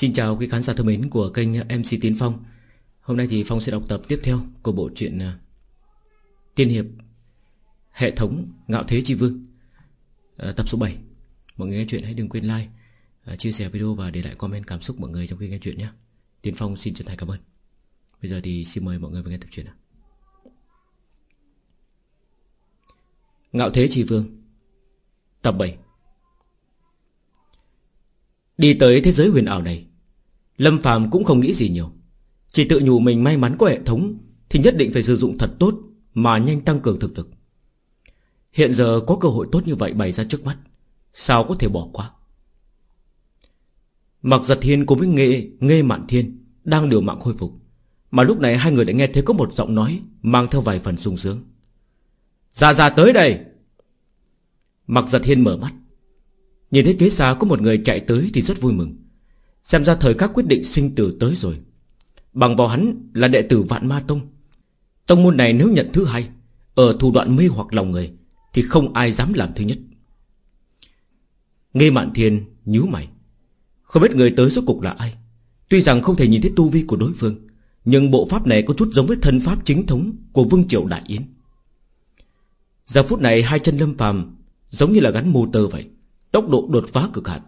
Xin chào quý khán giả thân mến của kênh MC Tiến Phong. Hôm nay thì Phong sẽ đọc tập tiếp theo của bộ truyện à, Tiên Hiệp Hệ thống Ngạo Thế Chi Vương à, Tập số 7 Mọi người nghe chuyện hãy đừng quên like à, Chia sẻ video và để lại comment cảm xúc mọi người trong khi nghe chuyện nhé. Tiến Phong xin chân thành cảm ơn. Bây giờ thì xin mời mọi người vào nghe tập truyện Ngạo Thế Chi Vương Tập 7 Đi tới thế giới huyền ảo này Lâm Phạm cũng không nghĩ gì nhiều. Chỉ tự nhủ mình may mắn có hệ thống Thì nhất định phải sử dụng thật tốt Mà nhanh tăng cường thực lực. Hiện giờ có cơ hội tốt như vậy bày ra trước mắt Sao có thể bỏ qua? Mặc giật thiên cùng với Nghê, Nghê Mạn Thiên Đang điều mạng khôi phục Mà lúc này hai người đã nghe thấy có một giọng nói Mang theo vài phần sung sướng. Ra ra tới đây. Mặc giật thiên mở mắt. Nhìn thấy phía xa có một người chạy tới thì rất vui mừng. Xem ra thời khắc quyết định sinh tử tới rồi. Bằng vào hắn là đệ tử Vạn Ma Tông. Tông môn này nếu nhận thứ hai, Ở thủ đoạn mê hoặc lòng người, Thì không ai dám làm thứ nhất. Nghe Mạn Thiên nhíu mày. Không biết người tới rốt cục là ai. Tuy rằng không thể nhìn thấy tu vi của đối phương, Nhưng bộ pháp này có chút giống với thân pháp chính thống Của Vương Triều Đại Yến. Giờ phút này hai chân lâm phàm Giống như là gắn motor vậy, Tốc độ đột phá cực hạn.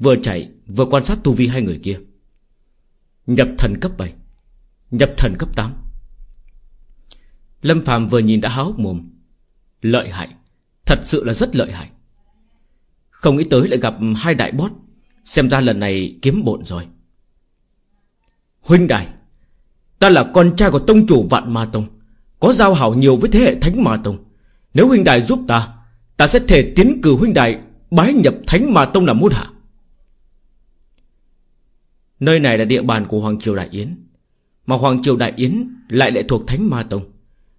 Vừa chạy, vừa quan sát tu vi hai người kia. Nhập thần cấp 7 Nhập thần cấp 8 Lâm Phạm vừa nhìn đã há hốc mồm. Lợi hại, Thật sự là rất lợi hại. Không nghĩ tới lại gặp hai đại boss Xem ra lần này kiếm bộn rồi. Huynh đài, Ta là con trai của tông chủ Vạn Ma Tông, Có giao hảo nhiều với thế hệ Thánh Ma Tông. Nếu huynh đài giúp ta Ta sẽ thể tiến cử huynh đài Bái nhập Thánh Ma Tông làm môn hạ. Nơi này là địa bàn của Hoàng Triều Đại Yến. Mà Hoàng Triều Đại Yến Lại lại thuộc Thánh Ma Tông.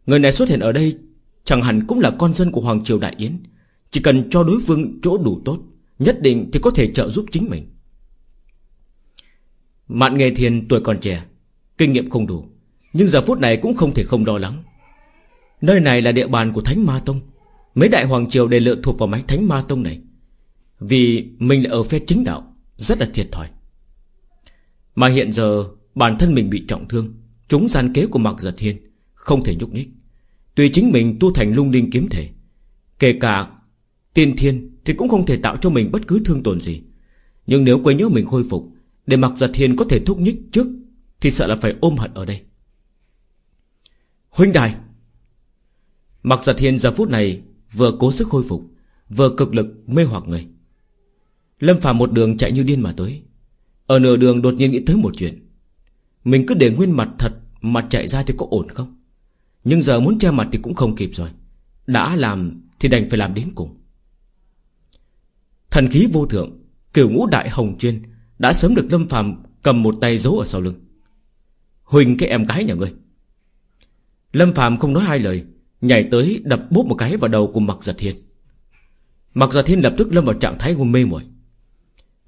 Người này xuất hiện ở đây Chẳng hẳn cũng là con dân của Hoàng Triều Đại Yến. Chỉ cần cho đối phương chỗ đủ tốt, Nhất định thì có thể trợ giúp chính mình. Mạn nghề thiền tuổi còn trẻ, Kinh nghiệm không đủ, Nhưng giờ phút này cũng không thể không lo lắng. Nơi này là địa bàn của Thánh Ma Tông. Mấy đại hoàng triều đều lựa thuộc vào máy Thánh Ma Tông này. Vì mình là ở phe chính đạo, Rất là thiệt thòi. Mà hiện giờ, bản thân mình bị trọng thương. Chúng gian kế của Mạc Giật Hiên Không thể nhúc nhích. Tuy chính mình tu thành lung linh kiếm thể, Kể cả tiên thiên Thì cũng không thể tạo cho mình bất cứ thương tổn gì. Nhưng nếu quấy nhớ mình khôi phục, Để Mạc Giật Hiên có thể thúc nhích trước, Thì sợ là phải ôm hận ở đây. Huynh đài, Mạc Giật Hiên giờ phút này Vừa cố sức khôi phục, Vừa cực lực mê hoặc người. Lâm Phàm một đường chạy như điên mà tới. Ở nửa đường đột nhiên nghĩ tới một chuyện. Mình cứ để nguyên mặt thật Mặt chạy ra thì có ổn không? Nhưng giờ muốn che mặt thì cũng không kịp rồi. Đã làm thì đành phải làm đến cùng. Thần khí vô thượng, Kiểu ngũ đại hồng chuyên, Đã sớm được Lâm phàm cầm một tay giấu ở sau lưng. Huỳnh cái em gái nhà ngươi. Lâm phàm không nói hai lời, Nhảy tới đập bốp một cái vào đầu của Mạc Giật Thiên Mạc Giật Thiên lập tức lâm vào trạng thái hôn mê muội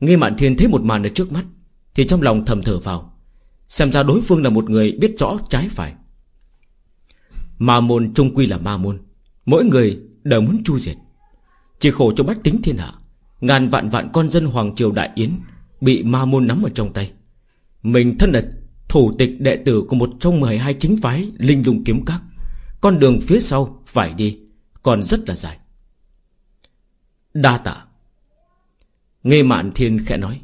Nghe Mạn Thiên thấy một màn ở trước mắt, Thì trong lòng thầm thở vào, Xem ra đối phương là một người biết rõ trái phải. Ma môn trung quy là ma môn, Mỗi người đều muốn chu diệt. Chỉ khổ cho bách tính thiên hạ, Ngàn vạn vạn con dân Hoàng Triều Đại Yến Bị ma môn nắm ở trong tay. Mình thân là thủ tịch đệ tử Của một trong 12 chính phái Linh lung kiếm các, con đường phía sau phải đi Còn rất là dài. Đa tạ. Nghe mạn thiên khẽ nói.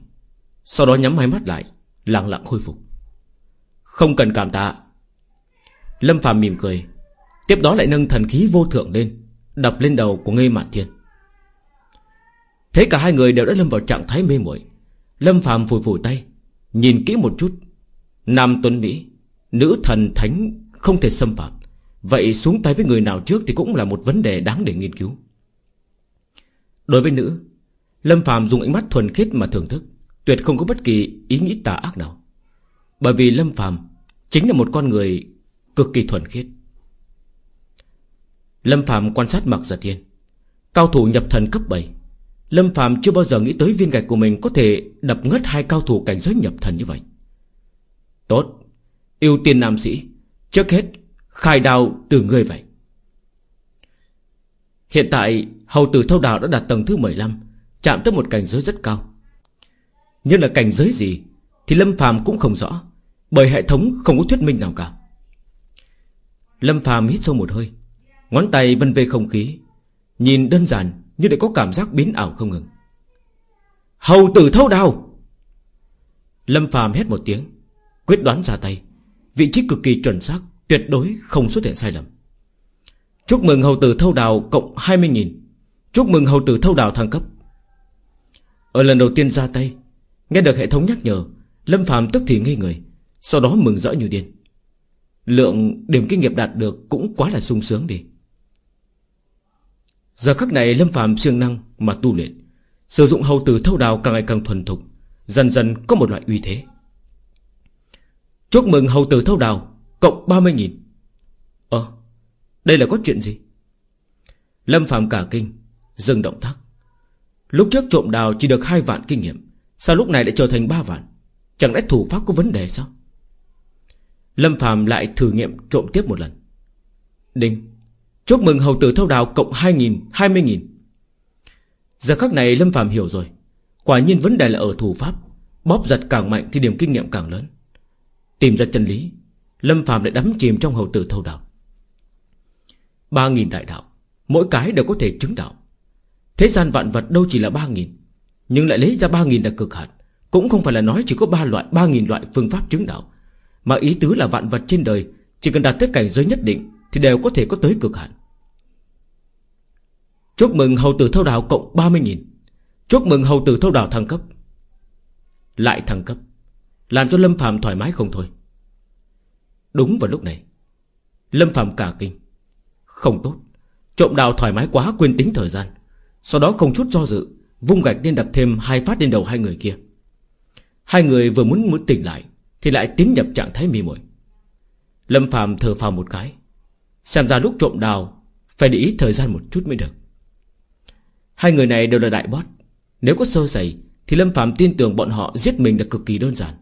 Sau đó nhắm hai mắt lại, Lặng lặng khôi phục. Không cần cảm tạ. Lâm phàm mỉm cười. Tiếp đó lại nâng thần khí vô thượng lên, Đập lên đầu của Nghe Mạn Thiên. Thế cả hai người đều đã lâm vào trạng thái mê muội. Lâm phàm phủi phủi tay, Nhìn kỹ một chút. Nam tuấn Mỹ, Nữ thần thánh, không thể xâm phạm. Vậy xuống tay với người nào trước Thì cũng là một vấn đề đáng để nghiên cứu. Đối với nữ Lâm Phạm dùng ánh mắt thuần khiết mà thưởng thức, Tuyệt không có bất kỳ ý nghĩ tà ác nào. Bởi vì Lâm Phạm Chính là một con người cực kỳ thuần khiết. Lâm Phạm quan sát mặc giật thiên Cao thủ nhập thần cấp 7 Lâm Phạm chưa bao giờ nghĩ tới viên gạch của mình Có thể đập ngất hai cao thủ cảnh giới nhập thần như vậy. Tốt ưu tiên nam sĩ, Trước hết Khai đào từ ngươi vậy. Hiện tại, Hầu tử thâu đào đã đạt tầng thứ 15 Chạm tới một cảnh giới rất cao. Nhưng là cảnh giới gì Thì Lâm Phàm cũng không rõ, Bởi hệ thống không có thuyết minh nào cả. Lâm Phàm hít sâu một hơi, Ngón tay vân về không khí, Nhìn đơn giản như để có cảm giác biến ảo không ngừng. Hầu tử thâu đào! Lâm Phàm hét một tiếng, Quyết đoán ra tay, Vị trí cực kỳ chuẩn xác, Tuyệt đối không xuất hiện sai lầm. Chúc mừng hầu tử thâu đào cộng 20.000 Chúc mừng hầu tử thâu đào thăng cấp. Ở lần đầu tiên ra tay, Nghe được hệ thống nhắc nhở, Lâm Phạm tức thì ngây người, Sau đó mừng rỡ như điên. Lượng điểm kinh nghiệm đạt được Cũng quá là sung sướng đi. Giờ khắc này Lâm Phạm siêng năng mà tu luyện, Sử dụng hầu tử thâu đào càng ngày càng thuần thục, Dần dần có một loại uy thế. Chúc mừng hầu tử thâu đào Cộng 30.000 Ờ Đây là có chuyện gì? Lâm Phạm cả kinh, Dừng động tác. Lúc trước trộm đào chỉ được hai vạn kinh nghiệm, Sao lúc này lại trở thành ba vạn? Chẳng lẽ thủ pháp có vấn đề sao? Lâm Phạm lại thử nghiệm trộm tiếp một lần. Đinh, Chúc mừng hầu tử thâu đào cộng 2.000 20.000 Giờ khắc này Lâm Phạm hiểu rồi. Quả nhiên vấn đề là ở thủ pháp. Bóp giật càng mạnh thì điểm kinh nghiệm càng lớn. Tìm ra chân lý, Lâm Phạm lại đắm chìm trong hầu tử thâu đào. Ba nghìn đại đạo, Mỗi cái đều có thể chứng đạo. Thế gian vạn vật đâu chỉ là ba nghìn, Nhưng lại lấy ra ba nghìn là cực hạn. Cũng không phải là nói chỉ có ba loại, ba nghìn loại phương pháp chứng đạo. Mà ý tứ là vạn vật trên đời, Chỉ cần đạt tới cảnh giới nhất định Thì đều có thể có tới cực hạn. Chúc mừng hầu tử thâu đạo cộng 30.000 Chúc mừng hầu tử thâu đạo thăng cấp. Lại thăng cấp, Làm cho Lâm Phạm thoải mái không thôi. Đúng vào lúc này, Lâm Phạm cả kinh. Không tốt, Trộm đào thoải mái quá, quên tính thời gian. Sau đó không chút do dự, Vung gạch lên đập thêm hai phát lên đầu hai người kia. Hai người vừa muốn muốn tỉnh lại, Thì lại tiến nhập trạng thái mì mồi Lâm Phạm thở phào một cái, Xem ra lúc trộm đào, Phải để ý thời gian một chút mới được. Hai người này đều là đại bót, Nếu có sơ sẩy, Thì Lâm Phạm tin tưởng bọn họ giết mình là cực kỳ đơn giản.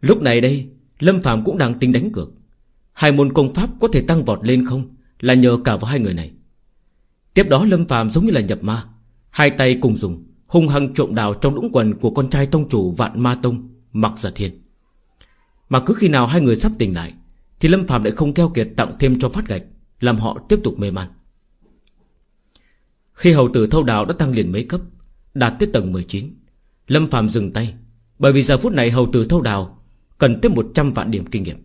Lúc này đây, Lâm Phạm cũng đang tính đánh cược. Hai môn công pháp có thể tăng vọt lên không, Là nhờ cả vào hai người này. Tiếp đó Lâm Phạm giống như là nhập ma. Hai tay cùng dùng, Hung hăng trộm đào trong đũng quần của con trai tông chủ Vạn Ma Tông Mặc Giả Thiên Mà cứ khi nào hai người sắp tỉnh lại, Thì Lâm Phạm lại không keo kiệt tặng thêm cho phát gạch, Làm họ tiếp tục mê man. Khi hầu tử thâu đào đã tăng liền mấy cấp, Đạt tới tầng 19 Lâm Phạm dừng tay, Bởi vì giờ phút này hầu tử thâu đào Cần tới 100 vạn điểm kinh nghiệm.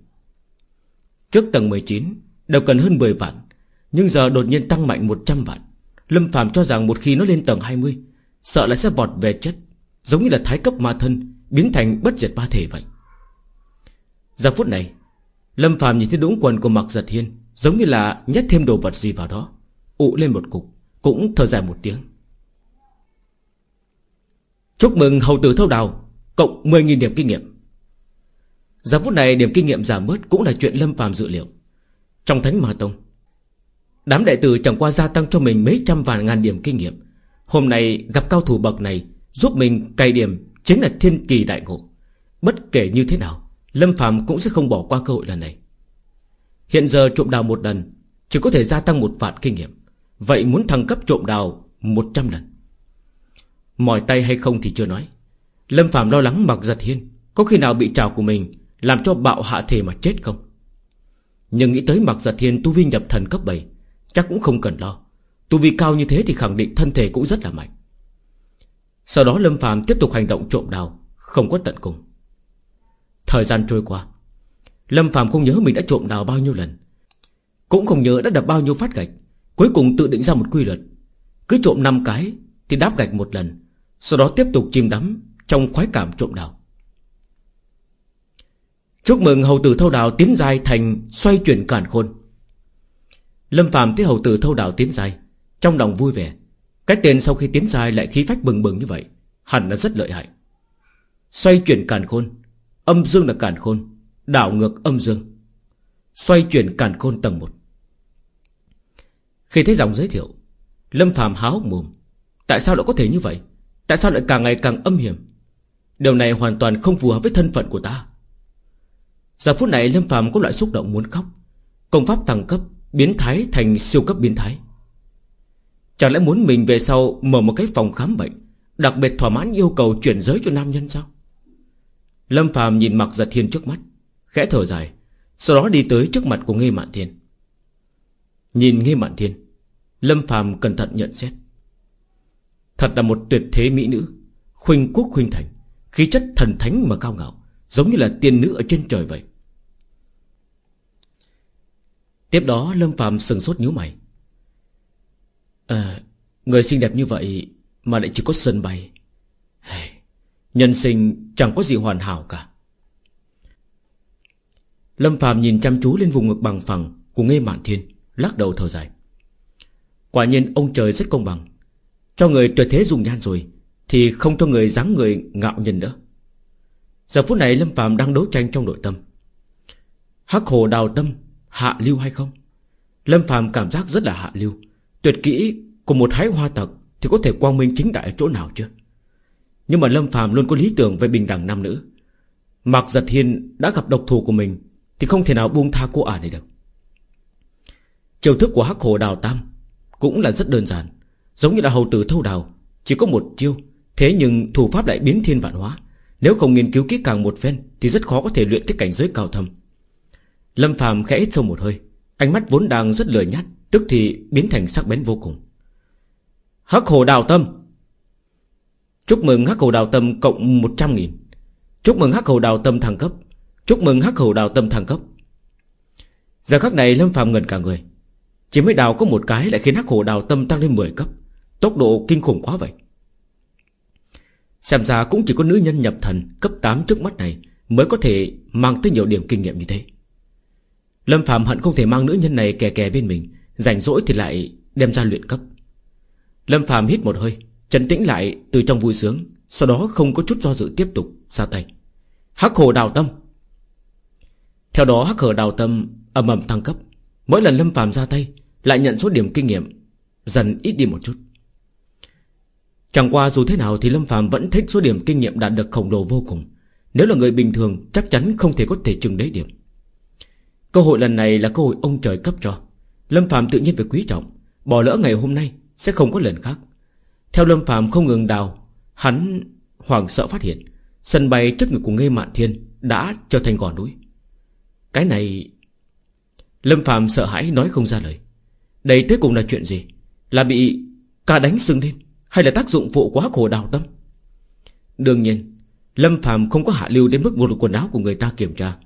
Trước tầng 19 Đều cần hơn 10 vạn nhưng giờ đột nhiên tăng mạnh 100 vạn. Lâm Phạm cho rằng một khi nó lên tầng 20 Sợ là sẽ vọt về chất Giống như là thái cấp ma thân Biến thành bất diệt ba thể vậy. Giờ phút này, Lâm Phạm nhìn thấy đũng quần của mặc giật hiên, Giống như là nhét thêm đồ vật gì vào đó, ụ lên một cục, Cũng thở dài một tiếng. Chúc mừng hầu tử thâu đào, Cộng 10.000 điểm kinh nghiệm. Giờ phút này điểm kinh nghiệm giảm bớt Cũng là chuyện Lâm Phạm dự liệu. Trong Thánh Ma Tông Đám đệ tử chẳng qua gia tăng cho mình mấy trăm vạn ngàn điểm kinh nghiệm. Hôm nay gặp cao thủ bậc này, Giúp mình cày điểm Chính là thiên kỳ đại ngộ. Bất kể như thế nào, Lâm Phạm cũng sẽ không bỏ qua cơ hội lần này. Hiện giờ trộm đào một lần, Chỉ có thể gia tăng một vạn kinh nghiệm. Vậy muốn thăng cấp trộm đào 100 lần. Mỏi tay hay không thì chưa nói. Lâm Phạm lo lắng mặc giật hiên, Có khi nào bị trào của mình Làm cho bạo hạ thể mà chết không? Nhưng nghĩ tới mặc giật hiên tu vi nhập thần cấp 7 Chắc cũng không cần lo. Tu vi cao như thế thì khẳng định thân thể cũng rất là mạnh. Sau đó Lâm phàm tiếp tục hành động trộm đào, Không có tận cùng. Thời gian trôi qua, Lâm phàm không nhớ mình đã trộm đào bao nhiêu lần, Cũng không nhớ đã đập bao nhiêu phát gạch. Cuối cùng tự định ra một quy luật. Cứ trộm 5 cái Thì đáp gạch một lần, Sau đó tiếp tục chìm đắm Trong khoái cảm trộm đào. Chúc mừng hầu tử thâu đào tiến dài thành Xoay chuyển cản khôn. Lâm Phạm thấy hầu tử thâu đạo tiến dài, Trong lòng vui vẻ. Cái tên sau khi tiến dài lại khí phách bừng bừng như vậy, Hẳn là rất lợi hại. Xoay chuyển càn khôn, Âm dương là càn khôn, Đảo ngược âm dương. Xoay chuyển càn khôn tầng 1 Khi thấy dòng giới thiệu, Lâm Phạm háo mồm. Tại sao lại có thể như vậy? Tại sao lại càng ngày càng âm hiểm? Điều này hoàn toàn không phù hợp với thân phận của ta. Giờ phút này Lâm Phạm có loại xúc động muốn khóc. Công pháp thăng cấp Biến thái thành siêu cấp biến thái. Chẳng lẽ muốn mình về sau Mở một cái phòng khám bệnh, Đặc biệt thỏa mãn yêu cầu chuyển giới cho nam nhân sao? Lâm Phàm nhìn mặc giật thiên trước mắt, Khẽ thở dài, Sau đó đi tới trước mặt của Nghi Mạn Thiên. Nhìn Nghi Mạn Thiên, Lâm Phàm cẩn thận nhận xét. Thật là một tuyệt thế mỹ nữ, Khuynh quốc khuynh thành, Khí chất thần thánh mà cao ngạo, Giống như là tiên nữ ở trên trời vậy. Tiếp đó Lâm Phạm sừng sốt nhíu mày. À Người xinh đẹp như vậy Mà lại chỉ có sân bay. Nhân sinh chẳng có gì hoàn hảo cả. Lâm Phạm nhìn chăm chú lên vùng ngực bằng phẳng Của Nghê Mạn Thiên, Lắc đầu thở dài. Quả nhiên ông trời rất công bằng. Cho người tuyệt thế dùng nhan rồi Thì không cho người dáng người ngạo nhân nữa. Giờ phút này Lâm Phạm đang đấu tranh trong nội tâm. Hắc hồ đào tâm Hạ lưu hay không? Lâm phàm cảm giác rất là hạ lưu. Tuyệt kỹ của một hái hoa tộc Thì có thể quang minh chính đại ở chỗ nào chưa Nhưng mà Lâm phàm luôn có lý tưởng về bình đẳng nam nữ. Mạc Giật Hiên đã gặp độc thù của mình Thì không thể nào buông tha cô ả này được. Chiều thức của Hắc Hồ Đào Tam Cũng là rất đơn giản, Giống như là hầu tử thâu đào, Chỉ có một chiêu. Thế nhưng thủ pháp lại biến thiên vạn hóa. Nếu không nghiên cứu kỹ càng một phen Thì rất khó có thể luyện tới cảnh giới cao thâm. Lâm Phạm khẽ sâu một hơi. Ánh mắt vốn đang rất lười nhát, Tức thì biến thành sắc bén vô cùng. Hắc Hồ Đào Tâm. Chúc mừng Hắc Hồ Đào Tâm cộng 100 nghìn. Chúc mừng Hắc Hồ Đào Tâm thăng cấp. Chúc mừng Hắc Hồ Đào Tâm thăng cấp. Giờ khắc này Lâm Phạm ngẩn cả người. Chỉ mới đào có một cái lại khiến Hắc Hồ Đào Tâm tăng lên 10 cấp. Tốc độ kinh khủng quá vậy. Xem ra cũng chỉ có nữ nhân nhập thần Cấp 8 trước mắt này Mới có thể mang tới nhiều điểm kinh nghiệm như thế. Lâm Phạm hận không thể mang nữ nhân này kè kè bên mình, Rảnh rỗi thì lại đem ra luyện cấp. Lâm Phạm hít một hơi, Trấn tĩnh lại từ trong vui sướng, Sau đó không có chút do dự tiếp tục ra tay. Hắc hồ đào tâm. Theo đó hắc hồ đào tâm ầm ầm tăng cấp. Mỗi lần Lâm Phạm ra tay, Lại nhận số điểm kinh nghiệm, Dần ít đi một chút. Chẳng qua dù thế nào thì Lâm Phạm vẫn thích số điểm kinh nghiệm đạt được khổng lồ vô cùng. Nếu là người bình thường, Chắc chắn không thể có thể chừng đấy điểm. Cơ hội lần này là cơ hội ông trời cấp cho. Lâm Phạm tự nhiên phải quý trọng. Bỏ lỡ ngày hôm nay, sẽ không có lần khác. Theo Lâm Phạm không ngừng đào, Hắn hoảng sợ phát hiện, Sân bay trước ngực của ngây Mạn Thiên Đã trở thành gò núi. Cái này, Lâm Phạm sợ hãi nói không ra lời. Đây tới cùng là chuyện gì? Là bị ca đánh sưng lên, Hay là tác dụng phụ quá khổ đào tâm? Đương nhiên, Lâm Phạm không có hạ lưu đến mức một quần áo của người ta kiểm tra.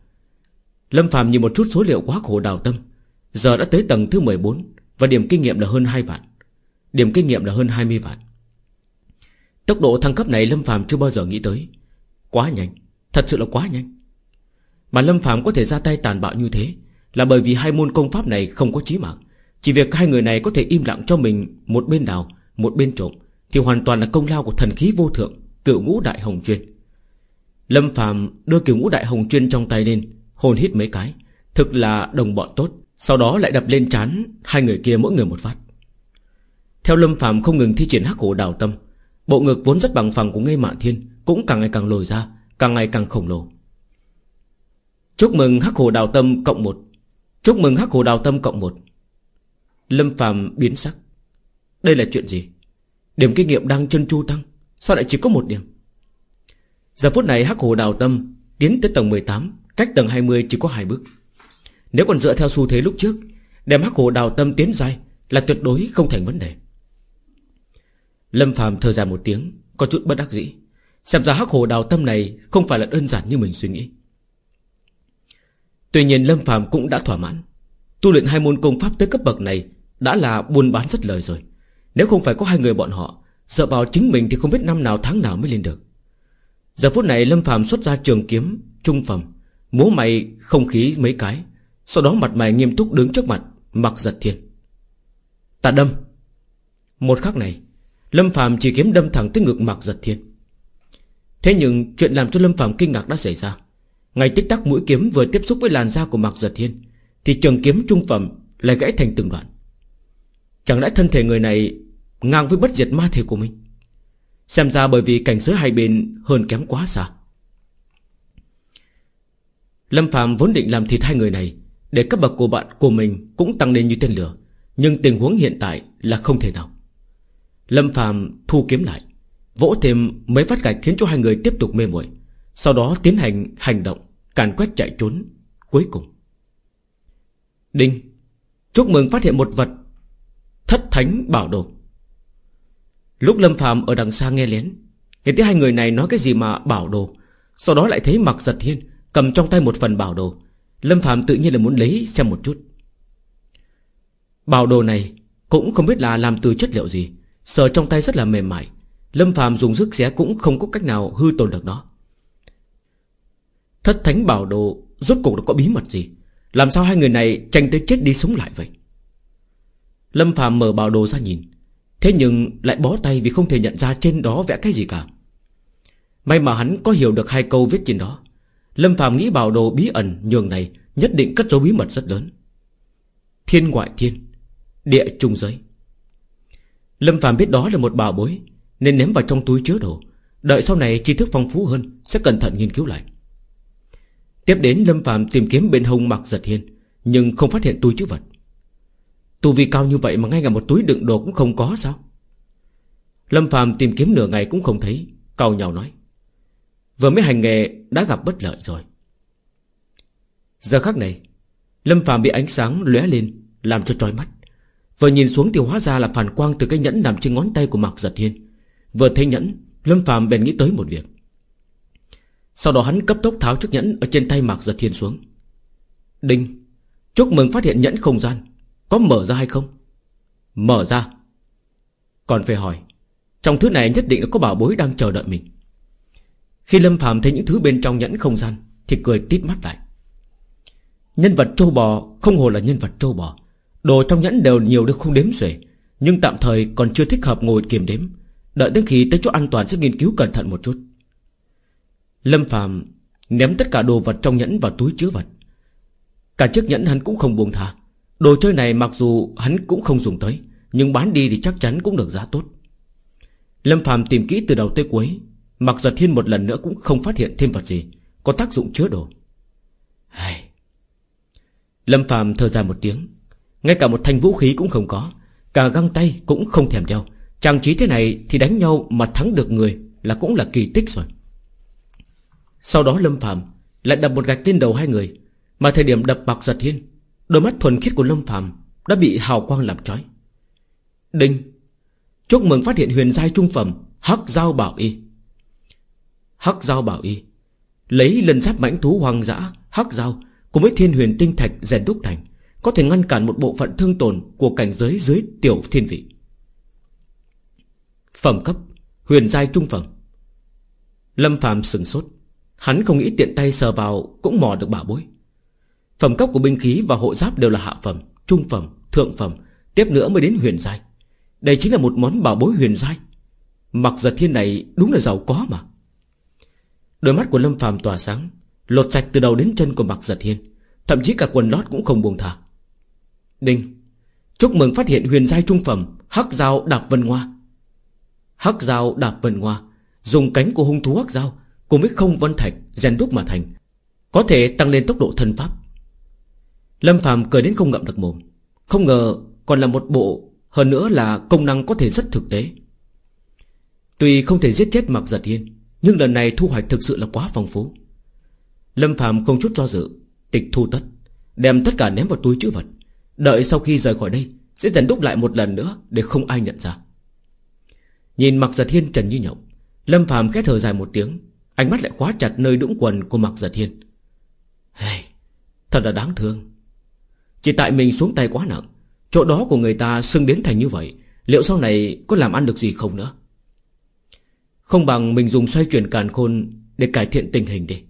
Lâm Phạm nhìn một chút số liệu quá khổ đào tâm. Giờ đã tới tầng thứ 14 Và điểm kinh nghiệm là hơn 2 vạn. Điểm kinh nghiệm là hơn 20 vạn. Tốc độ thăng cấp này Lâm Phạm chưa bao giờ nghĩ tới. Quá nhanh. Thật sự là quá nhanh. Mà Lâm Phạm có thể ra tay tàn bạo như thế Là bởi vì hai môn công pháp này không có chí mạng. Chỉ việc hai người này có thể im lặng cho mình Một bên đào, Một bên trộm Thì hoàn toàn là công lao của thần khí vô thượng, Cựu ngũ đại hồng chuyên. Lâm Phạm đưa cựu ngũ đại hồng chuyên trong tay lên Hồn hít mấy cái. Thực là đồng bọn tốt. Sau đó lại đập lên chán Hai người kia mỗi người một phát. Theo Lâm phàm không ngừng thi triển hắc hổ đào tâm, Bộ ngực vốn rất bằng phẳng của ngây mạ thiên Cũng càng ngày càng lồi ra, Càng ngày càng khổng lồ. Chúc mừng hắc hồ đào tâm cộng một. Chúc mừng hắc hồ đào tâm cộng một. Lâm phàm biến sắc. Đây là chuyện gì? Điểm kinh nghiệm đang chân chu tăng, Sao lại chỉ có một điểm? Giờ phút này hắc hồ đào tâm Tiến tới tầng 18 Cách tầng 20 chỉ có hai bước. Nếu còn dựa theo xu thế lúc trước, Đem hắc hồ đào tâm tiến dài Là tuyệt đối không thành vấn đề. Lâm phàm thở dài một tiếng, Có chút bất đắc dĩ, Xem ra hắc hồ đào tâm này Không phải là đơn giản như mình suy nghĩ. Tuy nhiên Lâm phàm cũng đã thỏa mãn, Tu luyện hai môn công pháp tới cấp bậc này Đã là buôn bán rất lời rồi. Nếu không phải có hai người bọn họ sợ vào chính mình thì không biết năm nào tháng nào mới lên được. Giờ phút này Lâm phàm xuất ra trường kiếm, Trung phẩm Múa mày không khí mấy cái, Sau đó mặt mày nghiêm túc đứng trước mặt, Mặc giật thiên. Ta đâm. Một khắc này, Lâm Phạm chỉ kiếm đâm thẳng tới ngực mặc Giật Thiên. Thế nhưng chuyện làm cho Lâm Phạm kinh ngạc đã xảy ra. Ngày tích tắc mũi kiếm vừa tiếp xúc với làn da của mặc Giật Thiên, Thì trường kiếm trung phẩm lại gãy thành từng đoạn. Chẳng lẽ thân thể người này Ngang với bất diệt ma thể của mình? Xem ra bởi vì cảnh giới hai bên Hơn kém quá xa. Lâm Phạm vốn định làm thịt hai người này Để cấp bậc của bạn của mình Cũng tăng lên như tên lửa, Nhưng tình huống hiện tại là không thể nào. Lâm Phạm thu kiếm lại, Vỗ thêm mấy phát gạch khiến cho hai người tiếp tục mê muội, Sau đó tiến hành hành động, Càn quét chạy trốn Cuối cùng. Đinh, Chúc mừng phát hiện một vật, Thất thánh bảo đồ. Lúc Lâm Phạm ở đằng xa nghe lén, Nghe thấy hai người này nói cái gì mà bảo đồ, Sau đó lại thấy mặc giật hiên Cầm trong tay một phần bảo đồ. Lâm Phạm tự nhiên là muốn lấy xem một chút. Bảo đồ này Cũng không biết là làm từ chất liệu gì, Sờ trong tay rất là mềm mại. Lâm Phạm dùng sức xé cũng không có cách nào hư tồn được nó. Thất thánh bảo đồ Rốt cuộc nó có bí mật gì? Làm sao hai người này tranh tới chết đi sống lại vậy? Lâm Phạm mở bảo đồ ra nhìn. Thế nhưng lại bó tay vì không thể nhận ra trên đó vẽ cái gì cả. May mà hắn có hiểu được hai câu viết trên đó. Lâm Phạm nghĩ bảo đồ bí ẩn nhường này Nhất định cất dấu bí mật rất lớn. Thiên ngoại thiên, Địa trung giới. Lâm Phạm biết đó là một bảo bối, Nên ném vào trong túi chứa đồ. Đợi sau này tri thức phong phú hơn, Sẽ cẩn thận nghiên cứu lại. Tiếp đến, Lâm Phạm tìm kiếm bên hông mặc giật hiên, Nhưng không phát hiện túi chứa vật. Tu vi cao như vậy mà ngay cả một túi đựng đồ cũng không có sao? Lâm Phạm tìm kiếm nửa ngày cũng không thấy Cao nhau nói. Vừa mới hành nghề đã gặp bất lợi rồi. Giờ khắc này, Lâm phàm bị ánh sáng lóe lên, Làm cho trói mắt. Vừa nhìn xuống thì hóa ra là phản quang từ cái nhẫn nằm trên ngón tay của Mạc Giật Hiên. Vừa thấy nhẫn, Lâm phàm bèn nghĩ tới một việc. Sau đó hắn cấp tốc tháo chiếc nhẫn Ở trên tay Mạc Giật Hiên xuống. Đinh, Chúc mừng phát hiện nhẫn không gian. Có mở ra hay không? Mở ra. Còn phải hỏi, Trong thứ này nhất định là có bảo bối đang chờ đợi mình. Khi Lâm Phạm thấy những thứ bên trong nhẫn không gian, Thì cười tít mắt lại. Nhân vật trâu bò Không hồ là nhân vật trâu bò. Đồ trong nhẫn đều nhiều được không đếm xuể, Nhưng tạm thời còn chưa thích hợp ngồi kiềm đếm. Đợi đến khi tới chỗ an toàn sẽ nghiên cứu cẩn thận một chút. Lâm Phạm Ném tất cả đồ vật trong nhẫn vào túi chứa vật. Cả chiếc nhẫn hắn cũng không buông thả Đồ chơi này mặc dù hắn cũng không dùng tới, Nhưng bán đi thì chắc chắn cũng được giá tốt. Lâm Phạm tìm kỹ từ đầu tới cuối Mặc giật thiên một lần nữa cũng không phát hiện thêm vật gì, Có tác dụng chứa đồ. Hay... Lâm Phạm thở dài một tiếng. Ngay cả một thanh vũ khí cũng không có, Cả găng tay cũng không thèm đeo. Trang trí thế này thì đánh nhau mà thắng được người Là cũng là kỳ tích rồi. Sau đó Lâm Phạm Lại đập một gạch lên đầu hai người, Mà thời điểm đập mặc giật thiên Đôi mắt thuần khiết của Lâm Phạm Đã bị hào quang làm trói. Đinh. Chúc mừng phát hiện huyền giai trung phẩm Hắc Giao Bảo Y. Hắc Giao Bảo Y. Lấy lần giáp mãnh thú hoang dã Hắc Giao Cùng với thiên huyền tinh thạch rèn đúc thành có thể ngăn cản một bộ phận thương tổn Của cảnh giới dưới tiểu thiên vị. Phẩm cấp Huyền giai trung phẩm. Lâm phàm sừng sốt. Hắn không nghĩ tiện tay sờ vào Cũng mò được bảo bối. Phẩm cấp của binh khí và hộ giáp đều là hạ phẩm Trung phẩm, thượng phẩm Tiếp nữa mới đến huyền giai. Đây chính là một món bảo bối huyền giai. Mặc giật thiên này đúng là giàu có mà. Đôi mắt của Lâm phàm tỏa sáng Lột sạch từ đầu đến chân của Mặc giật Hiên, Thậm chí cả quần lót cũng không buông thả Đinh Chúc mừng phát hiện huyền giai trung phẩm Hắc dao đạp vân hoa. Hắc dao đạp vân hoa Dùng cánh của hung thú hắc dao Cùng với không vân thạch rèn đúc mà thành Có thể tăng lên tốc độ thân pháp. Lâm phàm cười đến không ngậm được mồm Không ngờ còn là một bộ Hơn nữa là công năng có thể rất thực tế. Tuy không thể giết chết mặc giật hiên nhưng lần này thu hoạch thực sự là quá phong phú. Lâm phàm không chút do dự Tịch thu tất Đem tất cả ném vào túi chữ vật. Đợi sau khi rời khỏi đây Sẽ dần đúc lại một lần nữa Để không ai nhận ra. Nhìn mặc giật thiên trần như nhộng Lâm phàm khẽ thở dài một tiếng Ánh mắt lại khóa chặt nơi đũng quần của mặc giật thiên hey, Thật là đáng thương. Chỉ tại mình xuống tay quá nặng Chỗ đó của người ta sưng đến thành như vậy Liệu sau này có làm ăn được gì không nữa? Không bằng mình dùng xoay chuyển càn khôn Để cải thiện tình hình đi.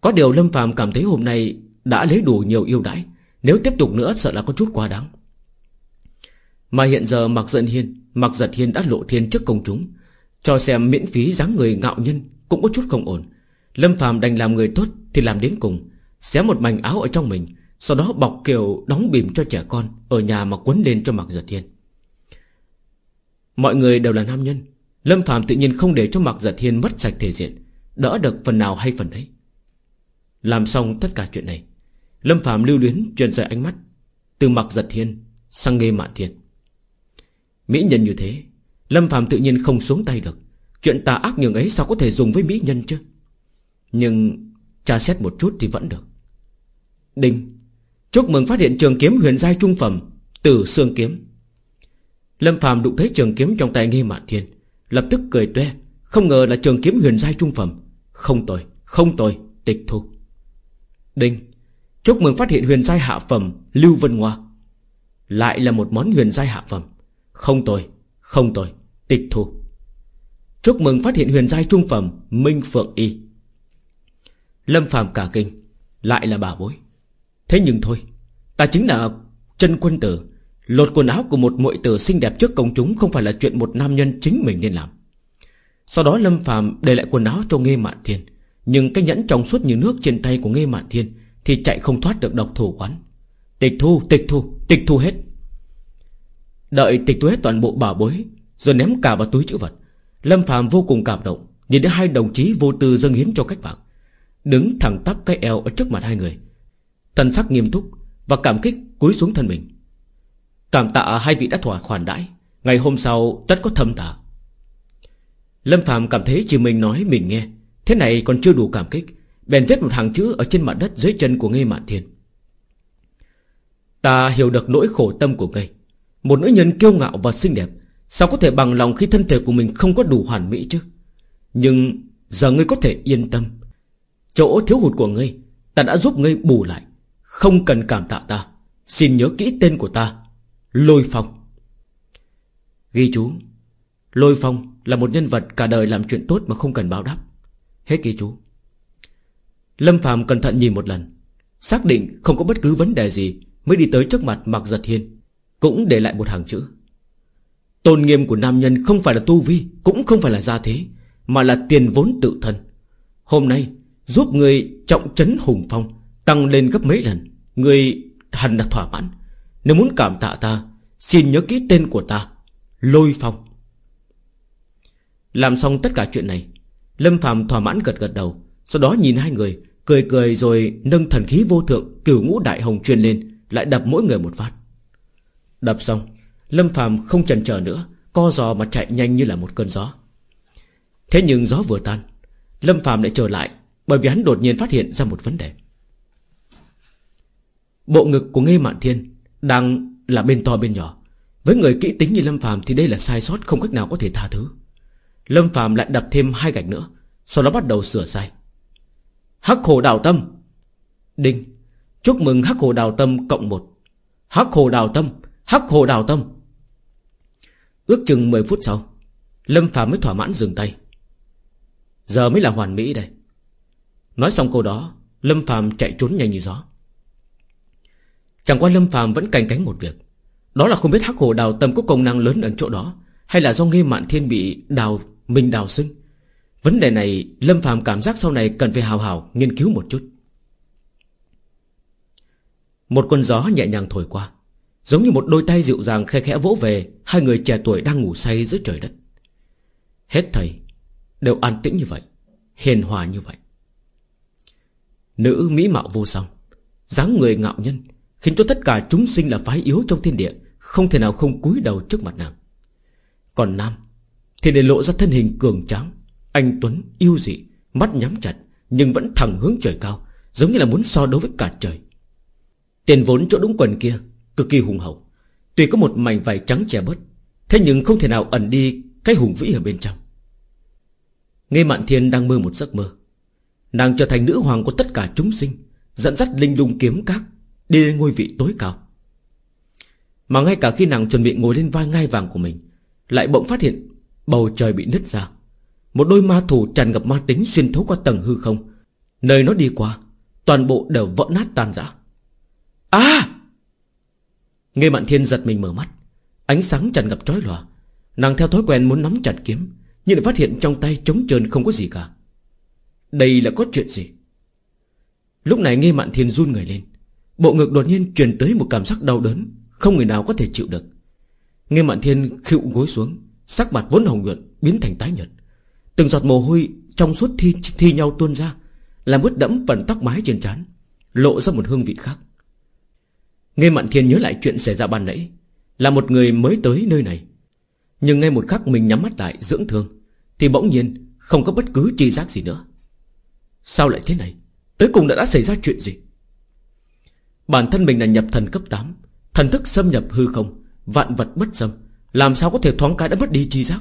Có điều Lâm phàm cảm thấy hôm nay Đã lấy đủ nhiều yêu đãi. Nếu tiếp tục nữa, sợ là có chút quá đáng. Mà hiện giờ Mạc Giận Hiên, Mạc Giật Hiên đã lộ thiên trước công chúng. Cho xem miễn phí dáng người ngạo nhân Cũng có chút không ổn. Lâm Phàm đành làm người tốt thì làm đến cùng. Xé một mảnh áo ở trong mình, Sau đó bọc kiều đóng bìm cho trẻ con Ở nhà mà quấn lên cho Mạc Giật Hiên. Mọi người đều là nam nhân Lâm phạm tự nhiên không để cho Mạc Giật Hiên mất sạch thể diện, Đỡ được phần nào hay phần đấy Làm xong tất cả chuyện này, Lâm Phạm lưu luyến truyền rời ánh mắt Từ mặc giật thiên sang nghe mạn thiên. Mỹ nhân như thế, Lâm Phạm tự nhiên không xuống tay được. Chuyện tà ác nhường ấy sao có thể dùng với mỹ nhân chứ? Nhưng tra xét một chút thì vẫn được. Đinh, Chúc mừng phát hiện trường kiếm huyền giai trung phẩm Từ xương kiếm. Lâm phạm đụng thấy trường kiếm trong tay nghi mạn thiên Lập tức cười toe. Không ngờ là trường kiếm huyền giai trung phẩm. Không tồi, không tồi, tịch thu. Đinh. Chúc mừng phát hiện huyền giai hạ phẩm Lưu Vân Hoa Lại là một món huyền giai hạ phẩm. Không tồi, không tồi, tịch thu. Chúc mừng phát hiện huyền giai trung phẩm Minh Phượng Y. Lâm phàm cả kinh. Lại là bà bối. Thế nhưng thôi Ta chính là chân quân tử. Lột quần áo của một muội tử xinh đẹp trước công chúng Không phải là chuyện một nam nhân chính mình nên làm. Sau đó Lâm phàm để lại quần áo cho Nghê Mạn Thiên Nhưng cái nhẫn trong suốt như nước trên tay của Nghê Mạn Thiên Thì chạy không thoát được độc thủ quán. Tịch thu, tịch thu, tịch thu hết. Đợi tịch thu hết toàn bộ bảo bối Rồi ném cả vào túi chữ vật. Lâm phàm vô cùng cảm động Nhìn thấy hai đồng chí vô tư dâng hiến cho cách mạng. Đứng thẳng tắp cái eo ở trước mặt hai người. Thần sắc nghiêm túc Và cảm kích cúi xuống thân mình. Cảm tạ hai vị đã thỏa khoản đãi. Ngày hôm sau, tất có thâm tạ. Lâm Phạm cảm thấy chỉ mình nói mình nghe. Thế này còn chưa đủ cảm kích. Bèn viết một hàng chữ ở trên mặt đất dưới chân của Ngây Mạn Thiên. Ta hiểu được nỗi khổ tâm của Ngây Một nữ nhân kiêu ngạo và xinh đẹp, Sao có thể bằng lòng khi thân thể của mình không có đủ hoàn mỹ chứ? Nhưng giờ ngươi có thể yên tâm. Chỗ thiếu hụt của ngươi, Ta đã giúp ngươi bù lại. Không cần cảm tạ ta. Xin nhớ kỹ tên của ta. Lôi Phong. Ghi chú, Lôi Phong là một nhân vật cả đời làm chuyện tốt mà không cần báo đáp. Hết ghi chú. Lâm Phạm cẩn thận nhìn một lần, Xác định không có bất cứ vấn đề gì Mới đi tới trước mặt Mạc Giật Hiên, Cũng để lại một hàng chữ. Tôn nghiêm của nam nhân không phải là tu vi, Cũng không phải là gia thế, Mà là tiền vốn tự thân. Hôm nay, Giúp người trọng trấn hùng phong, Tăng lên gấp mấy lần, Người hẳn là thỏa mãn. Nếu muốn cảm tạ ta, Xin nhớ kỹ tên của ta, Lôi phong. Làm xong tất cả chuyện này, Lâm Phạm thỏa mãn gật gật đầu, Sau đó nhìn hai người, Cười cười rồi nâng thần khí vô thượng Cửu ngũ đại hồng truyền lên, Lại đập mỗi người một phát. Đập xong, Lâm Phạm không chần chờ nữa, Co giò mà chạy nhanh như là một cơn gió. Thế nhưng gió vừa tan, Lâm Phạm lại trở lại, bởi vì hắn đột nhiên phát hiện ra một vấn đề. Bộ ngực của Nghê Mạn Thiên đang là bên to bên nhỏ. Với người kỹ tính như Lâm Phàm thì đây là sai sót Không cách nào có thể tha thứ. Lâm Phàm lại đập thêm hai gạch nữa, Sau đó bắt đầu sửa sai. Hắc hồ đào tâm. Đinh. Chúc mừng Hắc hồ đào tâm cộng một. Hắc hồ đào tâm, Hắc hồ đào tâm. Ước chừng 10 phút sau, Lâm Phàm mới thỏa mãn dừng tay. Giờ mới là hoàn mỹ đây. Nói xong câu đó, Lâm Phạm chạy trốn nhanh như gió. Chẳng qua Lâm phàm vẫn canh cánh một việc. Đó là không biết hắc hồ đào tâm có công năng lớn ở chỗ đó, Hay là do nghi mạn thiên bị đào Mình đào xưng. Vấn đề này, Lâm phàm cảm giác sau này cần phải hào hào nghiên cứu một chút. Một con gió nhẹ nhàng thổi qua, Giống như một đôi tay dịu dàng khe khẽ vỗ về, Hai người trẻ tuổi đang ngủ say giữa trời đất. Hết thầy, Đều an tĩnh như vậy, Hiền hòa như vậy. Nữ mỹ mạo vô song, dáng người ngạo nhân Khiến cho tất cả chúng sinh là phái yếu trong thiên địa, Không thể nào không cúi đầu trước mặt nàng. Còn nam Thì để lộ ra thân hình cường tráng, Anh Tuấn yêu dị, Mắt nhắm chặt, Nhưng vẫn thẳng hướng trời cao, Giống như là muốn so đấu với cả trời. Tiền vốn chỗ đúng quần kia, Cực kỳ hùng hậu, Tuy có một mảnh vải trắng che bớt, Thế nhưng không thể nào ẩn đi Cái hùng vĩ ở bên trong. Nghe Mạn Thiên đang mơ một giấc mơ, Nàng trở thành nữ hoàng của tất cả chúng sinh, Dẫn dắt linh lung kiếm các Đi lên ngôi vị tối cao. Mà ngay cả khi nàng chuẩn bị ngồi lên vai ngai vàng của mình, Lại bỗng phát hiện Bầu trời bị nứt ra. Một đôi ma thủ tràn ngập ma tính xuyên thấu qua tầng hư không. Nơi nó đi qua, Toàn bộ đều vỡ nát tan rã. À! Nghe Mạn Thiên giật mình mở mắt, Ánh sáng tràn ngập trói lòa. Nàng theo thói quen muốn nắm chặt kiếm, Nhưng lại phát hiện trong tay trống trơn không có gì cả. Đây là có chuyện gì? Lúc này nghe mạn thiên run người lên. Bộ ngực đột nhiên truyền tới một cảm giác đau đớn Không người nào có thể chịu được. Nghe mạn thiên khịu gối xuống Sắc mặt vốn hồng nhuận biến thành tái nhợt. Từng giọt mồ hôi trong suốt thi, thi nhau tuôn ra Làm ướt đẫm phần tóc mái trên trán Lộ ra một hương vị khác. Nghe mạn thiên nhớ lại chuyện xảy ra ban nãy Là một người mới tới nơi này. Nhưng ngay một khắc mình nhắm mắt lại dưỡng thương Thì bỗng nhiên không có bất cứ chi giác gì nữa. Sao lại thế này? Tới cùng đã đã xảy ra chuyện gì? Bản thân mình là nhập thần cấp 8 Thần thức xâm nhập hư không, Vạn vật bất xâm. Làm sao có thể thoáng cái đã mất đi chi giác?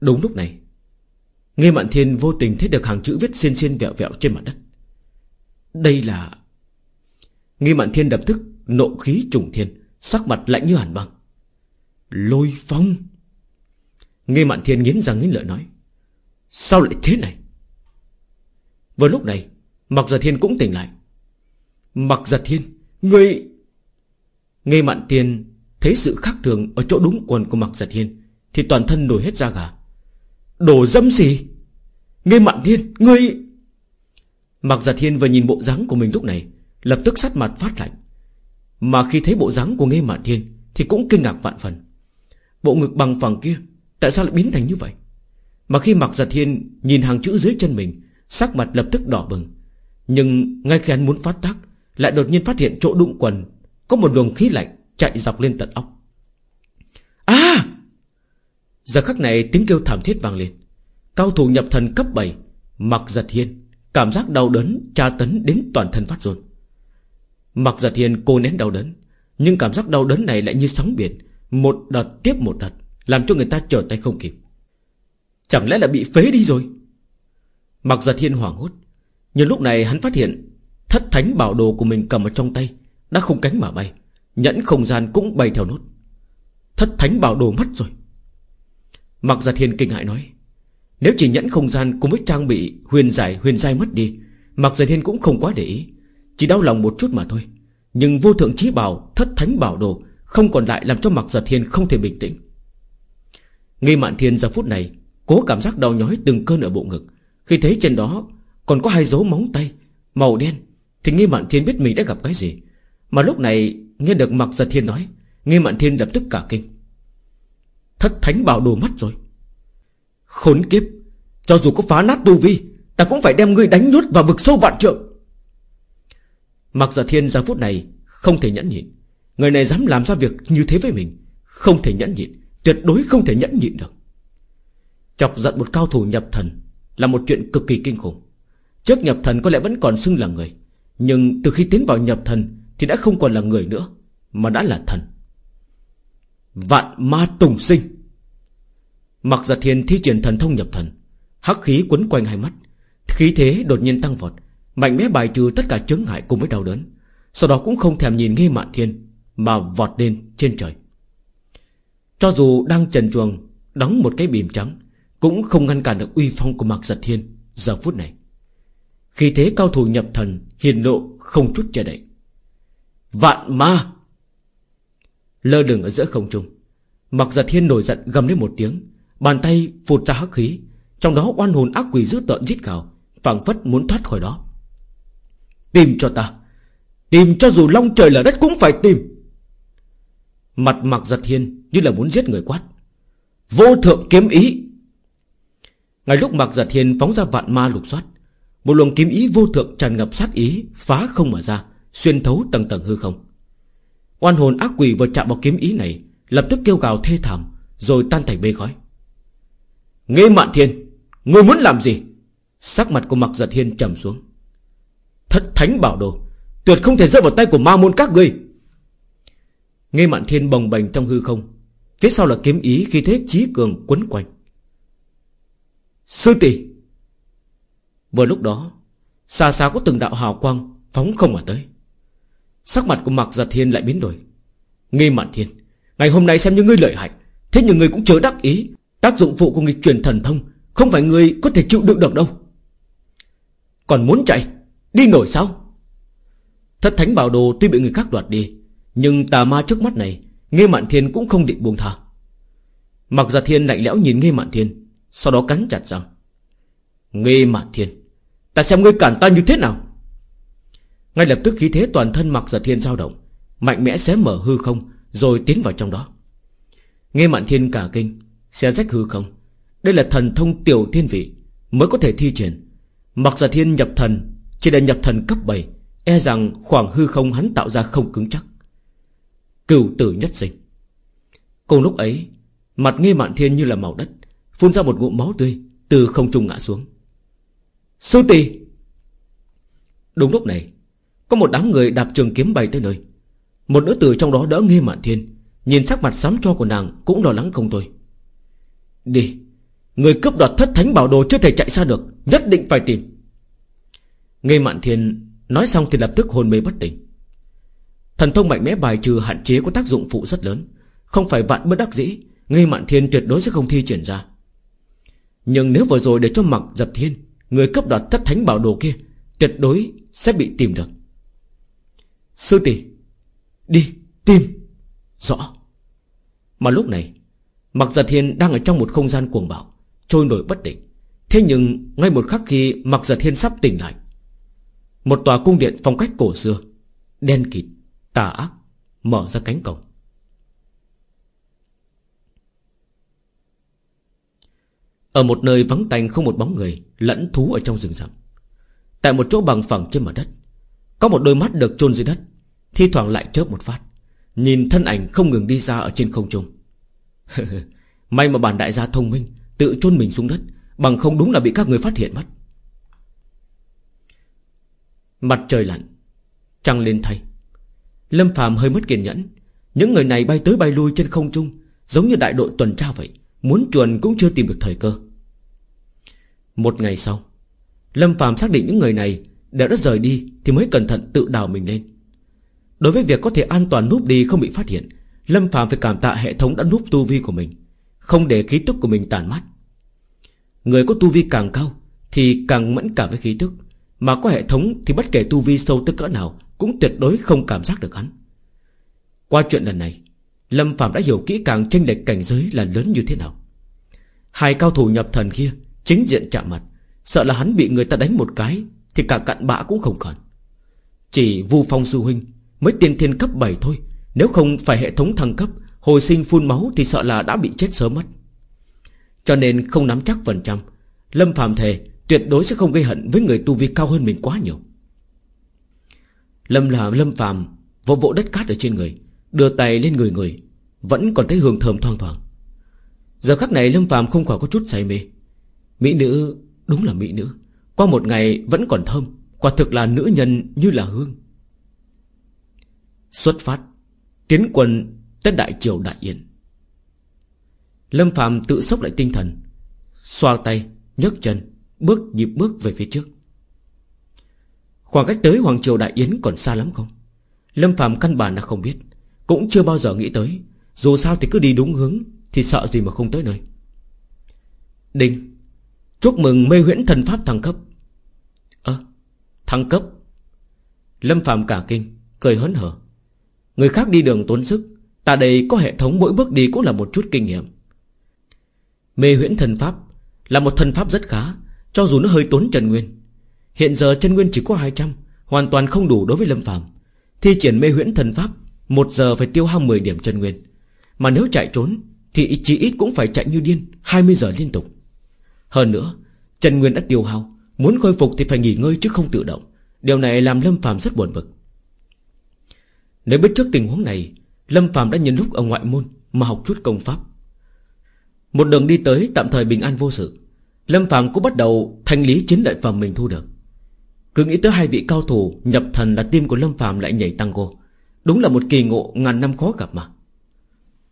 Đúng lúc này Nghe Mạn Thiên vô tình thấy được hàng chữ viết xiên xiên vẹo vẹo trên mặt đất. Đây là Nghe Mạn Thiên đập tức Nộ khí trùng thiên, Sắc mặt lạnh như hàn băng. Lôi phong. Nghe Mạn Thiên nghiến răng nghiến lợi nói, Sao lại thế này? Vừa lúc này Mặc giờ Thiên cũng tỉnh lại. Mặc Giật Thiên Người Nghe Mạn tiền Thấy sự khác thường ở chỗ đúng quần của Mặc Giật Thiên Thì toàn thân nổi hết da gà. Đổ dâm gì? Nghe Mạn Thiên Ngươi! Mặc Giật Thiên vừa nhìn bộ dáng của mình lúc này, Lập tức sát mặt phát lạnh. Mà khi thấy bộ dáng của Nghe Mạn Thiên Thì cũng kinh ngạc vạn phần. Bộ ngực bằng phẳng kia, Tại sao lại biến thành như vậy? Mà khi Mặc Giật Thiên nhìn hàng chữ dưới chân mình, Sắc mặt lập tức đỏ bừng. Nhưng ngay khi hắn muốn phát tác lại đột nhiên phát hiện chỗ đụng quần, Có một luồng khí lạnh chạy dọc lên tận óc. À! Giờ khắc này tiếng kêu thảm thiết vang lên. Cao thủ nhập thần cấp 7 Mặc giật hiên, Cảm giác đau đớn tra tấn đến toàn thân phát run. Mặc giật hiên cô nén đau đớn, Nhưng cảm giác đau đớn này lại như sóng biển, Một đợt tiếp một đợt, Làm cho người ta trở tay không kịp. Chẳng lẽ là bị phế đi rồi? Mặc giật hiên hoảng hốt. Nhưng lúc này hắn phát hiện Thất thánh bảo đồ của mình cầm ở trong tay, Đã không cánh mà bay. Nhẫn không gian cũng bay theo nốt. Thất thánh bảo đồ mất rồi. Mặc ra thiên kinh hại nói, Nếu chỉ nhẫn không gian cùng với trang bị Huyền giải, huyền giai mất đi Mặc ra thiên cũng không quá để ý. Chỉ đau lòng một chút mà thôi. Nhưng vô thượng trí bảo, thất thánh bảo đồ Không còn lại làm cho mặc giật thiên không thể bình tĩnh. Nghi mạn thiên giờ phút này Cố cảm giác đau nhói từng cơn ở bộ ngực. Khi thấy trên đó Còn có hai dấu móng tay Màu đen thì nghi mạn thiên biết mình đã gặp cái gì? Mà lúc này, nghe được mặc giật thiên nói, Nghi mạn thiên lập tức cả kinh. Thất thánh bảo đồ mất rồi. Khốn kiếp! Cho dù có phá nát tu vi, Ta cũng phải đem ngươi đánh nhốt vào vực sâu vạn trượng. Mặc Giật thiên giờ phút này Không thể nhẫn nhịn. Người này dám làm ra việc như thế với mình, Không thể nhẫn nhịn, Tuyệt đối không thể nhẫn nhịn được. Chọc giận một cao thủ nhập thần Là một chuyện cực kỳ kinh khủng. Trước nhập thần có lẽ vẫn còn xưng là người nhưng từ khi tiến vào nhập thần Thì đã không còn là người nữa, Mà đã là thần. Vạn ma tùng sinh. Mặc giả thiên thi triển thần thông nhập thần, Hắc khí quấn quanh hai mắt, Khí thế đột nhiên tăng vọt, Mạnh mẽ bài trừ tất cả chướng ngại cùng với đau đớn, Sau đó cũng không thèm nhìn nghi mạn thiên Mà vọt lên trên trời. Cho dù đang trần chuồng Đóng một cái bìm trắng, Cũng không ngăn cản được uy phong của Mạc Giật Thiên Giờ phút này. Khi thế cao thủ nhập thần, Hiền lộ không chút che đậy. Vạn ma! Lơ lửng ở giữa không trung. Mặc giật thiên nổi giận gầm lên một tiếng. Bàn tay phụt ra hắc khí. Trong đó oan hồn ác quỷ dữ tợn rít gào, phảng phất muốn thoát khỏi đó. Tìm cho ta! Tìm cho dù long trời lở đất cũng phải tìm! Mặt mặc giật thiên Như là muốn giết người quát. Vô thượng kiếm ý! Ngay lúc mặc giật thiên phóng ra vạn ma lục soát một luồng kiếm ý vô thượng tràn ngập sát ý, Phá không mở ra, Xuyên thấu tầng tầng hư không. Oan hồn ác quỷ vừa chạm vào kiếm ý này, Lập tức kêu gào thê thảm, Rồi tan thành bê khói. Nghe mạn thiên, Ngươi muốn làm gì? Sắc mặt của mặc giật thiên trầm xuống. Thất thánh bảo đồ, Tuyệt không thể rơi vào tay của ma môn các ngươi. Nghe mạn thiên bồng bềnh trong hư không, Phía sau là kiếm ý khi thế trí cường quấn quanh. Sư tỷ Vừa lúc đó Xa xa có từng đạo hào quang Phóng không mà tới. Sắc mặt của Mạc Giật Thiên lại biến đổi. Nghi Mạn Thiên, Ngày hôm nay xem như ngươi lợi hại, Thế nhưng ngươi cũng chớ đắc ý. Tác dụng phụ của nghịch truyền thần thông Không phải ngươi có thể chịu đựng được đâu. Còn muốn chạy, Đi nổi sao? Thất thánh bảo đồ tuy bị người khác đoạt đi, Nhưng tà ma trước mắt này Nghe Mạn Thiên cũng không định buông tha. Mặc Giật Thiên lạnh lẽo nhìn Nghe Mạn Thiên, Sau đó cắn chặt răng. Nghe Mạn Thiên Ta xem ngươi cản ta như thế nào. Ngay lập tức khí thế toàn thân mặc giật thiên dao động, Mạnh mẽ xé mở hư không, Rồi tiến vào trong đó. Nghe mạn thiên cả kinh, Xé rách hư không, Đây là thần thông tiểu thiên vị Mới có thể thi triển. Mặc giật thiên nhập thần, Chỉ là nhập thần cấp 7 E rằng khoảng hư không hắn tạo ra không cứng chắc. Cửu tử nhất sinh. Cùng lúc ấy, Mặt nghe mạn thiên như là màu đất, Phun ra một ngụm máu tươi Từ không trung ngã xuống. Sư tỷ Đúng lúc này, Có một đám người đạp trường kiếm bay tới nơi. Một nữ tử trong đó đỡ nghi mạn thiên, Nhìn sắc mặt sám cho của nàng Cũng lo lắng không thôi. Đi, Người cướp đoạt thất thánh bảo đồ chưa thể chạy xa được, Nhất định phải tìm. Nghi mạn thiên Nói xong thì lập tức hôn mê bất tỉnh. Thần thông mạnh mẽ bài trừ hạn chế có tác dụng phụ rất lớn, Không phải vạn bất đắc dĩ, Nghi mạn thiên tuyệt đối sẽ không thi triển ra. Nhưng nếu vừa rồi để cho mặc giật thiên Người cấp đoạt thất thánh bảo đồ kia, Tuyệt đối sẽ bị tìm được. Sư tỷ, Đi, tìm. Rõ. Mà lúc này Mặc giật thiên đang ở trong một không gian cuồng bạo, Trôi nổi bất định. Thế nhưng, ngay một khắc khi Mặc giật thiên sắp tỉnh lại, Một tòa cung điện phong cách cổ xưa, Đen kịt, Tà ác, Mở ra cánh cổng. Ở một nơi vắng tanh không một bóng người, Lẫn thú ở trong rừng rậm. Tại một chỗ bằng phẳng trên mặt đất, Có một đôi mắt được chôn dưới đất, Thi thoảng lại chớp một phát, Nhìn thân ảnh không ngừng đi ra ở trên không trung. May mà bản đại gia thông minh, Tự chôn mình xuống đất, Bằng không đúng là bị các người phát hiện mất. Mặt trời lặn, Trăng lên thay. Lâm phàm hơi mất kiên nhẫn, Những người này bay tới bay lui trên không trung, Giống như đại đội tuần tra vậy. Muốn chuồn cũng chưa tìm được thời cơ. Một ngày sau, Lâm Phạm xác định những người này Đã đã rời đi Thì mới cẩn thận tự đào mình lên. Đối với việc có thể an toàn núp đi không bị phát hiện, Lâm Phạm phải cảm tạ hệ thống đã núp tu vi của mình, Không để khí tức của mình tàn mát. Người có tu vi càng cao Thì càng mẫn cảm với khí tức, Mà có hệ thống thì bất kể tu vi sâu tới cỡ nào Cũng tuyệt đối không cảm giác được hắn. Qua chuyện lần này Lâm Phạm đã hiểu kỹ càng tranh lệch cảnh giới là lớn như thế nào. Hai cao thủ nhập thần kia Chính diện chạm mặt, Sợ là hắn bị người ta đánh một cái Thì cả cặn bã cũng không còn. Chỉ Vu Phong Sư Huynh Mới tiên thiên cấp 7 thôi, Nếu không phải hệ thống thăng cấp, Hồi sinh phun máu thì sợ là đã bị chết sớm mất. Cho nên không nắm chắc phần trăm, Lâm Phạm thề Tuyệt đối sẽ không gây hận với người tu vi cao hơn mình quá nhiều. Lâm là Lâm Phạm, Vỗ vỗ đất cát ở trên người Đưa tay lên người người, Vẫn còn thấy hương thơm thoang thoảng. Giờ khắc này Lâm phàm không khỏi có chút say mê. Mỹ nữ, Đúng là mỹ nữ. Qua một ngày vẫn còn thơm, Quả thực là nữ nhân như là hương. Xuất phát, Tiến quân tới Đại Triều Đại Yên. Lâm phàm tự sốc lại tinh thần, Xoa tay, nhấc chân, Bước nhịp bước về phía trước. Khoảng cách tới Hoàng Triều Đại Yến còn xa lắm không? Lâm phàm căn bản là không biết. Cũng chưa bao giờ nghĩ tới. Dù sao thì cứ đi đúng hướng, Thì sợ gì mà không tới nơi. Đinh, Chúc mừng mê huyễn thần pháp thăng cấp. Ơ, Thăng cấp? Lâm Phạm cả kinh, Cười hớn hở. Người khác đi đường tốn sức Ta đây có hệ thống mỗi bước đi cũng là một chút kinh nghiệm. Mê huyễn thần pháp Là một thần pháp rất khá, Cho dù nó hơi tốn Trần Nguyên. Hiện giờ Trần Nguyên chỉ có 200 Hoàn toàn không đủ đối với Lâm Phạm Thi triển mê huyễn thần pháp một giờ phải tiêu hao 10 điểm chân Nguyên. Mà nếu chạy trốn, Thì chỉ ít cũng phải chạy như điên 20 giờ liên tục. Hơn nữa, chân Nguyên đã tiêu hao, Muốn khôi phục thì phải nghỉ ngơi chứ không tự động. Điều này làm Lâm Phạm rất buồn bực. Nếu biết trước tình huống này, Lâm Phạm đã nhân lúc ở ngoại môn Mà học chút công pháp. Một đường đi tới tạm thời bình an vô sự, Lâm Phạm cũng bắt đầu thanh lý chiến lợi phẩm mình thu được. Cứ nghĩ tới hai vị cao thủ Nhập thần là tim của Lâm Phạm lại nhảy tăng cô Đúng là một kỳ ngộ ngàn năm khó gặp mà.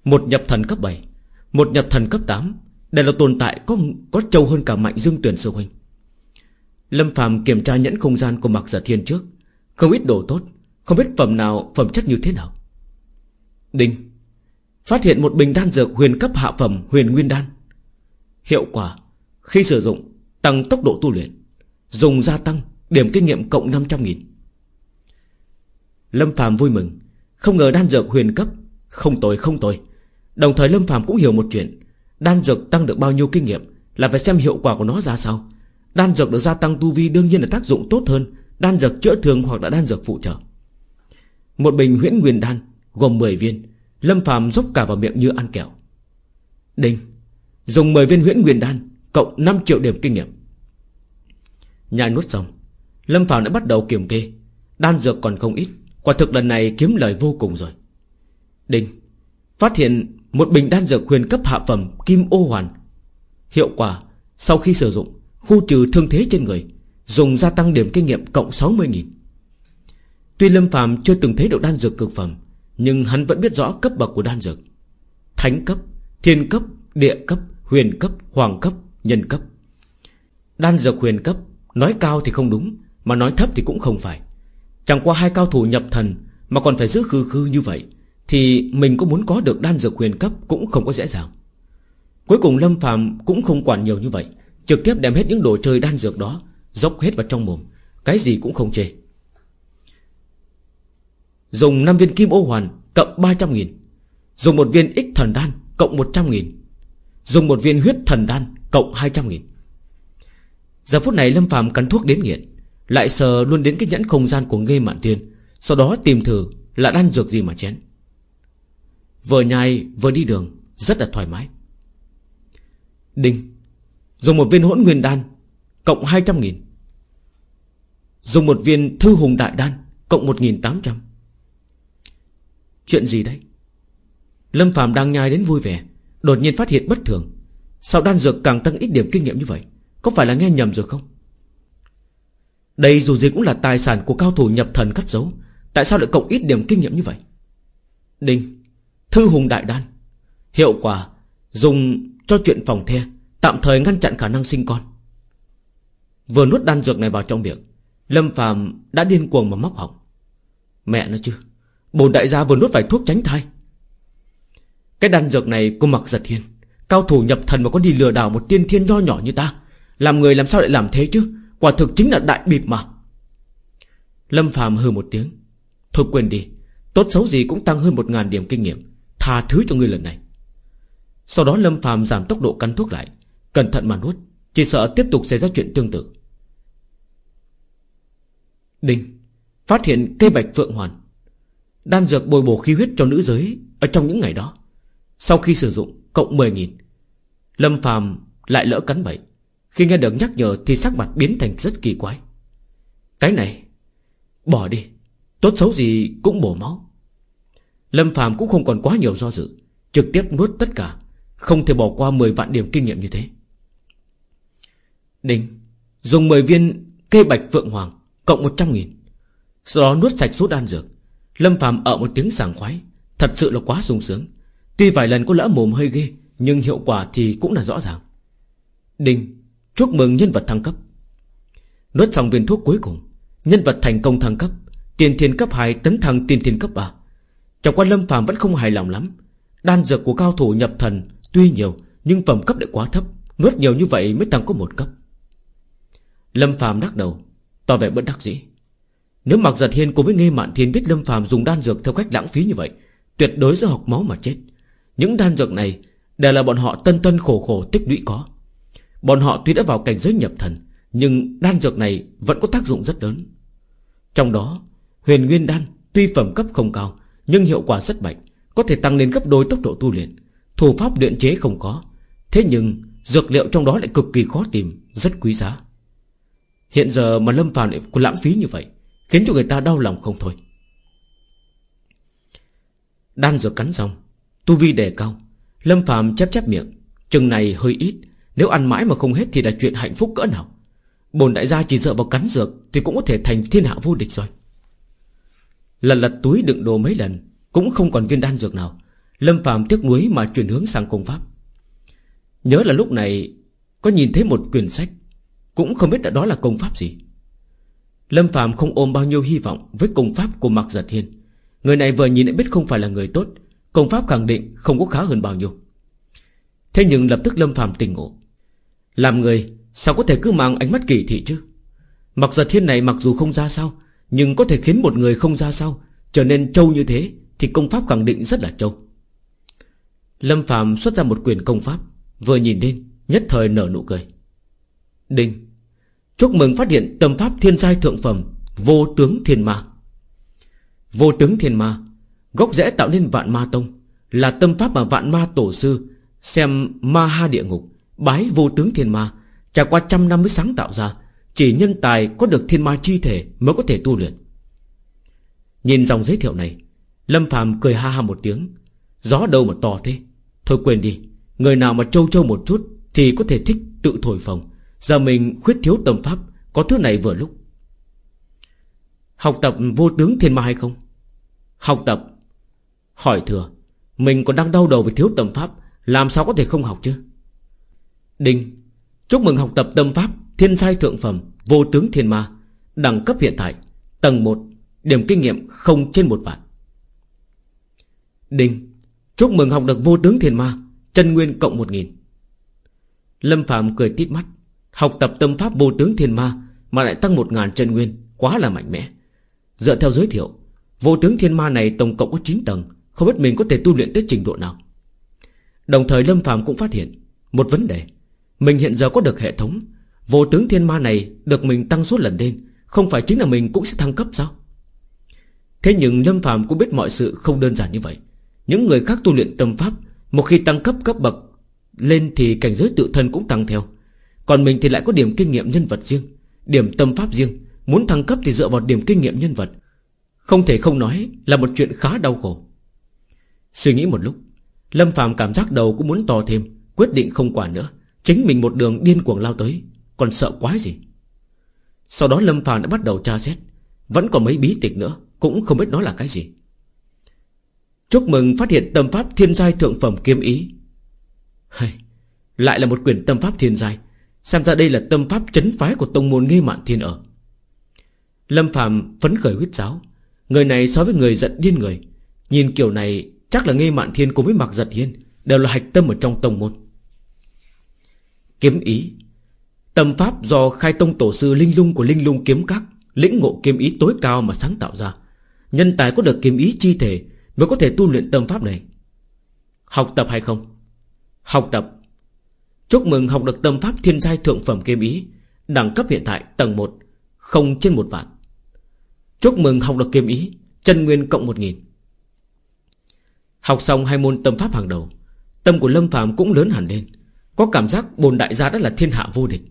Một nhập thần cấp 7 Một nhập thần cấp 8 đây là tồn tại có có trâu hơn cả mạnh dương tuyển sư huynh. Lâm phàm kiểm tra nhẫn không gian của Mạc Giả Thiên trước, Không ít đồ tốt, Không biết phẩm nào, phẩm chất như thế nào. Đinh, Phát hiện một bình đan dược huyền cấp hạ phẩm huyền nguyên đan. Hiệu quả, Khi sử dụng, Tăng tốc độ tu luyện, Dùng gia tăng, Điểm kinh nghiệm cộng 500.000 Lâm Phạm vui mừng. Không ngờ đan dược huyền cấp, Không tồi không tồi. Đồng thời Lâm Phạm cũng hiểu một chuyện. Đan dược tăng được bao nhiêu kinh nghiệm, Là phải xem hiệu quả của nó ra sao. Đan dược được gia tăng tu vi đương nhiên là tác dụng tốt hơn, Đan dược chữa thương hoặc là đan dược phụ trợ. Một bình huyễn nguyên đan, Gồm 10 viên. Lâm Phạm dốc cả vào miệng như ăn kẹo. Đinh. Dùng 10 viên huyễn nguyên đan, Cộng 5 triệu điểm kinh nghiệm. Nhai nuốt xong, Lâm Phạm đã bắt đầu kiểm kê. Đan dược còn không ít. Quả thực lần này kiếm lời vô cùng rồi. Đinh Phát hiện một bình đan dược huyền cấp hạ phẩm Kim ô hoàn. Hiệu quả Sau khi sử dụng Khu trừ thương thế trên người Dùng gia tăng điểm kinh nghiệm cộng 60.000 Tuy Lâm Phạm chưa từng thấy được đan dược cực phẩm Nhưng hắn vẫn biết rõ cấp bậc của đan dược. Thánh cấp, thiên cấp, địa cấp, huyền cấp, hoàng cấp, nhân cấp. Đan dược huyền cấp Nói cao thì không đúng Mà nói thấp thì cũng không phải. Chẳng qua hai cao thủ nhập thần Mà còn phải giữ khư khư như vậy, Thì mình có muốn có được đan dược huyền cấp Cũng không có dễ dàng. Cuối cùng Lâm phàm cũng không quản nhiều như vậy, Trực tiếp đem hết những đồ chơi đan dược đó Dốc hết vào trong mồm, Cái gì cũng không chê. Dùng 5 viên kim ô hoàn Cộng 300 nghìn, Dùng một viên ích thần đan Cộng 100 nghìn, Dùng một viên huyết thần đan Cộng 200 nghìn. Giờ phút này Lâm phàm cắn thuốc đến nghiện lại sờ luôn đến cái nhẫn không gian của ngây Mạn Tiên Sau đó tìm thử là đan dược gì mà chén. Vừa nhai vừa đi đường, Rất là thoải mái. Đinh, Dùng một viên hỗn nguyên đan Cộng 200 nghìn. Dùng một viên thư hùng đại đan Cộng 1.800 Chuyện gì đấy? Lâm Phạm đang nhai đến vui vẻ, Đột nhiên phát hiện bất thường. Sao đan dược càng tăng ít điểm kinh nghiệm như vậy? Có phải là nghe nhầm rồi không? Đây dù gì cũng là tài sản của cao thủ nhập thần cất giấu. Tại sao lại cộng ít điểm kinh nghiệm như vậy? Đinh, Thư hùng đại đan. Hiệu quả, Dùng cho chuyện phòng the, Tạm thời ngăn chặn khả năng sinh con. Vừa nuốt đan dược này vào trong miệng, Lâm Phạm đã điên cuồng mà móc họng. Mẹ nó chứ Bồn đại gia vừa nuốt phải thuốc tránh thai. Cái đan dược này cô mặc giật hiên, Cao thủ nhập thần mà có đi lừa đảo một tiên thiên nho nhỏ như ta, Làm người làm sao lại làm thế chứ? Quả thực chính là đại bịp mà. Lâm Phạm hừ một tiếng. Thôi quên đi, Tốt xấu gì cũng tăng hơn một ngàn điểm kinh nghiệm, Tha thứ cho ngươi lần này. Sau đó Lâm Phạm giảm tốc độ cắn thuốc lại, Cẩn thận mà nuốt, Chỉ sợ tiếp tục xảy ra chuyện tương tự. Đinh, Phát hiện cây bạch phượng hoàn. Đan dược bồi bổ khí huyết cho nữ giới Ở trong những ngày đó. Sau khi sử dụng, cộng 10.000 Lâm phàm lại lỡ cắn bậy. Khi nghe được nhắc nhở thì sắc mặt biến thành rất kỳ quái. Cái này, Bỏ đi, Tốt xấu gì cũng bổ máu. Lâm phàm cũng không còn quá nhiều do dự, Trực tiếp nuốt tất cả, Không thể bỏ qua 10 vạn điểm kinh nghiệm như thế. Đinh, Dùng 10 viên cây bạch vượng hoàng Cộng 100 nghìn, Sau đó nuốt sạch số đan dược. Lâm phàm ở một tiếng sảng khoái, Thật sự là quá sung sướng. Tuy vài lần có lỡ mồm hơi ghê, Nhưng hiệu quả thì cũng là rõ ràng. Đinh Chúc mừng nhân vật thăng cấp. Nuốt xong viên thuốc cuối cùng, Nhân vật thành công thăng cấp, Tiền thiên cấp 2 tấn thăng tiền thiên cấp 3 Trong quan Lâm phàm vẫn không hài lòng lắm. Đan dược của cao thủ nhập thần Tuy nhiều, nhưng phẩm cấp lại quá thấp, Nuốt nhiều như vậy mới tăng có một cấp. Lâm phàm đắc đầu, Tỏ vẻ bất đắc dĩ. Nếu mặc giật hiên cùng với nghe mạn thiên biết Lâm phàm dùng đan dược theo cách lãng phí như vậy, Tuyệt đối sẽ học máu mà chết. Những đan dược này Đều là bọn họ tân tân khổ khổ tích lũy có. Bọn họ tuy đã vào cảnh giới nhập thần, Nhưng đan dược này vẫn có tác dụng rất lớn. Trong đó, Huyền Nguyên Đan tuy phẩm cấp không cao, Nhưng hiệu quả rất mạnh, Có thể tăng lên gấp đôi tốc độ tu luyện. Thủ pháp luyện chế không có Thế nhưng dược liệu trong đó lại cực kỳ khó tìm, Rất quý giá. Hiện giờ mà Lâm Phàm lại có lãng phí như vậy, Khiến cho người ta đau lòng không thôi. Đan dược cắn xong, Tu vi đề cao, Lâm Phàm chép chép miệng, Chừng này hơi ít nếu ăn mãi mà không hết thì là chuyện hạnh phúc cỡ nào? Bồn đại gia chỉ dựa vào cắn dược Thì cũng có thể thành thiên hạ vô địch rồi. Lần lật túi đựng đồ mấy lần, Cũng không còn viên đan dược nào. Lâm Phàm tiếc nuối mà chuyển hướng sang công pháp. Nhớ là lúc này, Có nhìn thấy một quyển sách, cũng không biết đã đó là công pháp gì. Lâm phàm không ôm bao nhiêu hy vọng Với công pháp của Mạc Giật Thiên Người này vừa nhìn đã biết không phải là người tốt, Công pháp khẳng định không có khá hơn bao nhiêu. Thế nhưng lập tức Lâm phàm tỉnh ngộ. Làm người, Sao có thể cứ mang ánh mắt kỳ thị chứ? Mặc giờ Thiên này mặc dù không ra sao, Nhưng có thể khiến một người không ra sao. Trở nên trâu như thế Thì công pháp khẳng định rất là trâu. Lâm Phạm xuất ra một quyền công pháp, Vừa nhìn lên, Nhất thời nở nụ cười. Đinh. Chúc mừng phát hiện tâm pháp thiên giai thượng phẩm, Vô tướng thiên ma. Vô tướng thiên ma, Gốc rễ tạo nên vạn ma tông, Là tâm pháp mà vạn ma tổ sư Xem ma ha địa ngục. Bái vô tướng thiên ma, Trải qua trăm năm mới sáng tạo ra, Chỉ nhân tài có được thiên ma chi thể Mới có thể tu luyện. Nhìn dòng giới thiệu này, Lâm phàm cười ha ha một tiếng. Gió đâu mà to thế? Thôi quên đi, Người nào mà trâu trâu một chút Thì có thể thích tự thổi phồng. Giờ mình khuyết thiếu tâm pháp, Có thứ này vừa lúc. Học tập vô tướng thiên ma hay không? Học tập. Hỏi thừa, Mình còn đang đau đầu về thiếu tâm pháp, Làm sao có thể không học chứ? Đinh. Chúc mừng học tập tâm pháp, Thiên sai thượng phẩm, Vô tướng thiên ma, Đẳng cấp hiện tại, Tầng 1 Điểm kinh nghiệm không trên một vạn. Đinh. Chúc mừng học được vô tướng thiên ma, Chân nguyên cộng một nghìn. Lâm Phạm cười tít mắt. Học tập tâm pháp vô tướng thiên ma Mà lại tăng một ngàn chân nguyên, Quá là mạnh mẽ. Dựa theo giới thiệu, Vô tướng thiên ma này tổng cộng có 9 tầng, Không biết mình có thể tu luyện tới trình độ nào. Đồng thời Lâm Phạm cũng phát hiện Một vấn đề. Mình hiện giờ có được hệ thống. Vô tướng thiên ma này được mình tăng suốt lần lên. Không phải chính là mình cũng sẽ thăng cấp sao? Thế nhưng Lâm phàm cũng biết mọi sự không đơn giản như vậy. Những người khác tu luyện tâm pháp, Một khi tăng cấp cấp bậc Lên thì cảnh giới tự thân cũng tăng theo. Còn mình thì lại có điểm kinh nghiệm nhân vật riêng, Điểm tâm pháp riêng. Muốn thăng cấp thì dựa vào điểm kinh nghiệm nhân vật. Không thể không nói là một chuyện khá đau khổ. Suy nghĩ một lúc, Lâm phàm cảm giác đầu cũng muốn to thêm, Quyết định không quản nữa. Chính mình một đường điên cuồng lao tới Còn sợ quái gì? Sau đó Lâm phàm đã bắt đầu tra xét Vẫn còn mấy bí tịch nữa Cũng không biết nó là cái gì. Chúc mừng phát hiện tâm pháp thiên giai thượng phẩm kiếm ý. Hay, Lại là một quyển tâm pháp thiên giai Xem ra đây là tâm pháp chấn phái của tông môn nghi mạn thiên ở. Lâm Phạm phấn khởi huyết giáo Người này so với người giận điên người Nhìn kiểu này chắc là nghi mạn thiên cùng với mặc giật hiên Đều là hạch tâm ở trong tông môn. Kiếm ý. Tâm pháp do khai tông tổ sư Linh Lung của Linh Lung kiếm các, Lĩnh ngộ kiếm ý tối cao mà sáng tạo ra. Nhân tài có được kiếm ý chi thể Mới có thể tu luyện tâm pháp này. Học tập hay không? Học tập. Chúc mừng học được tâm pháp thiên giai thượng phẩm kiếm ý, Đẳng cấp hiện tại tầng 1 Không trên một vạn. Chúc mừng học được kiếm ý, Chân nguyên cộng một nghìn. Học xong hai môn tâm pháp hàng đầu, Tâm của Lâm phàm cũng lớn hẳn lên. Có cảm giác bồn đại gia đã là thiên hạ vô địch.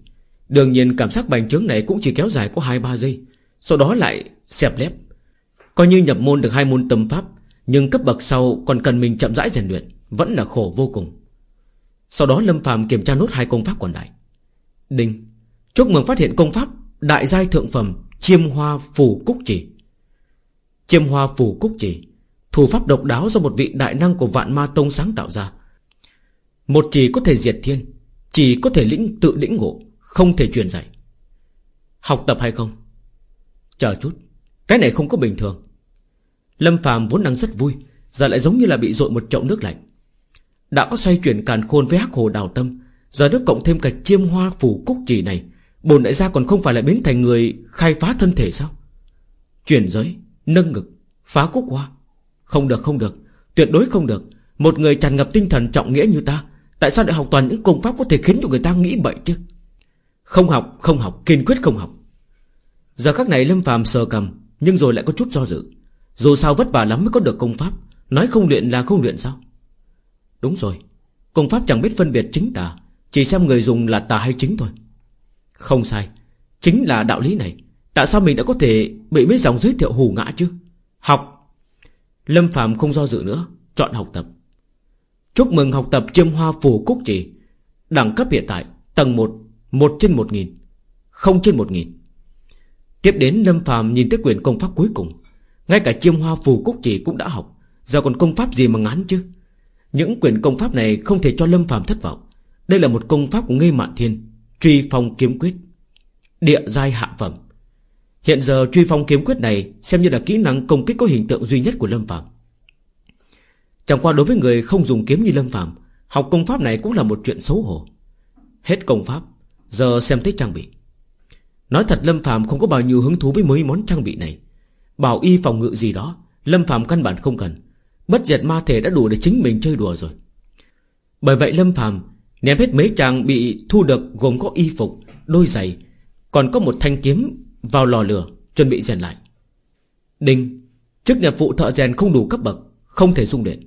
Đương nhiên cảm giác bành trướng này Cũng chỉ kéo dài có 2-3 giây, Sau đó lại xẹp lép. Coi như nhập môn được hai môn tâm pháp, Nhưng cấp bậc sau còn cần mình chậm rãi rèn luyện, Vẫn là khổ vô cùng. Sau đó Lâm phàm kiểm tra nốt hai công pháp còn lại. Đinh, Chúc mừng phát hiện công pháp Đại giai thượng phẩm Chiêm hoa phù cúc chỉ. Chiêm hoa phù cúc chỉ, Thủ pháp độc đáo do một vị đại năng của vạn ma tông sáng tạo ra. Một chỉ có thể diệt thiên Chỉ có thể lĩnh tự lĩnh ngộ Không thể truyền dạy. Học tập hay không? Chờ chút Cái này không có bình thường. Lâm phàm vốn đang rất vui Giờ lại giống như là bị dội một chậu nước lạnh. Đã có xoay chuyển càn khôn với hắc hồ đào tâm Giờ nước cộng thêm cả chiêm hoa phủ cúc chỉ này Bồn đại gia còn không phải là biến thành người Khai phá thân thể sao? Chuyển giới, nâng ngực, phá cúc hoa. Không được không được Tuyệt đối không được. Một người tràn ngập tinh thần trọng nghĩa như ta Tại sao lại học toàn những công pháp có thể khiến cho người ta nghĩ bậy chứ? Không học, không học, kiên quyết không học. Giờ các này Lâm phàm sờ cầm Nhưng rồi lại có chút do dự. Dù sao vất vả lắm mới có được công pháp. Nói không luyện là không luyện sao? Đúng rồi Công pháp chẳng biết phân biệt chính tà Chỉ xem người dùng là tà hay chính thôi. Không sai Chính là đạo lý này. Tại sao mình đã có thể bị mấy dòng giới thiệu hù ngã chứ? Học. Lâm Phạm không do dự nữa Chọn học tập. Chúc mừng học tập chiêm hoa phù cúc chỉ Đẳng cấp hiện tại, Tầng 1 1 trên 1 nghìn, Không trên 1 nghìn. Tiếp đến, Lâm phàm nhìn tới quyền công pháp cuối cùng. Ngay cả chiêm hoa phù cúc chỉ cũng đã học. Giờ còn công pháp gì mà ngán chứ? Những quyền công pháp này không thể cho Lâm phàm thất vọng. Đây là một công pháp của Ngây Mạn Thiên, Truy phong kiếm quyết. Địa giai hạ phẩm. Hiện giờ truy phong kiếm quyết này Xem như là kỹ năng công kích có hình tượng duy nhất của Lâm phàm. Chẳng qua đối với người không dùng kiếm như Lâm Phạm Học công pháp này cũng là một chuyện xấu hổ. Hết công pháp, Giờ xem tới trang bị. Nói thật Lâm Phạm không có bao nhiêu hứng thú với mấy món trang bị này. Bảo y phòng ngự gì đó, Lâm Phạm căn bản không cần. Bất diệt ma thể đã đủ để chính mình chơi đùa rồi. Bởi vậy Lâm Phạm Ném hết mấy trang bị thu được gồm có y phục, Đôi giày, Còn có một thanh kiếm vào lò lửa, Chuẩn bị rèn lại. Đinh, Chức nhập vụ thợ rèn không đủ cấp bậc, Không thể dung luyện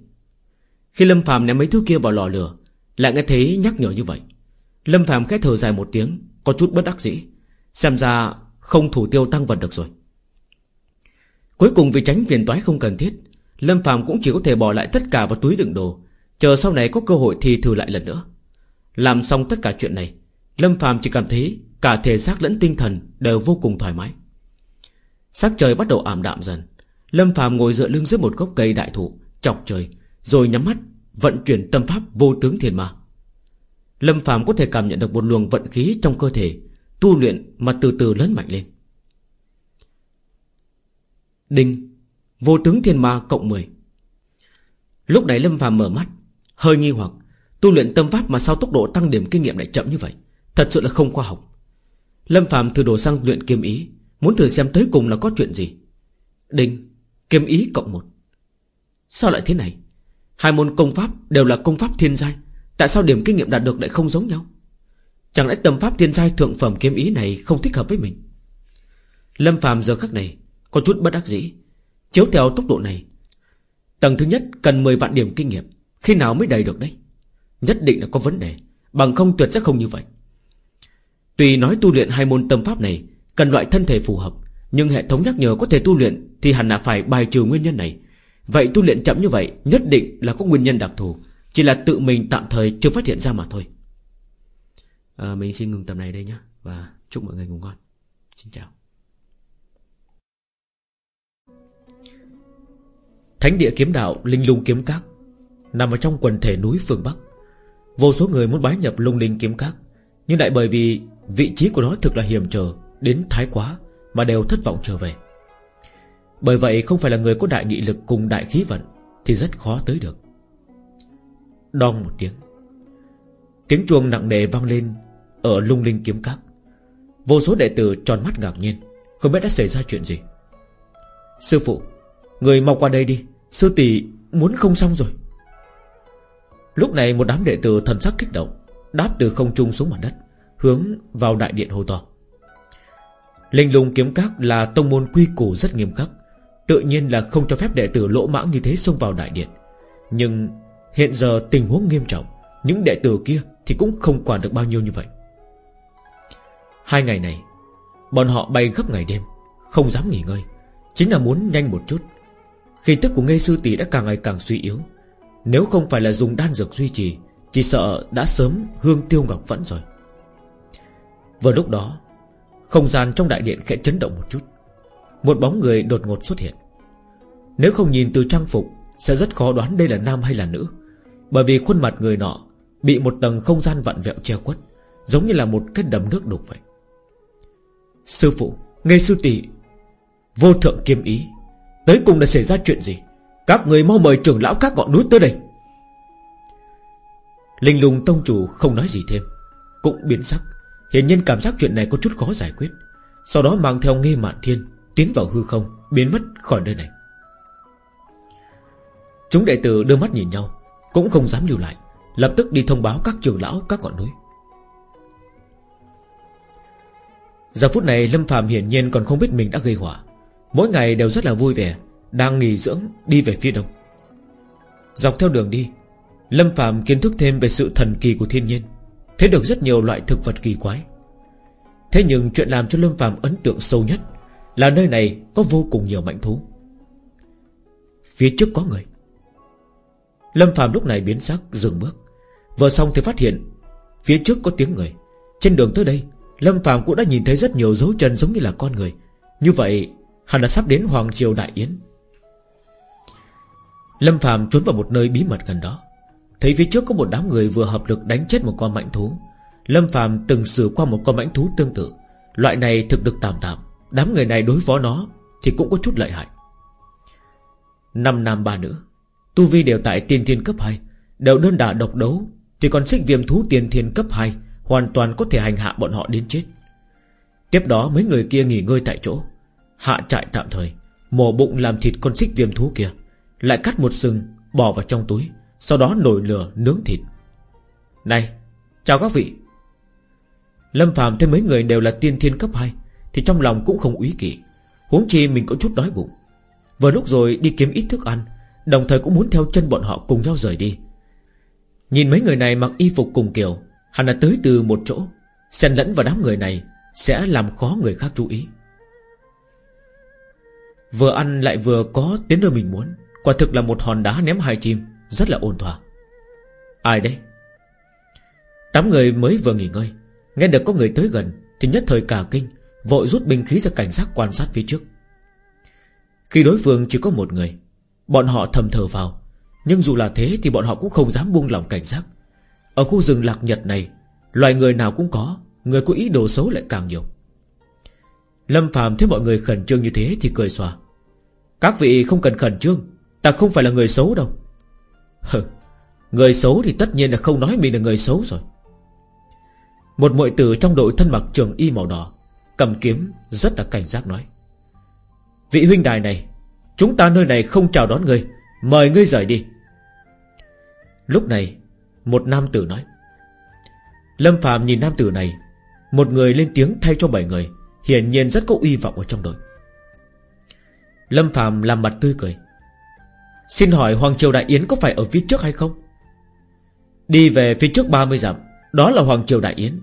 khi Lâm Phạm ném mấy thứ kia vào lò lửa, Lại nghe thấy nhắc nhở như vậy. Lâm Phạm khẽ thở dài một tiếng, Có chút bất đắc dĩ, Xem ra không thủ tiêu tăng vật được rồi. Cuối cùng vì tránh phiền toái không cần thiết, Lâm Phạm cũng chỉ có thể bỏ lại tất cả vào túi đựng đồ, Chờ sau này có cơ hội thì thử lại lần nữa. Làm xong tất cả chuyện này, Lâm Phạm chỉ cảm thấy Cả thể xác lẫn tinh thần Đều vô cùng thoải mái. Sắc trời bắt đầu ảm đạm dần, Lâm Phạm ngồi dựa lưng dưới một gốc cây đại thụ, Chọc trời rồi nhắm mắt, Vận chuyển tâm pháp vô tướng thiền ma. Lâm phàm có thể cảm nhận được một luồng vận khí trong cơ thể, Tu luyện mà từ từ lớn mạnh lên. Đinh, Vô tướng thiên ma cộng 10 Lúc này Lâm phàm mở mắt, Hơi nghi hoặc, Tu luyện tâm pháp mà sao tốc độ tăng điểm kinh nghiệm lại chậm như vậy, Thật sự là không khoa học. Lâm phàm thử đổ sang luyện kiếm ý, Muốn thử xem tới cùng là có chuyện gì. Đinh, Kiếm ý cộng một. Sao lại thế này? Hai môn công pháp đều là công pháp thiên giai. Tại sao điểm kinh nghiệm đạt được lại không giống nhau? Chẳng lẽ tâm pháp thiên giai thượng phẩm kiếm ý này Không thích hợp với mình? Lâm phàm giờ khắc này Có chút bất đắc dĩ, Chiếu theo tốc độ này. Tầng thứ nhất cần 10 vạn điểm kinh nghiệm, Khi nào mới đầy được đấy Nhất định là có vấn đề, Bằng không tuyệt sẽ không như vậy. Tuy nói tu luyện hai môn tâm pháp này Cần loại thân thể phù hợp, Nhưng hệ thống nhắc nhở có thể tu luyện Thì hẳn là phải bài trừ nguyên nhân này Vậy tu luyện chậm như vậy Nhất định là có nguyên nhân đặc thù. Chỉ là tự mình tạm thời chưa phát hiện ra mà thôi. À, Mình xin ngừng tập này đây nhé Và chúc mọi người ngủ ngon. Xin chào. Thánh địa kiếm đạo Linh lung kiếm các Nằm ở trong quần thể núi phương Bắc. Vô số người muốn bái nhập lung linh kiếm các Nhưng lại bởi vì vị trí của nó thực là hiểm trở Đến thái quá Mà đều thất vọng trở về. Bởi vậy không phải là người có đại nghị lực cùng đại khí vận Thì rất khó tới được. Đong một tiếng Tiếng chuông nặng nề vang lên Ở lung linh kiếm các. Vô số đệ tử tròn mắt ngạc nhiên, Không biết đã xảy ra chuyện gì. Sư phụ, Người mau qua đây đi, Sư tỷ muốn không xong rồi. Lúc này một đám đệ tử thần sắc kích động, Đáp từ không trung xuống mặt đất, Hướng vào đại điện hồ to. Linh lùng kiếm các là tông môn quy củ rất nghiêm khắc. Tự nhiên là không cho phép đệ tử lỗ mãng như thế xông vào đại điện. Nhưng hiện giờ tình huống nghiêm trọng, Những đệ tử kia thì cũng không quản được bao nhiêu như vậy. Hai ngày này, Bọn họ bay gấp ngày đêm, Không dám nghỉ ngơi, Chính là muốn nhanh một chút. Khi tức của ngây Sư Tỷ đã càng ngày càng suy yếu. Nếu không phải là dùng đan dược duy trì, Chỉ sợ đã sớm hương tiêu ngọc vẫn rồi. Vừa lúc đó, Không gian trong đại điện khẽ chấn động một chút. Một bóng người đột ngột xuất hiện. Nếu không nhìn từ trang phục, Sẽ rất khó đoán đây là nam hay là nữ, Bởi vì khuôn mặt người nọ Bị một tầng không gian vặn vẹo che khuất, Giống như là một cái đầm nước đục vậy. Sư phụ, Nghe sư tỷ. Vô thượng kiêm ý, Tới cùng đã xảy ra chuyện gì? Các người mau mời trưởng lão các ngọn núi tới đây. Linh lùng tông chủ không nói gì thêm, Cũng biến sắc. Hiện nhiên cảm giác chuyện này có chút khó giải quyết, Sau đó mang theo nghi mạn thiên Tiến vào hư không, Biến mất khỏi nơi này. Chúng đệ tử đưa mắt nhìn nhau, Cũng không dám lưu lại, Lập tức đi thông báo các trưởng lão, các ngọn núi. Giờ phút này, Lâm Phạm hiển nhiên còn không biết mình đã gây hỏa Mỗi ngày đều rất là vui vẻ, Đang nghỉ dưỡng, đi về phía đông. Dọc theo đường đi, Lâm Phạm kiến thức thêm về sự thần kỳ của thiên nhiên, Thấy được rất nhiều loại thực vật kỳ quái. Thế nhưng chuyện làm cho Lâm Phạm ấn tượng sâu nhất là nơi này có vô cùng nhiều mạnh thú. Phía trước có người. Lâm Phạm lúc này biến sắc, dừng bước. Vừa xong thì phát hiện, Phía trước có tiếng người. Trên đường tới đây, Lâm Phạm cũng đã nhìn thấy rất nhiều dấu chân giống như là con người. Như vậy Hắn đã sắp đến Hoàng Triều Đại Yến. Lâm Phạm trốn vào một nơi bí mật gần đó. Thấy phía trước có một đám người vừa hợp lực đánh chết một con mạnh thú. Lâm Phạm từng xử qua một con mãnh thú tương tự. Loại này thực được tạm tạm. Đám người này đối phó nó Thì cũng có chút lợi hại. Năm nam ba nữ, Tu vi đều tại tiên thiên cấp 2 Đều đơn đả độc đấu, Thì còn xích viêm thú tiên thiên cấp 2 Hoàn toàn có thể hành hạ bọn họ đến chết. Tiếp đó mấy người kia nghỉ ngơi tại chỗ, Hạ trại tạm thời, Mổ bụng làm thịt con xích viêm thú kia, Lại cắt một sừng, Bỏ vào trong túi, Sau đó nổi lửa nướng thịt. Này, Chào các vị. Lâm Phạm thấy mấy người đều là tiên thiên cấp 2 thì trong lòng cũng không úy kỵ. Huống chi mình có chút đói bụng. Vừa lúc rồi đi kiếm ít thức ăn, Đồng thời cũng muốn theo chân bọn họ cùng nhau rời đi. Nhìn mấy người này mặc y phục cùng kiểu, Hẳn là tới từ một chỗ. Xen lẫn vào đám người này Sẽ làm khó người khác chú ý. Vừa ăn lại vừa có tiến nơi mình muốn. Quả thực là một hòn đá ném hai chim, Rất là ôn thỏa. Ai đấy? Tám người mới vừa nghỉ ngơi, Nghe được có người tới gần Thì nhất thời cả kinh. Vội rút binh khí ra cảnh giác quan sát phía trước. Khi đối phương chỉ có một người, Bọn họ thầm thờ vào, Nhưng dù là thế thì bọn họ cũng không dám buông lòng cảnh giác. Ở khu rừng lạc nhật này, Loài người nào cũng có, Người có ý đồ xấu lại càng nhiều. Lâm Phàm thấy mọi người khẩn trương như thế Thì cười xòa. Các vị không cần khẩn trương, Ta không phải là người xấu đâu. Hừ, Người xấu thì tất nhiên là không nói mình là người xấu rồi. Một muội tử trong đội thân mặc trường y màu đỏ Cầm kiếm, rất là cảnh giác nói. Vị huynh đài này, Chúng ta nơi này không chào đón ngươi Mời ngươi rời đi. Lúc này, Một nam tử nói. Lâm Phạm nhìn nam tử này, Một người lên tiếng thay cho bảy người, Hiển nhiên rất có uy vọng ở trong đội. Lâm Phạm làm mặt tươi cười. Xin hỏi Hoàng Triều Đại Yến có phải ở phía trước hay không? Đi về phía trước 30 dặm, Đó là Hoàng Triều Đại Yến.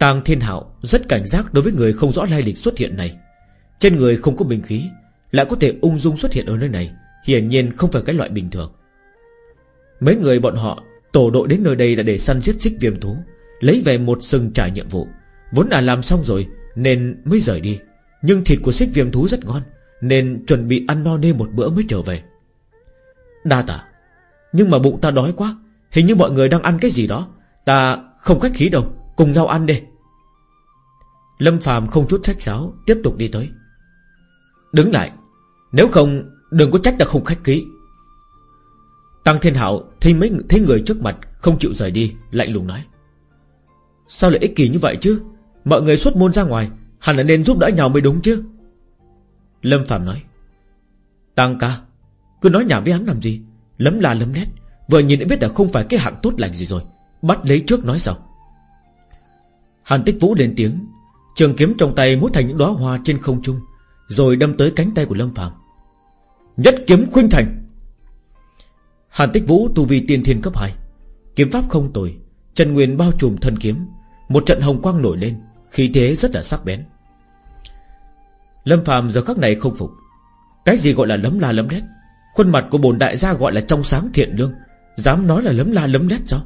Tàng Thiên Hạo rất cảnh giác đối với người không rõ lai lịch xuất hiện này. Trên người không có bình khí, Lại có thể ung dung xuất hiện ở nơi này, Hiển nhiên không phải cái loại bình thường. Mấy người bọn họ Tổ đội đến nơi đây là để săn giết xích viêm thú, Lấy về một sừng trải nhiệm vụ. Vốn là làm xong rồi, Nên mới rời đi. Nhưng thịt của xích viêm thú rất ngon, Nên chuẩn bị ăn no nê một bữa mới trở về. Đa tả Nhưng mà bụng ta đói quá, Hình như mọi người đang ăn cái gì đó. Ta không khách khí đâu, Cùng nhau ăn đi. Lâm Phạm không chút sách giáo Tiếp tục đi tới. Đứng lại, Nếu không, đừng có trách ta không khách khí. Tăng Thiên Hạo thấy mấy, thấy người trước mặt Không chịu rời đi, Lạnh lùng nói. Sao lại ích kỷ như vậy chứ? Mọi người xuất môn ra ngoài, Hẳn là nên giúp đỡ nhau mới đúng chứ? Lâm Phạm nói. Tăng ca, Cứ nói nhảm với hắn làm gì? Lấm la lấm nét Vừa nhìn đã biết là không phải cái hạng tốt lành gì rồi. Bắt lấy trước nói sau. Hàn tích vũ lên tiếng Trường kiếm trong tay mút thành những đóa hoa trên không trung, Rồi đâm tới cánh tay của Lâm Phạm Nhất kiếm khuynh thành. Hàn tích vũ tu vi tiên thiên cấp 2 Kiếm pháp không tồi, Chân nguyên bao trùm thân kiếm, Một trận hồng quang nổi lên, Khí thế rất là sắc bén. Lâm Phạm giờ khắc này không phục. Cái gì gọi là lấm la lấm lét? Khuôn mặt của bồn đại gia gọi là trong sáng thiện lương, Dám nói là lấm la lấm lét sao?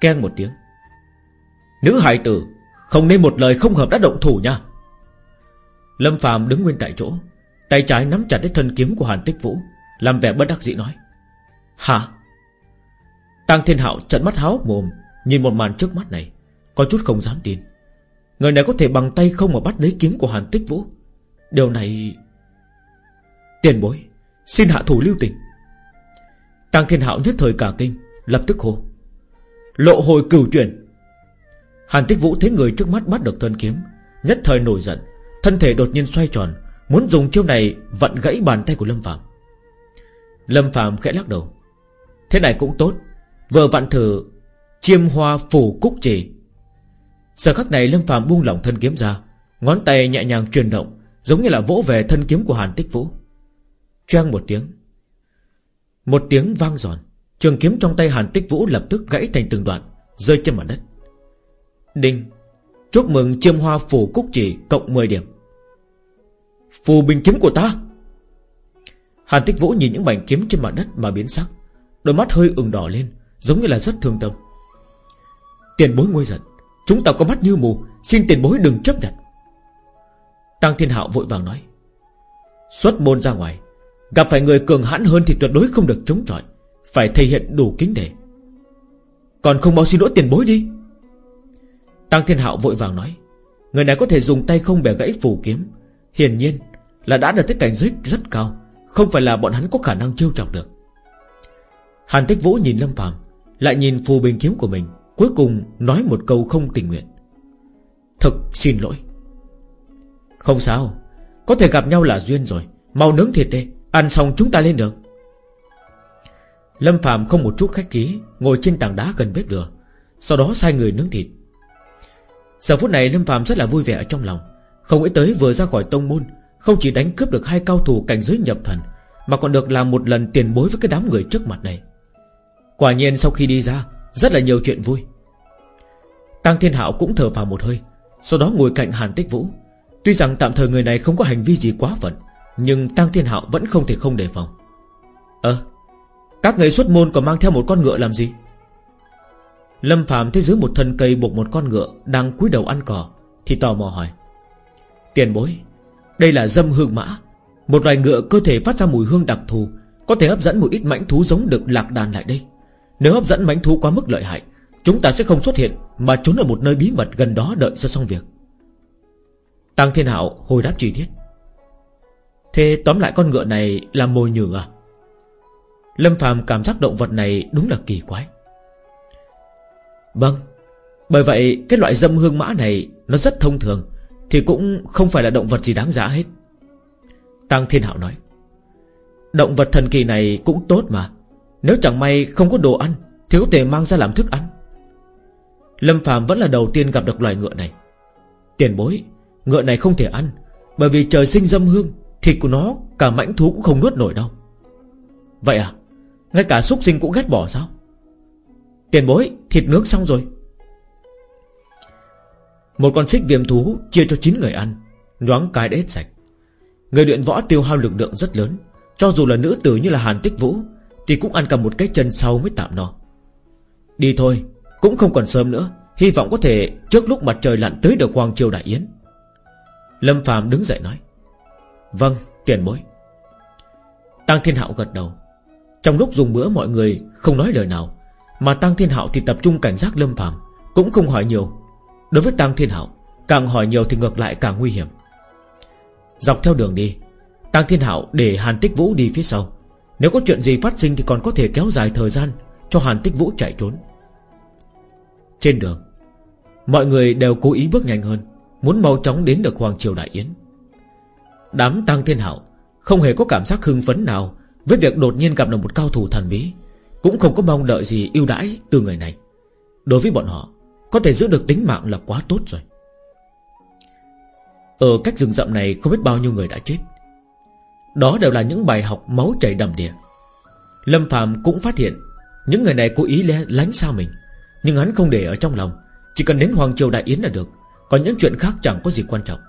Keng một tiếng. Nữ hải tử không nên một lời không hợp đã động thủ nha. Lâm Phạm đứng nguyên tại chỗ, Tay trái nắm chặt lấy thân kiếm của Hàn Tích Vũ, Làm vẻ bất đắc dĩ nói, Hả? Tăng Thiên Hạo trận mắt háo mồm, Nhìn một màn trước mắt này, Có chút không dám tin. Người này có thể bằng tay không mà bắt lấy kiếm của Hàn Tích Vũ. Điều này Tiền bối, Xin hạ thủ lưu tình. Tăng Thiên Hạo nhất thời cả kinh, Lập tức hô, Lộ hồi cửu chuyển. Hàn Tích Vũ thấy người trước mắt bắt được thân kiếm, Nhất thời nổi giận, Thân thể đột nhiên xoay tròn, Muốn dùng chiêu này vặn gãy bàn tay của Lâm Phạm Lâm Phạm khẽ lắc đầu. Thế này cũng tốt, Vừa vặn thử Chiêm hoa phủ cúc chỉ Giờ khắc này Lâm Phạm buông lỏng thân kiếm ra, Ngón tay nhẹ nhàng chuyển động, Giống như là vỗ về thân kiếm của Hàn Tích Vũ. Choang một tiếng. Một tiếng vang giòn Trường kiếm trong tay Hàn Tích Vũ lập tức gãy thành từng đoạn, Rơi trên mặt đất. Đinh. Chúc mừng chiêm hoa phủ cúc chỉ cộng 10 điểm. Phù bình kiếm của ta. Hàn Tích Vũ nhìn những mảnh kiếm trên mặt đất mà biến sắc. Đôi mắt hơi ửng đỏ lên, Giống như là rất thương tâm. Tiền bối ngôi giận. Chúng ta có mắt như mù, Xin tiền bối đừng chấp nhận. Tăng Thiên Hạo vội vàng nói. Xuất môn ra ngoài, Gặp phải người cường hãn hơn thì tuyệt đối không được chống chọi, Phải thể hiện đủ kính để Còn không mau xin lỗi tiền bối đi. Tăng Thiên Hạo vội vàng nói, Người này có thể dùng tay không bẻ gãy phù kiếm. Hiển nhiên là đã đạt tới cảnh giới rất cao, Không phải là bọn hắn có khả năng chiêu trọng được. Hàn Tích Vũ nhìn Lâm phạm Lại nhìn phù bình kiếm của mình, Cuối cùng nói một câu không tình nguyện. Thực xin lỗi. Không sao, Có thể gặp nhau là duyên rồi, Mau nướng thịt đi, Ăn xong chúng ta lên đường. Lâm Phạm không một chút khách khí, Ngồi trên tảng đá gần bếp lửa, Sau đó sai người nướng thịt. Giờ phút này Lâm Phạm rất là vui vẻ ở trong lòng. Không nghĩ tới vừa ra khỏi tông môn, Không chỉ đánh cướp được hai cao thủ cảnh giới nhập thần, Mà còn được làm một lần tiền bối với cái đám người trước mặt này. Quả nhiên sau khi đi ra, Rất là nhiều chuyện vui. Tăng Thiên Hạo cũng thở vào một hơi, Sau đó ngồi cạnh Hàn Tích Vũ. Tuy rằng tạm thời người này không có hành vi gì quá phận, Nhưng Tăng Thiên Hạo vẫn không thể không đề phòng. Ơ, Các người xuất môn còn mang theo một con ngựa làm gì? Lâm Phạm thấy dưới một thân cây buộc một con ngựa Đang cúi đầu ăn cỏ, Thì tò mò hỏi, Tiền bối, Đây là dâm hương mã. Một loài ngựa cơ thể phát ra mùi hương đặc thù, Có thể hấp dẫn một ít mãnh thú giống được lạc đàn lại đây. Nếu hấp dẫn mãnh thú quá mức lợi hại, Chúng ta sẽ không xuất hiện Mà trốn ở một nơi bí mật gần đó đợi cho xong việc. Tăng Thiên Hạo hồi đáp chi tiết, Thế tóm lại con ngựa này là mồi nhử à? Lâm Phạm cảm giác động vật này đúng là kỳ quái. Vâng Bởi vậy cái loại dâm hương mã này Nó rất thông thường, Thì cũng không phải là động vật gì đáng giá hết. Tăng Thiên Hạo nói, Động vật thần kỳ này cũng tốt mà, Nếu chẳng may không có đồ ăn Thì có thể mang ra làm thức ăn. Lâm Phạm vẫn là đầu tiên gặp được loài ngựa này. Tiền bối, Ngựa này không thể ăn, Bởi vì trời sinh dâm hương Thịt của nó cả mãnh thú cũng không nuốt nổi đâu. Vậy à Ngay cả súc sinh cũng ghét bỏ sao? Tiền bối thịt nướng xong rồi. Một con xích viêm thú Chia cho 9 người ăn, Nhoáng cái đã hết sạch. Người luyện võ tiêu hao lực lượng rất lớn, Cho dù là nữ tử như là Hàn Tích Vũ, Thì cũng ăn cầm một cái chân sau mới tạm no. Đi thôi, Cũng không còn sớm nữa, Hy vọng có thể trước lúc mặt trời lặn tới được Hoàng Triều Đại Yến. Lâm Phạm đứng dậy nói Vâng tiền bối. Tăng Thiên Hạo gật đầu. Trong lúc dùng bữa mọi người không nói lời nào mà Tăng Thiên Hạo thì tập trung cảnh giác Lâm Phạm Cũng không hỏi nhiều. Đối với Tăng Thiên Hạo, Càng hỏi nhiều thì ngược lại càng nguy hiểm. Dọc theo đường đi Tăng Thiên Hạo để Hàn Tích Vũ đi phía sau. Nếu có chuyện gì phát sinh thì còn có thể kéo dài thời gian Cho Hàn Tích Vũ chạy trốn. Trên đường, Mọi người đều cố ý bước nhanh hơn, Muốn mau chóng đến được Hoàng Triều Đại Yến. Đám Tăng Thiên Hạo Không hề có cảm giác hưng phấn nào Với việc đột nhiên gặp được một cao thủ thần bí. Cũng không có mong đợi gì ưu đãi từ người này. Đối với bọn họ, Có thể giữ được tính mạng là quá tốt rồi. Ở cách rừng rậm này không biết bao nhiêu người đã chết. Đó đều là những bài học máu chảy đầm đìa Lâm Phạm cũng phát hiện Những người này cố ý lánh xa mình, Nhưng hắn không để ở trong lòng. Chỉ cần đến Hoàng Triều Đại Yến là được, Còn những chuyện khác chẳng có gì quan trọng.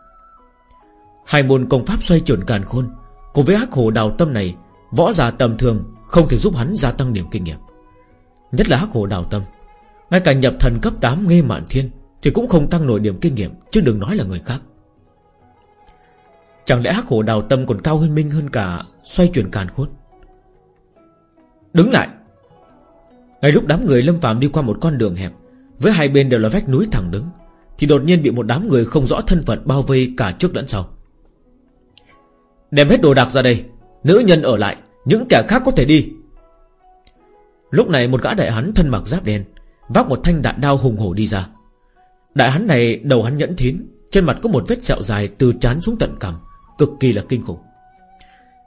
Hai môn công pháp xoay chuyển càn khôn, Cùng với hắc hồ đào tâm này, Võ giả tầm thường không thể giúp hắn gia tăng điểm kinh nghiệm. Nhất là hắc hồ đào tâm, Ngay cả nhập thần cấp 8 nghe mạn thiên Thì cũng không tăng nổi điểm kinh nghiệm, Chứ đừng nói là người khác. Chẳng lẽ hắc hồ đào tâm còn cao hơn minh hơn cả Xoay chuyển càn khôn? Đứng lại! Ngay lúc đám người lâm phạm đi qua một con đường hẹp, Với hai bên đều là vách núi thẳng đứng, Thì đột nhiên bị một đám người không rõ thân phận Bao vây cả trước lẫn sau. Đem hết đồ đạc ra đây, Nữ nhân ở lại những kẻ khác có thể đi. Lúc này một gã đại hắn thân mặc giáp đen, Vác một thanh đại đao hùng hổ đi ra. Đại hắn này đầu hắn nhẫn thín, Trên mặt có một vết sẹo dài từ trán xuống tận cằm, Cực kỳ là kinh khủng.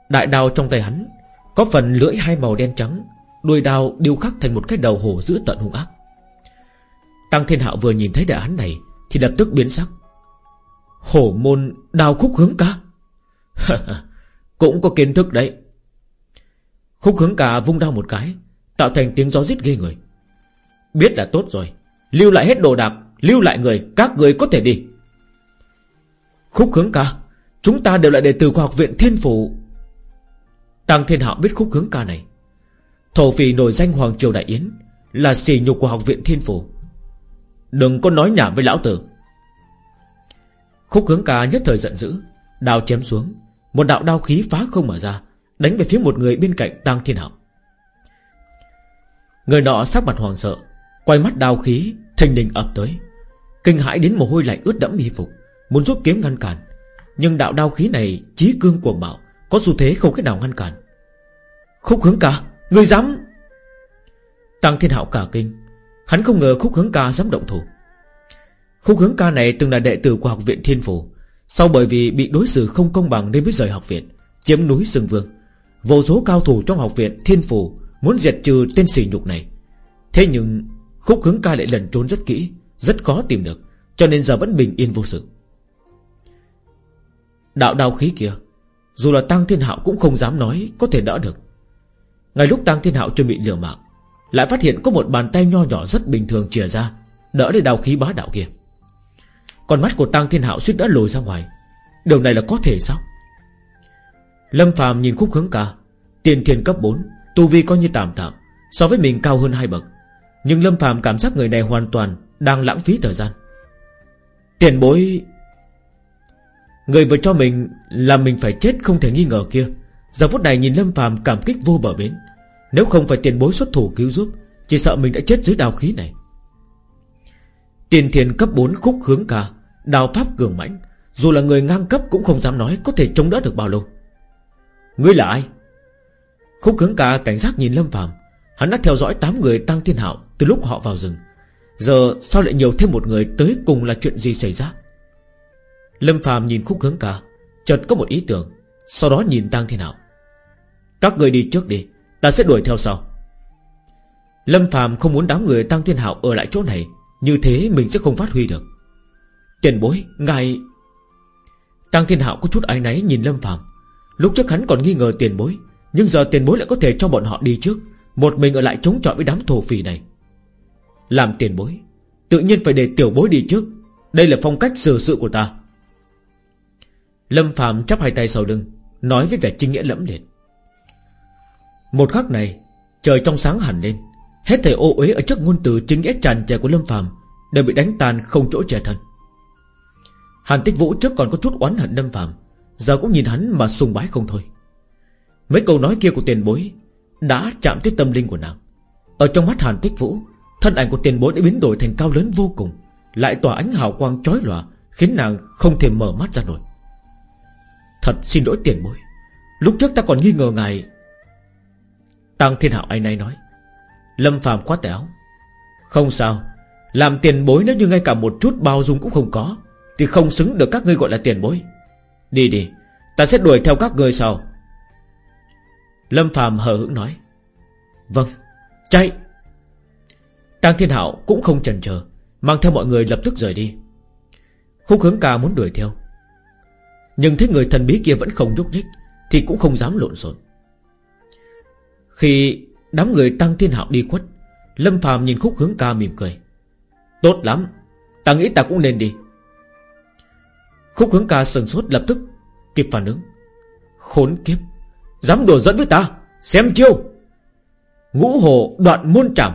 Đại đao trong tay hắn, Có phần lưỡi hai màu đen trắng, Đuôi đao điêu khắc thành một cái đầu hổ giữ tận hung ác. Tăng Thiên Hạo vừa nhìn thấy đại hắn này Thì lập tức biến sắc. Hổ môn đao khúc hướng ca? Cũng có kiến thức đấy. Khúc hướng cả vung đao một cái, Tạo thành tiếng gió rít ghê người. Biết là tốt rồi, Lưu lại hết đồ đạc, Lưu lại người, Các người có thể đi. Khúc hướng ca, Chúng ta đều là đệ tử của học viện Thiên Phủ Tăng Thiên Hạo biết khúc hướng ca này. Thổ phì nổi danh Hoàng Triều Đại Yến Là xì nhục của học viện Thiên Phủ Đừng có nói nhảm với lão tử. Khúc hướng ca nhất thời giận dữ, Đao chém xuống, Một đạo đao khí phá không mở ra Đánh về phía một người bên cạnh Tăng Thiên Hạo. Người nọ sắc mặt hoàng sợ, Quay mắt đao khí, Thình đình ập tới. Kinh hãi đến mồ hôi lạnh ướt đẫm y phục, Muốn rút kiếm ngăn cản. Nhưng đạo đao khí này, chí cương cuồng bạo, Có xu thế không cách nào ngăn cản. Khúc hướng ca, Người dám! Tăng Thiên Hạo cả kinh, Hắn không ngờ khúc hướng ca dám động thủ. Khúc hướng ca này từng là đệ tử của học viện Thiên Phủ sau bởi vì bị đối xử không công bằng nên mới rời học viện, Chiếm núi sừng Vương. Vô số cao thủ trong học viện Thiên Phủ Muốn diệt trừ tên sỉ nhục này. Thế nhưng, khúc hướng ca lại lần trốn rất kỹ, Rất khó tìm được, Cho nên giờ vẫn bình yên vô sự. Đạo đao khí kia, Dù là Tăng Thiên Hạo cũng không dám nói Có thể đỡ được. Ngay lúc Tăng Thiên Hạo chuẩn bị liều mạng, Lại phát hiện có một bàn tay nho nhỏ rất bình thường chìa ra, Đỡ để đao khí bá đạo kia. Con mắt của Tăng Thiên Hạo suýt đã lồi ra ngoài. Điều này là có thể sao? Lâm Phàm nhìn khúc hướng ca. Tiền thiền cấp 4 Tu vi coi như tạm tạm, So với mình cao hơn hai bậc. Nhưng Lâm phàm cảm giác người này hoàn toàn Đang lãng phí thời gian. Tiền bối, Người vừa cho mình là mình phải chết không thể nghi ngờ kia. Giờ phút này nhìn Lâm phàm cảm kích vô bờ bến. Nếu không phải tiền bối xuất thủ cứu giúp, Chỉ sợ mình đã chết dưới đào khí này. Tiền thiền cấp 4 khúc hướng ca Đào pháp cường mãnh. Dù là người ngang cấp cũng không dám nói Có thể chống đỡ được bao lâu. Ngươi là ai? Khúc hướng ca cảnh giác nhìn Lâm phàm. Hắn đã theo dõi 8 người tăng thiên hạo Từ lúc họ vào rừng. Giờ sao lại nhiều thêm một người tới cùng là chuyện gì xảy ra? Lâm phàm nhìn khúc hướng ca, Chợt có một ý tưởng, Sau đó nhìn tăng thiên hạo. Các người đi trước đi, Ta sẽ đuổi theo sau. Lâm phàm không muốn đám người tăng thiên hạo ở lại chỗ này, Như thế mình sẽ không phát huy được. Tiền bối, Ngài Tăng thiên hạo có chút ái náy nhìn Lâm phàm. Lúc trước hắn còn nghi ngờ tiền bối, Nhưng giờ tiền bối lại có thể cho bọn họ đi trước, Một mình ở lại chống chọi với đám thổ phỉ này. Làm tiền bối, Tự nhiên phải để tiểu bối đi trước. Đây là phong cách xử sự của ta. Lâm phàm chắp hai tay sau lưng, Nói với vẻ trinh nghĩa lẫm liệt. Một khắc này, Trời trong sáng hẳn lên. Hết thầy ô uế ở trước ngôn từ chính nghĩa tràn trề của Lâm phàm Đều bị đánh tan không chỗ che thân. Hàn Tích Vũ trước còn có chút oán hận Lâm phàm Giờ cũng nhìn hắn mà sùng bái không thôi. Mấy câu nói kia của tiền bối Đã chạm tới tâm linh của nàng. Ở trong mắt Hàn Tích Vũ, Thân ảnh của tiền bối đã biến đổi thành cao lớn vô cùng, Lại tỏa ánh hào quang chói lòa, Khiến nàng không thể mở mắt ra nổi. Thật xin lỗi tiền bối, Lúc trước ta còn nghi ngờ ngài. Tăng Thiên Hạo anh này nói, Lâm phàm quá téo Không sao, Làm tiền bối nếu như ngay cả một chút bao dung cũng không có, Thì không xứng được các ngươi gọi là tiền bối. Đi đi, Ta sẽ đuổi theo các người sau. Lâm Phạm hờ hững nói. Vâng Chạy. Tăng Thiên Hạo cũng không chần chờ, Mang theo mọi người lập tức rời đi. Khúc hướng ca muốn đuổi theo. Nhưng thấy người thần bí kia vẫn không nhúc nhích, Thì cũng không dám lộn xộn. Khi đám người Tăng Thiên Hạo đi khuất, Lâm Phạm nhìn khúc hướng ca mỉm cười. Tốt lắm, Ta nghĩ ta cũng nên đi. Khúc hướng ca sừng sốt lập tức Kịp phản ứng. Khốn kiếp Dám đùa dẫn với ta Xem chiêu. Ngũ hồ đoạn môn trảm.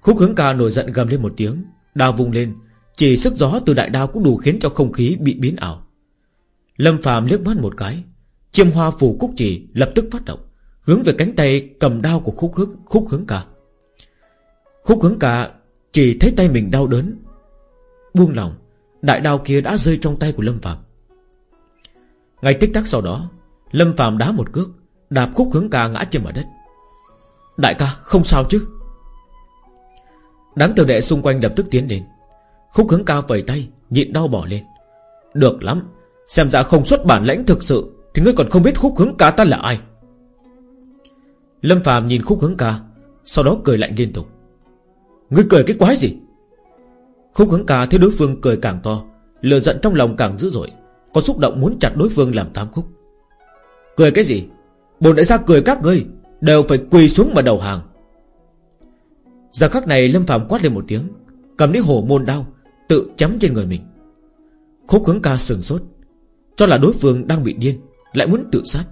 Khúc hướng ca nổi giận gầm lên một tiếng Đao vùng lên Chỉ sức gió từ đại đao cũng đủ khiến cho không khí bị biến ảo. Lâm phàm liếc mắt một cái Chiêm hoa phủ cúc chỉ lập tức phát động Hướng về cánh tay cầm đao của khúc hướng, khúc hướng ca. Khúc hướng ca Chỉ thấy tay mình đau đớn Buông lòng Đại đao kia đã rơi trong tay của Lâm Phạm Ngay tích tắc sau đó, Lâm Phạm đá một cước, Đạp khúc hướng ca ngã trên mặt đất. Đại ca, không sao chứ? Đám tiểu đệ xung quanh lập tức tiến đến Khúc hướng ca vẩy tay, Nhịn đau bỏ lên. Được lắm, Xem ra không xuất bản lãnh thực sự, Thì ngươi còn không biết khúc hướng ca ta là ai. Lâm Phạm nhìn khúc hướng ca, Sau đó cười lạnh liên tục. Ngươi cười cái quái gì? Khúc hướng ca thấy đối phương cười càng to Lừa giận trong lòng càng dữ dội, Có xúc động muốn chặt đối phương làm tám khúc. Cười cái gì? Bồn đại gia cười các ngươi, Đều phải quỳ xuống mà đầu hàng. Giờ khắc này Lâm Phạm quát lên một tiếng, Cầm lấy hổ môn đao, Tự chấm trên người mình. Khúc hướng ca sừng sốt, Cho là đối phương đang bị điên, Lại muốn tự sát.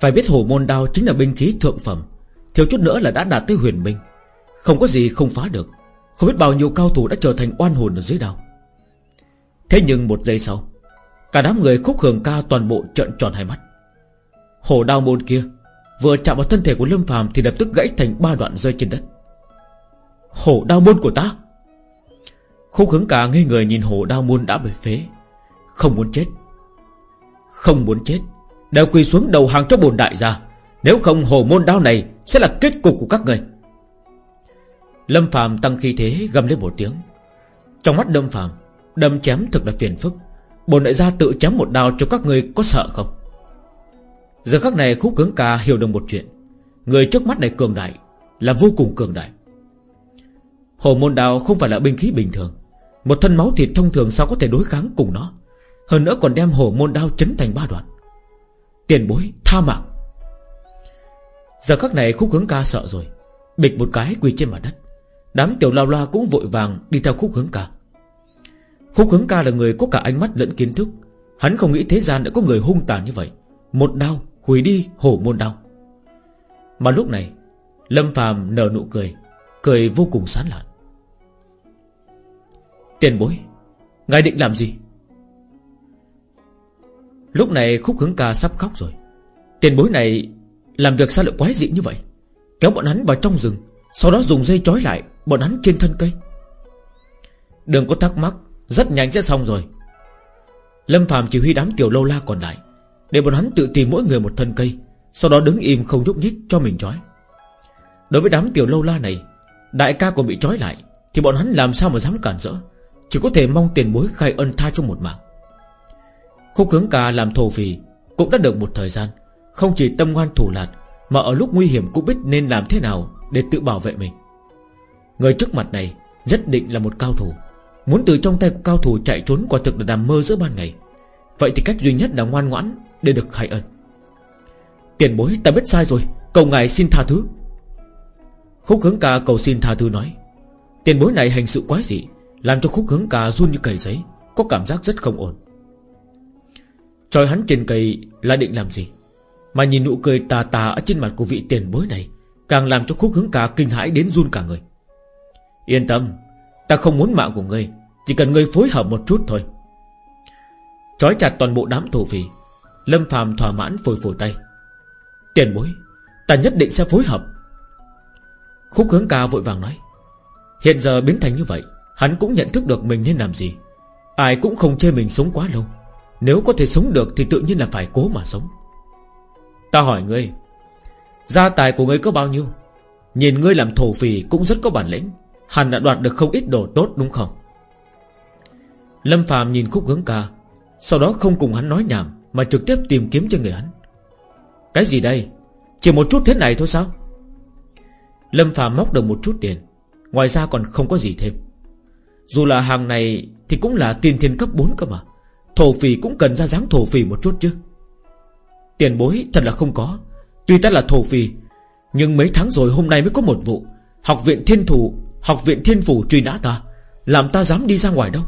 Phải biết hổ môn đao chính là binh khí thượng phẩm, Thiếu chút nữa là đã đạt tới huyền minh, Không có gì không phá được. Không biết bao nhiêu cao thủ đã trở thành oan hồn ở dưới đào Thế nhưng một giây sau, Cả đám người khúc hưởng ca toàn bộ trợn tròn hai mắt. Hổ đao môn kia Vừa chạm vào thân thể của Lâm phàm Thì lập tức gãy thành ba đoạn rơi trên đất. Hổ đao môn của ta? Khúc hứng cả ngây người nhìn hổ đao môn đã bị phế. Không muốn chết. Không muốn chết. Đều quỳ xuống đầu hàng cho bồn đại gia. Nếu không hổ môn đao này Sẽ là kết cục của các người. Lâm phàm tăng khí thế gầm lên một tiếng. Trong mắt Lâm phàm, Đâm chém thực là phiền phức. Bồn đại gia tự chém một đao cho các người có sợ không? Giờ khắc này khúc cứng ca hiểu được một chuyện. Người trước mắt này cường đại, Là vô cùng cường đại. Hồ môn đao không phải là binh khí bình thường. Một thân máu thịt thông thường sao có thể đối kháng cùng nó? Hơn nữa còn đem hồ môn đao chấn thành ba đoạn. Tiền bối, tha mạng. Giờ khắc này khúc hướng ca sợ rồi. Bịch một cái quỳ trên mặt đất. Đám tiểu lao la cũng vội vàng đi theo khúc hướng ca. Khúc hướng ca là người có cả ánh mắt lẫn kiến thức. Hắn không nghĩ thế gian đã có người hung tàn như vậy. Một đau hủy đi, hổ môn đau Mà lúc này, Lâm phàm nở nụ cười Cười vô cùng sán lạn. Tiền bối, Ngài định làm gì? Lúc này khúc hướng ca sắp khóc rồi. Tiền bối này Làm việc sao lại quái dị như vậy? Kéo bọn hắn vào trong rừng, Sau đó dùng dây trói lại bọn hắn trên thân cây. Đừng có thắc mắc, Rất nhanh sẽ xong rồi. Lâm Phạm chỉ huy đám tiểu lâu la còn lại, Để bọn hắn tự tìm mỗi người một thân cây, Sau đó đứng im không nhúc nhích cho mình trói. Đối với đám tiểu lâu la này, Đại ca còn bị trói lại, Thì bọn hắn làm sao mà dám cản rỡ, Chỉ có thể mong tiền bối khai ân tha trong một mạng. Khúc hướng ca làm thổ phì Cũng đã được một thời gian, Không chỉ tâm ngoan thủ lạt Mà ở lúc nguy hiểm cũng biết nên làm thế nào Để tự bảo vệ mình. Người trước mặt này nhất định là một cao thủ. Muốn từ trong tay của cao thủ chạy trốn Quả thực là nằm mơ giữa ban ngày. Vậy thì cách duy nhất là ngoan ngoãn Để được khai ân. Tiền bối, ta biết sai rồi. Cầu ngài xin tha thứ. Khúc hướng ca cầu xin tha thứ nói. Tiền bối này hành sự quái dị, Làm cho khúc hướng ca run như cầy giấy, Có cảm giác rất không ổn. Trời hắn trên cây là định làm gì? Mà nhìn nụ cười tà tà ở trên mặt của vị tiền bối này, Càng làm cho khúc hướng ca kinh hãi đến run cả người. Yên tâm, Ta không muốn mạng của ngươi, Chỉ cần ngươi phối hợp một chút thôi. Chói chặt toàn bộ đám thổ phỉ Lâm phàm thỏa mãn phổi phổi tay. Tiền bối, Ta nhất định sẽ phối hợp. Khúc hướng ca vội vàng nói, Hiện giờ biến thành như vậy, Hắn cũng nhận thức được mình nên làm gì. Ai cũng không chê mình sống quá lâu, Nếu có thể sống được thì tự nhiên là phải cố mà sống. Ta hỏi ngươi, Gia tài của ngươi có bao nhiêu? Nhìn ngươi làm thổ phì cũng rất có bản lĩnh. Hẳn đã đoạt được không ít đồ tốt đúng không? Lâm Phạm nhìn khúc hướng ca, Sau đó không cùng hắn nói nhảm Mà trực tiếp tìm kiếm cho người hắn. Cái gì đây? Chỉ một chút thế này thôi sao? Lâm Phạm móc được một chút tiền, Ngoài ra còn không có gì thêm. Dù là hàng này Thì cũng là tiền thiên cấp 4 cơ mà, Thổ phỉ cũng cần ra dáng thổ phỉ một chút chứ. Tiền bối thật là không có, Tuy ta là thổ phỉ Nhưng mấy tháng rồi hôm nay mới có một vụ, Học viện thiên thủ Học viện thiên phủ truy nã ta, Làm ta dám đi ra ngoài đâu?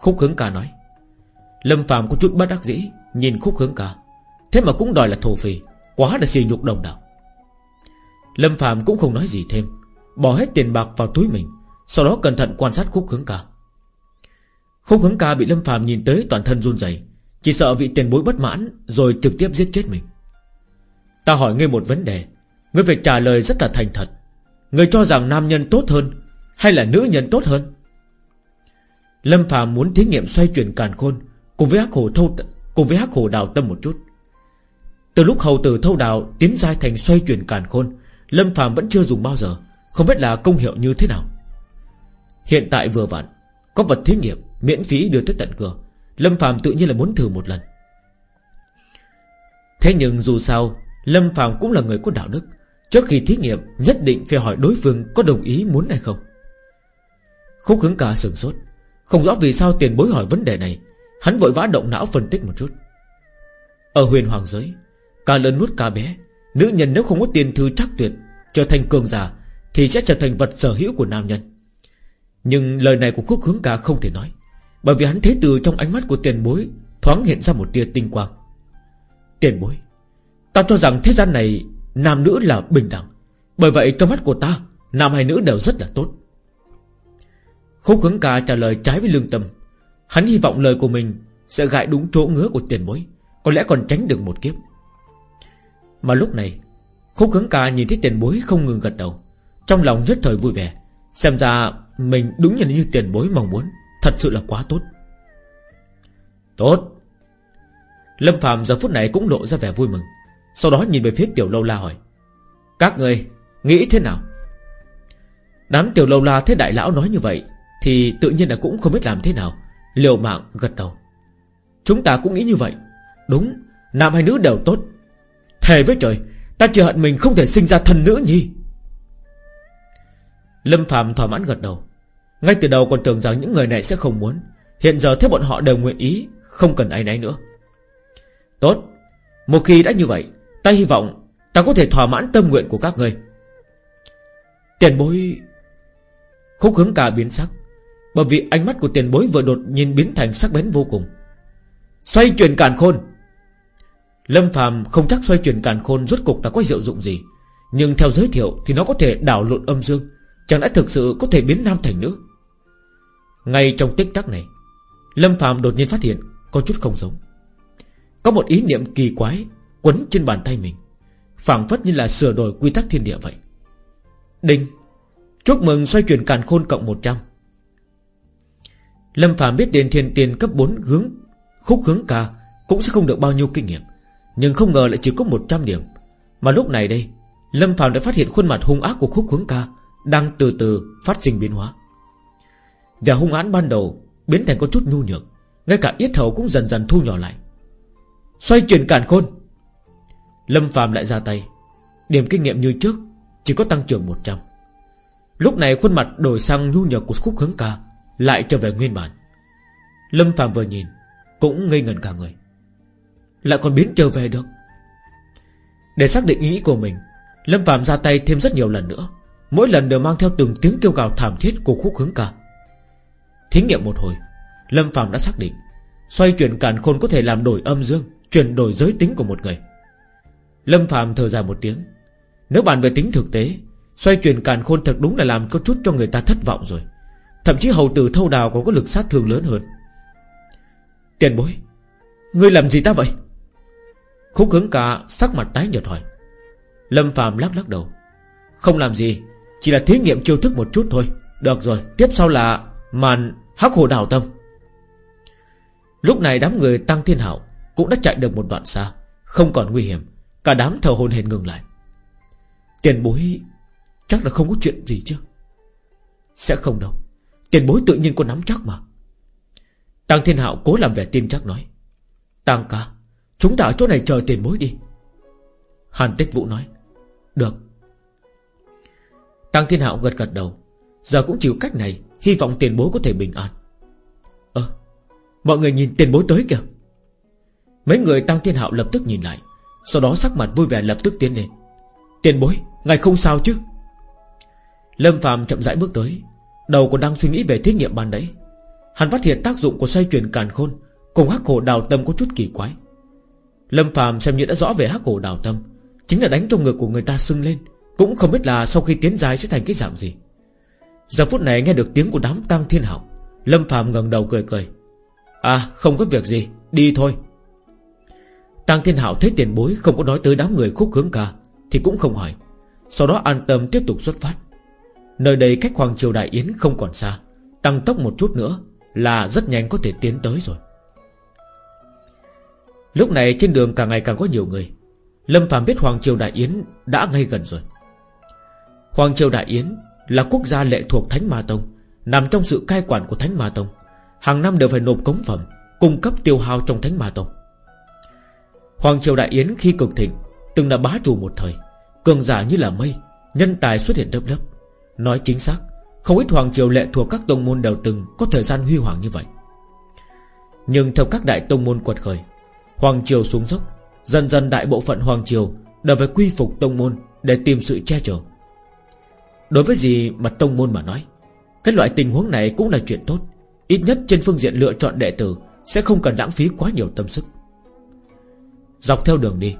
Khúc hướng ca nói. Lâm phàm có chút bất đắc dĩ, Nhìn khúc hướng ca. Thế mà cũng đòi là thổ phỉ, Quá là xì nhục đồng đạo. Lâm phàm cũng không nói gì thêm, Bỏ hết tiền bạc vào túi mình, Sau đó cẩn thận quan sát khúc hướng ca. Khúc hướng ca bị Lâm phàm nhìn tới toàn thân run rẩy, Chỉ sợ vị tiền bối bất mãn, Rồi trực tiếp giết chết mình. Ta hỏi ngươi một vấn đề, Ngươi phải trả lời rất là thành thật. Người cho rằng nam nhân tốt hơn Hay là nữ nhân tốt hơn? Lâm Phàm muốn thí nghiệm xoay chuyển càn khôn Cùng với hắc hồ thâu Cùng với hắc hồ đào tâm một chút. Từ lúc hầu tử thâu đào Tiến giai thành xoay chuyển càn khôn, Lâm Phàm vẫn chưa dùng bao giờ, Không biết là công hiệu như thế nào. Hiện tại vừa vặn, Có vật thí nghiệm miễn phí đưa tới tận cửa, Lâm Phàm tự nhiên là muốn thử một lần. Thế nhưng dù sao, Lâm Phàm cũng là người có đạo đức Trước khi thí nghiệm, Nhất định phải hỏi đối phương có đồng ý muốn hay không. Khúc hướng cả sừng sốt. Không rõ vì sao tiền bối hỏi vấn đề này, Hắn vội vã động não phân tích một chút. Ở huyền hoàng giới Cả lớn nuốt cả bé, Nữ nhân nếu không có tiền thư chắc tuyệt, Trở thành cường giả, Thì sẽ trở thành vật sở hữu của nam nhân. Nhưng lời này của khúc hướng cả không thể nói, Bởi vì hắn thấy từ trong ánh mắt của tiền bối Thoáng hiện ra một tia tinh quang. Tiền bối, Ta cho rằng thế gian này Nam nữ là bình đẳng. Bởi vậy trong mắt của ta Nam hay nữ đều rất là tốt. Khúc hướng ca trả lời trái với lương tâm. Hắn hy vọng lời của mình Sẽ gại đúng chỗ ngứa của tiền bối Có lẽ còn tránh được một kiếp. Mà lúc này Khúc hướng ca nhìn thấy tiền bối không ngừng gật đầu. Trong lòng nhất thời vui vẻ Xem ra mình đúng như, như tiền bối mong muốn Thật sự là quá tốt. Tốt. Lâm Phạm giờ phút này cũng lộ ra vẻ vui mừng sau đó nhìn về phía tiểu lâu la hỏi, Các người nghĩ thế nào? Đám tiểu lâu la thấy đại lão nói như vậy Thì tự nhiên là cũng không biết làm thế nào, Liều mạng gật đầu. Chúng ta cũng nghĩ như vậy. Đúng, Nam hay nữ đều tốt. Thề với trời, Ta chỉ hận mình không thể sinh ra thần nữ nhi Lâm Phạm thỏa mãn gật đầu. Ngay từ đầu còn tưởng rằng những người này sẽ không muốn. Hiện giờ thấy bọn họ đều nguyện ý, Không cần ai nấy nữa. Tốt, Một khi đã như vậy Ta hy vọng Ta có thể thỏa mãn tâm nguyện của các người Tiền bối Khúc hướng cả biến sắc, Bởi vì ánh mắt của tiền bối vừa đột nhiên biến thành sắc bén vô cùng. Xoay chuyển càn khôn. Lâm phàm không chắc xoay chuyển càn khôn Rốt cục đã có hiệu dụng gì, Nhưng theo giới thiệu Thì nó có thể đảo lộn âm dương, Chẳng lẽ thực sự có thể biến nam thành nữ? Ngay trong tích tắc này, Lâm phàm đột nhiên phát hiện Có chút không giống. Có một ý niệm kỳ quái Quấn trên bàn tay mình, phảng phất như là sửa đổi quy tắc thiên địa vậy. Đinh, Chúc mừng xoay chuyển càn khôn cộng 100 Lâm Phàm biết đến thiên tiền cấp 4 hướng, Khúc hướng ca Cũng sẽ không được bao nhiêu kinh nghiệm, Nhưng không ngờ lại chỉ có 100 điểm. Mà lúc này đây, Lâm Phàm đã phát hiện khuôn mặt hung ác của khúc hướng ca Đang từ từ phát sinh biến hóa. Và hung án ban đầu Biến thành có chút nhu nhược, Ngay cả yết hầu cũng dần dần thu nhỏ lại. Xoay chuyển càn khôn Lâm Phạm lại ra tay. Điểm kinh nghiệm như trước, Chỉ có tăng trưởng 100 Lúc này khuôn mặt đổi sang nhu nhược của khúc hướng ca Lại trở về nguyên bản. Lâm Phạm vừa nhìn, Cũng ngây ngẩn cả người. Lại còn biến trở về được. Để xác định ý nghĩ của mình, Lâm Phạm ra tay thêm rất nhiều lần nữa. Mỗi lần đều mang theo từng tiếng kêu gào thảm thiết Của khúc hướng ca. Thí nghiệm một hồi, Lâm Phạm đã xác định, Xoay chuyển càn khôn có thể làm đổi âm dương, Chuyển đổi giới tính của một người. Lâm Phạm thở dài một tiếng. Nếu bàn về tính thực tế, Xoay chuyển càn khôn thật đúng là làm có chút cho người ta thất vọng rồi. Thậm chí hầu tử thâu đào còn có lực sát thương lớn hơn. Tiền bối, Ngươi làm gì ta vậy? Khúc hướng cả sắc mặt tái nhợt hỏi. Lâm Phạm lắc lắc đầu. Không làm gì, Chỉ là thí nghiệm chiêu thức một chút thôi. Được rồi, Tiếp sau là Màn hắc hồ đảo tâm Lúc này đám người Tăng Thiên Hảo Cũng đã chạy được một đoạn xa, Không còn nguy hiểm. Cả đám thở hồn hển ngừng lại. Tiền bối, Chắc là không có chuyện gì chứ? Sẽ không đâu. Tiền bối tự nhiên có nắm chắc mà. Tăng Thiên Hạo cố làm vẻ tin chắc nói. Tăng ca, Chúng ta ở chỗ này chờ tiền bối đi. Hàn Tích Vũ nói. Được. Tăng Thiên Hạo gật gật đầu. Giờ cũng chịu cách này, Hy vọng tiền bối có thể bình an. Ơ, Mọi người nhìn tiền bối tới kìa. Mấy người Tăng Thiên Hạo lập tức nhìn lại. Sau đó sắc mặt vui vẻ lập tức tiến lên. Tiền bối, Ngài không sao chứ? Lâm phàm chậm rãi bước tới, Đầu còn đang suy nghĩ về thí nghiệm ban đấy Hắn phát hiện tác dụng của xoay chuyển càn khôn Cùng hắc hổ đào tâm có chút kỳ quái. Lâm phàm xem như đã rõ về hắc hổ đào tâm, Chính là đánh trong ngực của người ta sưng lên, Cũng không biết là sau khi tiến dài sẽ thành cái dạng gì. Giờ phút này nghe được tiếng của đám tăng thiên học Lâm phàm ngẩng đầu cười cười. À không có việc gì, Đi thôi. Tăng thiên hảo thấy tiền bối không có nói tới đám người khúc hướng ca, Thì cũng không hỏi. Sau đó an tâm tiếp tục xuất phát. Nơi đây cách Hoàng Triều Đại Yến không còn xa, Tăng tốc một chút nữa Là rất nhanh có thể tiến tới rồi. Lúc này trên đường càng ngày càng có nhiều người. Lâm Phạm biết Hoàng Triều Đại Yến Đã ngay gần rồi. Hoàng Triều Đại Yến Là quốc gia lệ thuộc Thánh Ma Tông, Nằm trong sự cai quản của Thánh Ma Tông. Hàng năm đều phải nộp cống phẩm, Cung cấp tiêu hao trong Thánh Ma Tông. Hoàng Triều Đại Yến khi cực thịnh, Từng là bá chủ một thời, Cường giả như là mây, Nhân tài xuất hiện lớp lớp. Nói chính xác, Không ít Hoàng Triều lệ thuộc các tông môn đều từng Có thời gian huy hoàng như vậy. Nhưng theo các đại tông môn quật khởi, Hoàng Triều xuống dốc, Dần dần đại bộ phận Hoàng Triều Đều phải quy phục tông môn Để tìm sự che chở. Đối với gì mà tông môn mà nói, Cái loại tình huống này cũng là chuyện tốt. Ít nhất trên phương diện lựa chọn đệ tử Sẽ không cần lãng phí quá nhiều tâm sức. Dọc theo đường đi,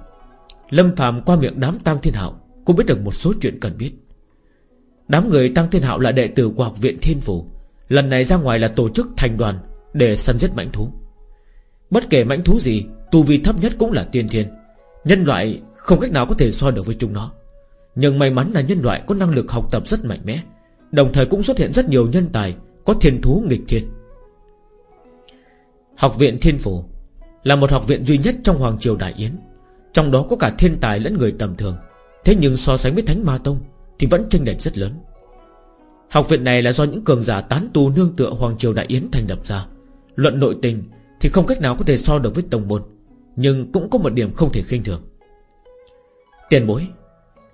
Lâm Phạm qua miệng đám tăng thiên hạo Cũng biết được một số chuyện cần biết. Đám người Tăng Thiên Hạo là đệ tử của học viện Thiên Phủ, Lần này ra ngoài là tổ chức thành đoàn Để săn giết mãnh thú. Bất kể mãnh thú gì, Tu vi thấp nhất cũng là tiên thiên, Nhân loại không cách nào có thể so được với chúng nó. Nhưng may mắn là nhân loại có năng lực học tập rất mạnh mẽ, Đồng thời cũng xuất hiện rất nhiều nhân tài Có thiên thú nghịch thiên. Học viện Thiên Phủ là một học viện duy nhất trong Hoàng Triều Đại Yến. Trong đó có cả thiên tài lẫn người tầm thường. Thế nhưng so sánh với Thánh Ma Tông thì vẫn tranh lệch rất lớn. Học viện này là do những cường giả tán tu nương tựa Hoàng Triều Đại Yến thành lập ra. Luận nội tình Thì không cách nào có thể so được với Tông Môn, Nhưng cũng có một điểm không thể khinh thường. Tiền bối,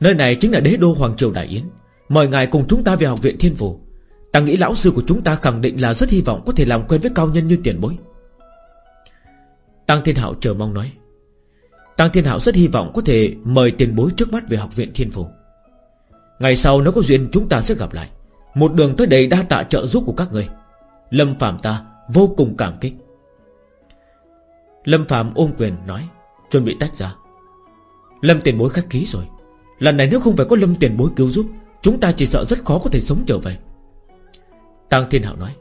Nơi này chính là đế đô Hoàng Triều Đại Yến. Mời ngài cùng chúng ta về học viện Thiên Phủ Ta nghĩ lão sư của chúng ta khẳng định là rất hy vọng Có thể làm quen với cao nhân như tiền bối. Tăng Thiên Hạo chờ mong nói. Tăng Thiên Hạo rất hy vọng có thể mời tiền bối trước mắt về học viện Thiên Phủ Ngày sau nếu có duyên, chúng ta sẽ gặp lại. Một đường tới đây đa tạ trợ giúp của các người. Lâm Phạm ta vô cùng cảm kích. Lâm Phạm ôm quyền nói, Chuẩn bị tách ra. Lâm tiền bối khách ký rồi. Lần này nếu không phải có lâm tiền bối cứu giúp, Chúng ta chỉ sợ rất khó có thể sống trở về. Tăng Thiên Hạo nói,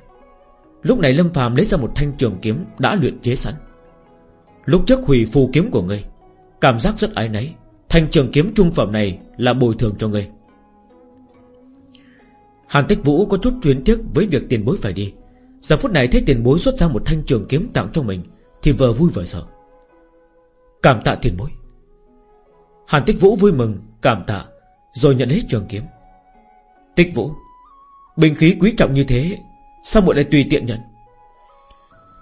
Lúc này Lâm Phạm lấy ra một thanh trường kiếm Đã luyện chế sẵn. Lúc trước hủy phù kiếm của ngươi, Cảm giác rất ái náy, Thanh trường kiếm trung phẩm này là bồi thường cho ngươi. Hàn Tích Vũ có chút tuyến tiếc Với việc tiền bối phải đi. Giờ phút này thấy tiền bối xuất ra một thanh trường kiếm tặng cho mình, Thì vừa vui vừa sợ. Cảm tạ tiền bối. Hàn Tích Vũ vui mừng, Cảm tạ, Rồi nhận hết trường kiếm. Tích Vũ Bình khí quý trọng như thế, Sao muội lại tùy tiện nhận?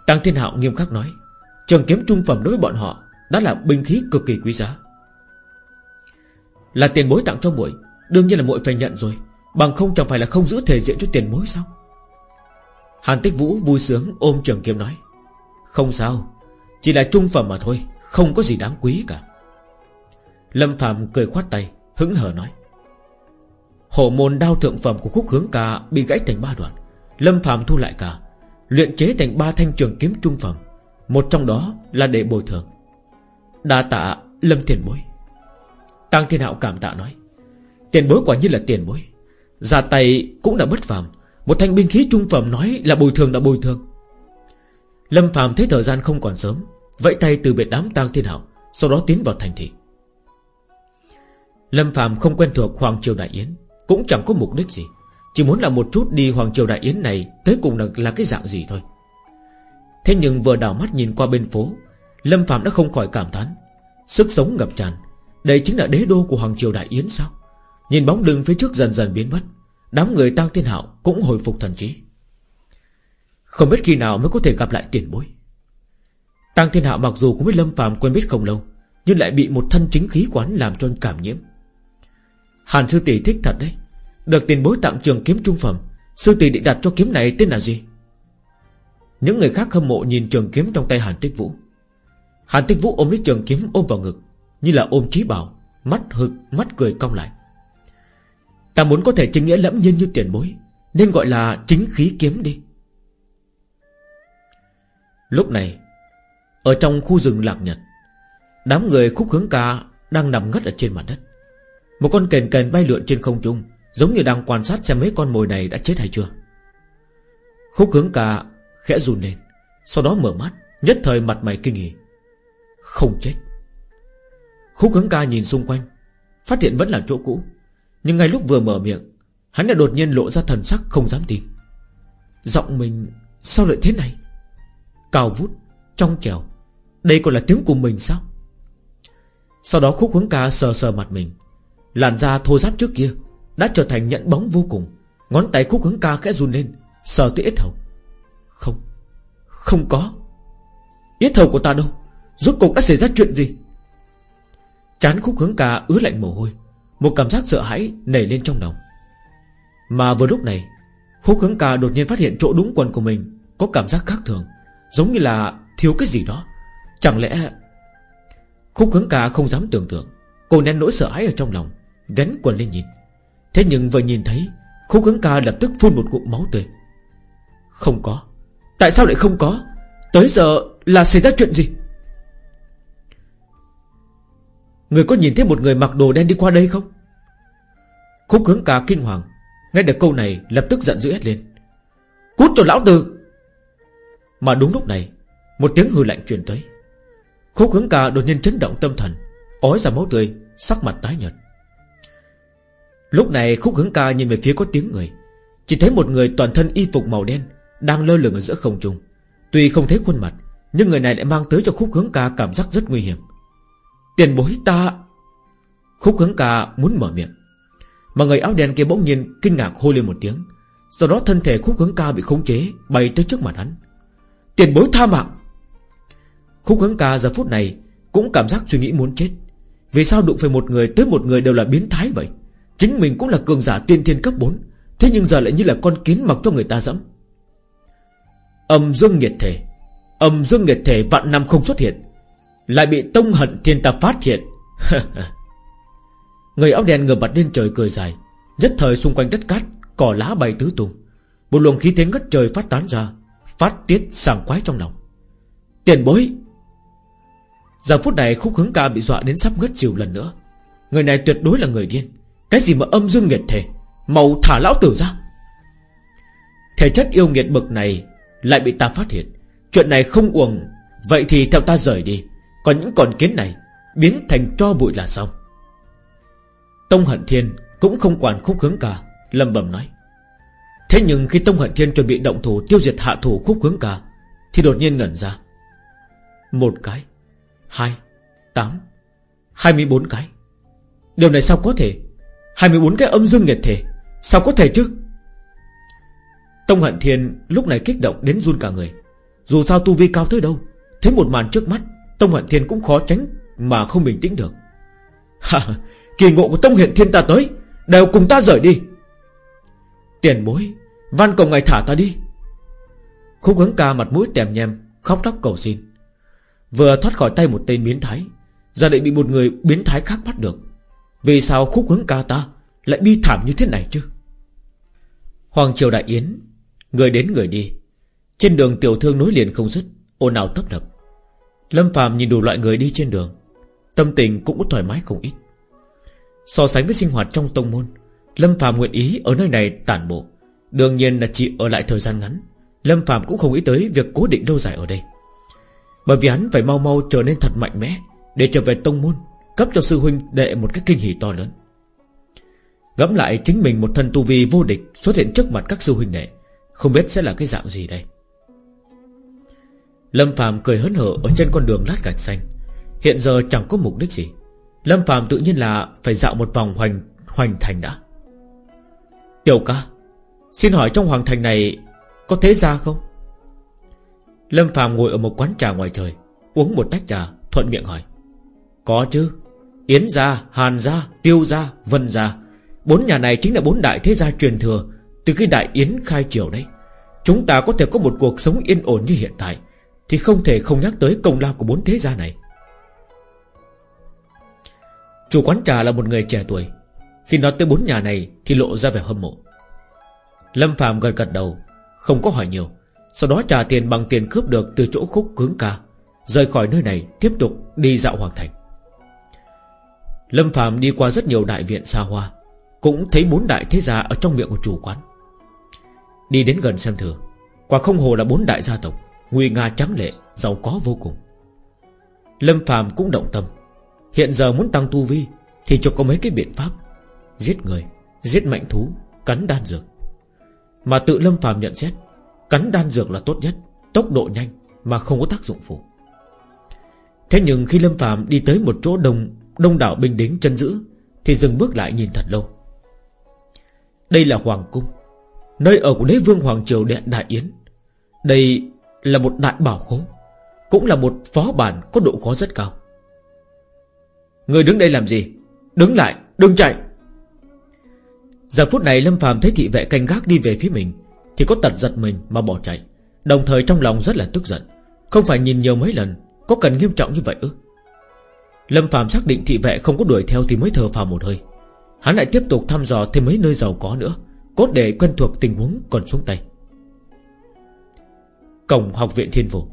Tăng Thiên Hạo nghiêm khắc nói. Trường kiếm trung phẩm đối với bọn họ Đã là binh khí cực kỳ quý giá. Là tiền bối tặng cho muội, Đương nhiên là muội phải nhận rồi, Bằng không chẳng phải là không giữ thể diện cho tiền bối sao? Hàn Tích Vũ vui sướng ôm trường kiếm nói, Không sao, Chỉ là trung phẩm mà thôi, Không có gì đáng quý cả. Lâm Phạm cười khoát tay Hứng hờ nói, Hổ môn đao thượng phẩm của khúc hướng ca Bị gãy thành ba đoạn, Lâm Phạm thu lại cả, Luyện chế thành ba thanh trường kiếm trung phẩm một trong đó là để bồi thường. Đa tạ Lâm Tiền Bối. Tăng Thiên Hạo cảm tạ nói. Tiền bối quả như là tiền bối. Ra tay cũng đã bất phàm. Một thanh binh khí trung phẩm nói là bồi thường đã bồi thường. Lâm phàm thấy thời gian không còn sớm Vẫy tay từ biệt đám Tăng Thiên Hạo Sau đó tiến vào thành thị. Lâm phàm không quen thuộc Hoàng Triều Đại Yến Cũng chẳng có mục đích gì. Chỉ muốn là một chút đi Hoàng Triều Đại Yến này Tới cùng là, là cái dạng gì thôi. Thế nhưng vừa đảo mắt nhìn qua bên phố, Lâm Phạm đã không khỏi cảm thán. Sức sống ngập tràn, Đây chính là đế đô của Hoàng Triều Đại Yến sao? Nhìn bóng lưng phía trước dần dần biến mất, Đám người tăng thiên hạo cũng hồi phục thần trí. Không biết khi nào mới có thể gặp lại tiền bối. Tăng thiên hạo mặc dù cũng biết Lâm Phạm quen biết không lâu, Nhưng lại bị một thân chính khí quán làm cho anh cảm nhiễm. Hàn sư tỷ thích thật đấy. Được tiền bối tặng trường kiếm trung phẩm, Sư tỷ định đặt cho kiếm này tên là gì? Những người khác hâm mộ nhìn trường kiếm trong tay Hàn Tích Vũ. Hàn Tích Vũ ôm lấy trường kiếm ôm vào ngực Như là ôm trí bảo Mắt hực, mắt cười cong lại. Ta muốn có thể chính nghĩa lẫm nhiên như tiền bối Nên gọi là chính khí kiếm đi. Lúc này Ở trong khu rừng lạc nhật Đám người khúc hướng ca Đang nằm ngất ở trên mặt đất. Một con kền kền bay lượn trên không trung Giống như đang quan sát xem mấy con mồi này đã chết hay chưa. Khúc hướng ca khẽ run lên. Sau đó mở mắt, Nhất thời mặt mày kinh nghỉ Không chết. Khúc hướng ca nhìn xung quanh, Phát hiện vẫn là chỗ cũ. Nhưng ngay lúc vừa mở miệng, Hắn đã đột nhiên lộ ra thần sắc không dám tin. Giọng mình, Sao lại thế này? Cao vút, Trong trèo Đây còn là tiếng của mình sao? Sau đó khúc hướng ca sờ sờ mặt mình, Làn da thô ráp trước kia Đã trở thành nhận bóng vô cùng. Ngón tay khúc hướng ca khẽ run lên, Sờ tới ít hầu. Không Không có. Yết hầu của ta đâu? Rốt cục đã xảy ra chuyện gì? Chán khúc hướng ca ứa lạnh mồ hôi, Một cảm giác sợ hãi nảy lên trong lòng. Mà vừa lúc này, Khúc hướng ca đột nhiên phát hiện chỗ đúng quần của mình Có cảm giác khác thường, Giống như là thiếu cái gì đó. Chẳng lẽ Khúc hướng ca không dám tưởng tượng, Cô nén nỗi sợ hãi ở trong lòng gánh quần lên nhìn. Thế nhưng vừa nhìn thấy, Khúc hướng ca lập tức phun một cụm máu tươi. Không có. Tại sao lại không có? Tới giờ là xảy ra chuyện gì? Người có nhìn thấy một người mặc đồ đen đi qua đây không? Khúc hướng ca kinh hoàng, Nghe được câu này lập tức giận dữ hết lên. Cút cho lão tử! Mà đúng lúc này, Một tiếng hư lạnh truyền tới. Khúc hướng ca đột nhiên chấn động tâm thần, Ói ra máu tươi, Sắc mặt tái nhợt. Lúc này khúc hướng ca nhìn về phía có tiếng người, Chỉ thấy một người toàn thân y phục màu đen đang lơ lửng ở giữa không trung. Tuy không thấy khuôn mặt, Nhưng người này lại mang tới cho khúc hướng ca cảm giác rất nguy hiểm. Tiền bối ta Khúc hướng ca muốn mở miệng, Mà người áo đen kia bỗng nhiên kinh ngạc hô lên một tiếng. Sau đó thân thể khúc hướng ca bị khống chế, Bay tới trước mặt hắn. Tiền bối tha mạng. Khúc hướng ca giờ phút này Cũng cảm giác suy nghĩ muốn chết. Vì sao đụng phải một người tới một người đều là biến thái vậy? Chính mình cũng là cường giả tiên thiên cấp 4 Thế nhưng giờ lại như là con kiến mặc cho người ta dẫm. Âm dương nghiệt thể. Âm dương nghiệt thể vạn năm không xuất hiện. Lại bị tông hận thiên ta phát hiện. Người áo đen ngửa mặt lên trời cười dài. Nhất thời xung quanh đất cát, Cỏ lá bay tứ tung. Một luồng khí thế ngất trời phát tán ra, Phát tiết sảng quái trong lòng. Tiền bối! Giờ phút này khúc hướng ca bị dọa đến sắp ngất chiều lần nữa. Người này tuyệt đối là người điên. Cái gì mà âm dương nghiệt thể? Màu thả lão tử ra! Thể chất yêu nghiệt bực này lại bị ta phát hiện. Chuyện này không uổng, Vậy thì theo ta rời đi. Còn những con kiến này Biến thành tro bụi là xong. Tông Hận Thiên cũng không quản khúc hướng ca Lâm bầm nói. Thế nhưng khi Tông Hận Thiên chuẩn bị động thủ Tiêu diệt hạ thủ khúc hướng ca, Thì đột nhiên ngẩn ra. Một cái, Hai, Tám, Hai mươi bốn cái. Điều này sao có thể? 24 cái âm dương nghiệt thể, Sao có thể chứ? Tông Hận Thiên lúc này kích động đến run cả người. Dù sao tu vi cao tới đâu Thấy một màn trước mắt, Tông Hận Thiên cũng khó tránh Mà không bình tĩnh được. Ha Kỳ ngộ của Tông Hận Thiên ta tới, Đều cùng ta rời đi. Tiền bối Văn cầu ngài thả ta đi. Khúc hướng ca mặt mũi tèm nhem Khóc lóc cầu xin. Vừa thoát khỏi tay một tên biến thái, Giờ lại bị một người biến thái khác bắt được. Vì sao khúc hướng ca ta Lại bi thảm như thế này chứ? Hoàng Triều Đại Yến Người đến người đi. Trên đường tiểu thương nối liền không dứt, ồn ào tấp nập. Lâm phàm nhìn đủ loại người đi trên đường, Tâm tình cũng thoải mái không ít. So sánh với sinh hoạt trong tông môn, Lâm phàm nguyện ý ở nơi này tản bộ. Đương nhiên là chỉ ở lại thời gian ngắn, Lâm phàm cũng không nghĩ tới việc cố định lâu dài ở đây. Bởi vì hắn phải mau mau trở nên thật mạnh mẽ Để trở về tông môn, Cấp cho sư huynh đệ một cái kinh hỉ to lớn. Gẫm lại chính mình một thân tu vi vô địch Xuất hiện trước mặt các sư huynh đệ không biết sẽ là cái dạng gì đây. Lâm Phạm cười hớn hở Ở trên con đường lát gạch xanh. Hiện giờ chẳng có mục đích gì. Lâm Phạm tự nhiên là phải dạo một vòng hoành hoành thành đã. Tiểu ca Xin hỏi trong hoàng thành này Có thế gia không? Lâm Phạm ngồi ở một quán trà ngoài trời Uống một tách trà thuận miệng hỏi. Có chứ. Yến gia, Hàn gia, Tiêu gia, Vân gia. Bốn nhà này chính là bốn đại thế gia truyền thừa. Từ khi đại Yến khai triều đấy, Chúng ta có thể có một cuộc sống yên ổn như hiện tại, Thì không thể không nhắc tới công lao của bốn thế gia này. Chủ quán trà là một người trẻ tuổi. Khi nói tới bốn nhà này Thì lộ ra vẻ hâm mộ. Lâm Phạm gật gật đầu, Không có hỏi nhiều. Sau đó trả tiền bằng tiền cướp được từ chỗ khúc cứng ca. Rời khỏi nơi này, Tiếp tục đi dạo hoàng thành. Lâm Phạm đi qua rất nhiều đại viện xa hoa, Cũng thấy bốn đại thế gia Ở trong miệng của chủ quán. Đi đến gần xem thử. Quả không hồ là bốn đại gia tộc Nguy nga trắng lệ Giàu có vô cùng. Lâm Phạm cũng động tâm. Hiện giờ muốn tăng tu vi Thì cho có mấy cái biện pháp. Giết người, giết mạnh thú, cắn đan dược. Mà tự Lâm Phạm nhận xét Cắn đan dược là tốt nhất Tốc độ nhanh mà không có tác dụng phụ. Thế nhưng khi Lâm Phạm đi tới một chỗ đông Đông đảo binh đính chân giữ Thì dừng bước lại nhìn thật lâu. Đây là Hoàng Cung. Nơi ở của đế vương Hoàng Triều Điện Đại Yến. Đây là một đại bảo khố, Cũng là một phó bản có độ khó rất cao. Người đứng đây làm gì? Đứng lại, đừng chạy. Giờ phút này Lâm phàm thấy thị vệ canh gác đi về phía mình, Thì có tật giật mình mà bỏ chạy, Đồng thời trong lòng rất là tức giận. Không phải nhìn nhiều mấy lần, Có cần nghiêm trọng như vậy ư? Lâm phàm xác định thị vệ không có đuổi theo Thì mới thở phào một hơi. Hắn lại tiếp tục thăm dò thêm mấy nơi giàu có nữa. Cốt để quen thuộc tình huống còn xuống tay. Cổng học viện thiên phủ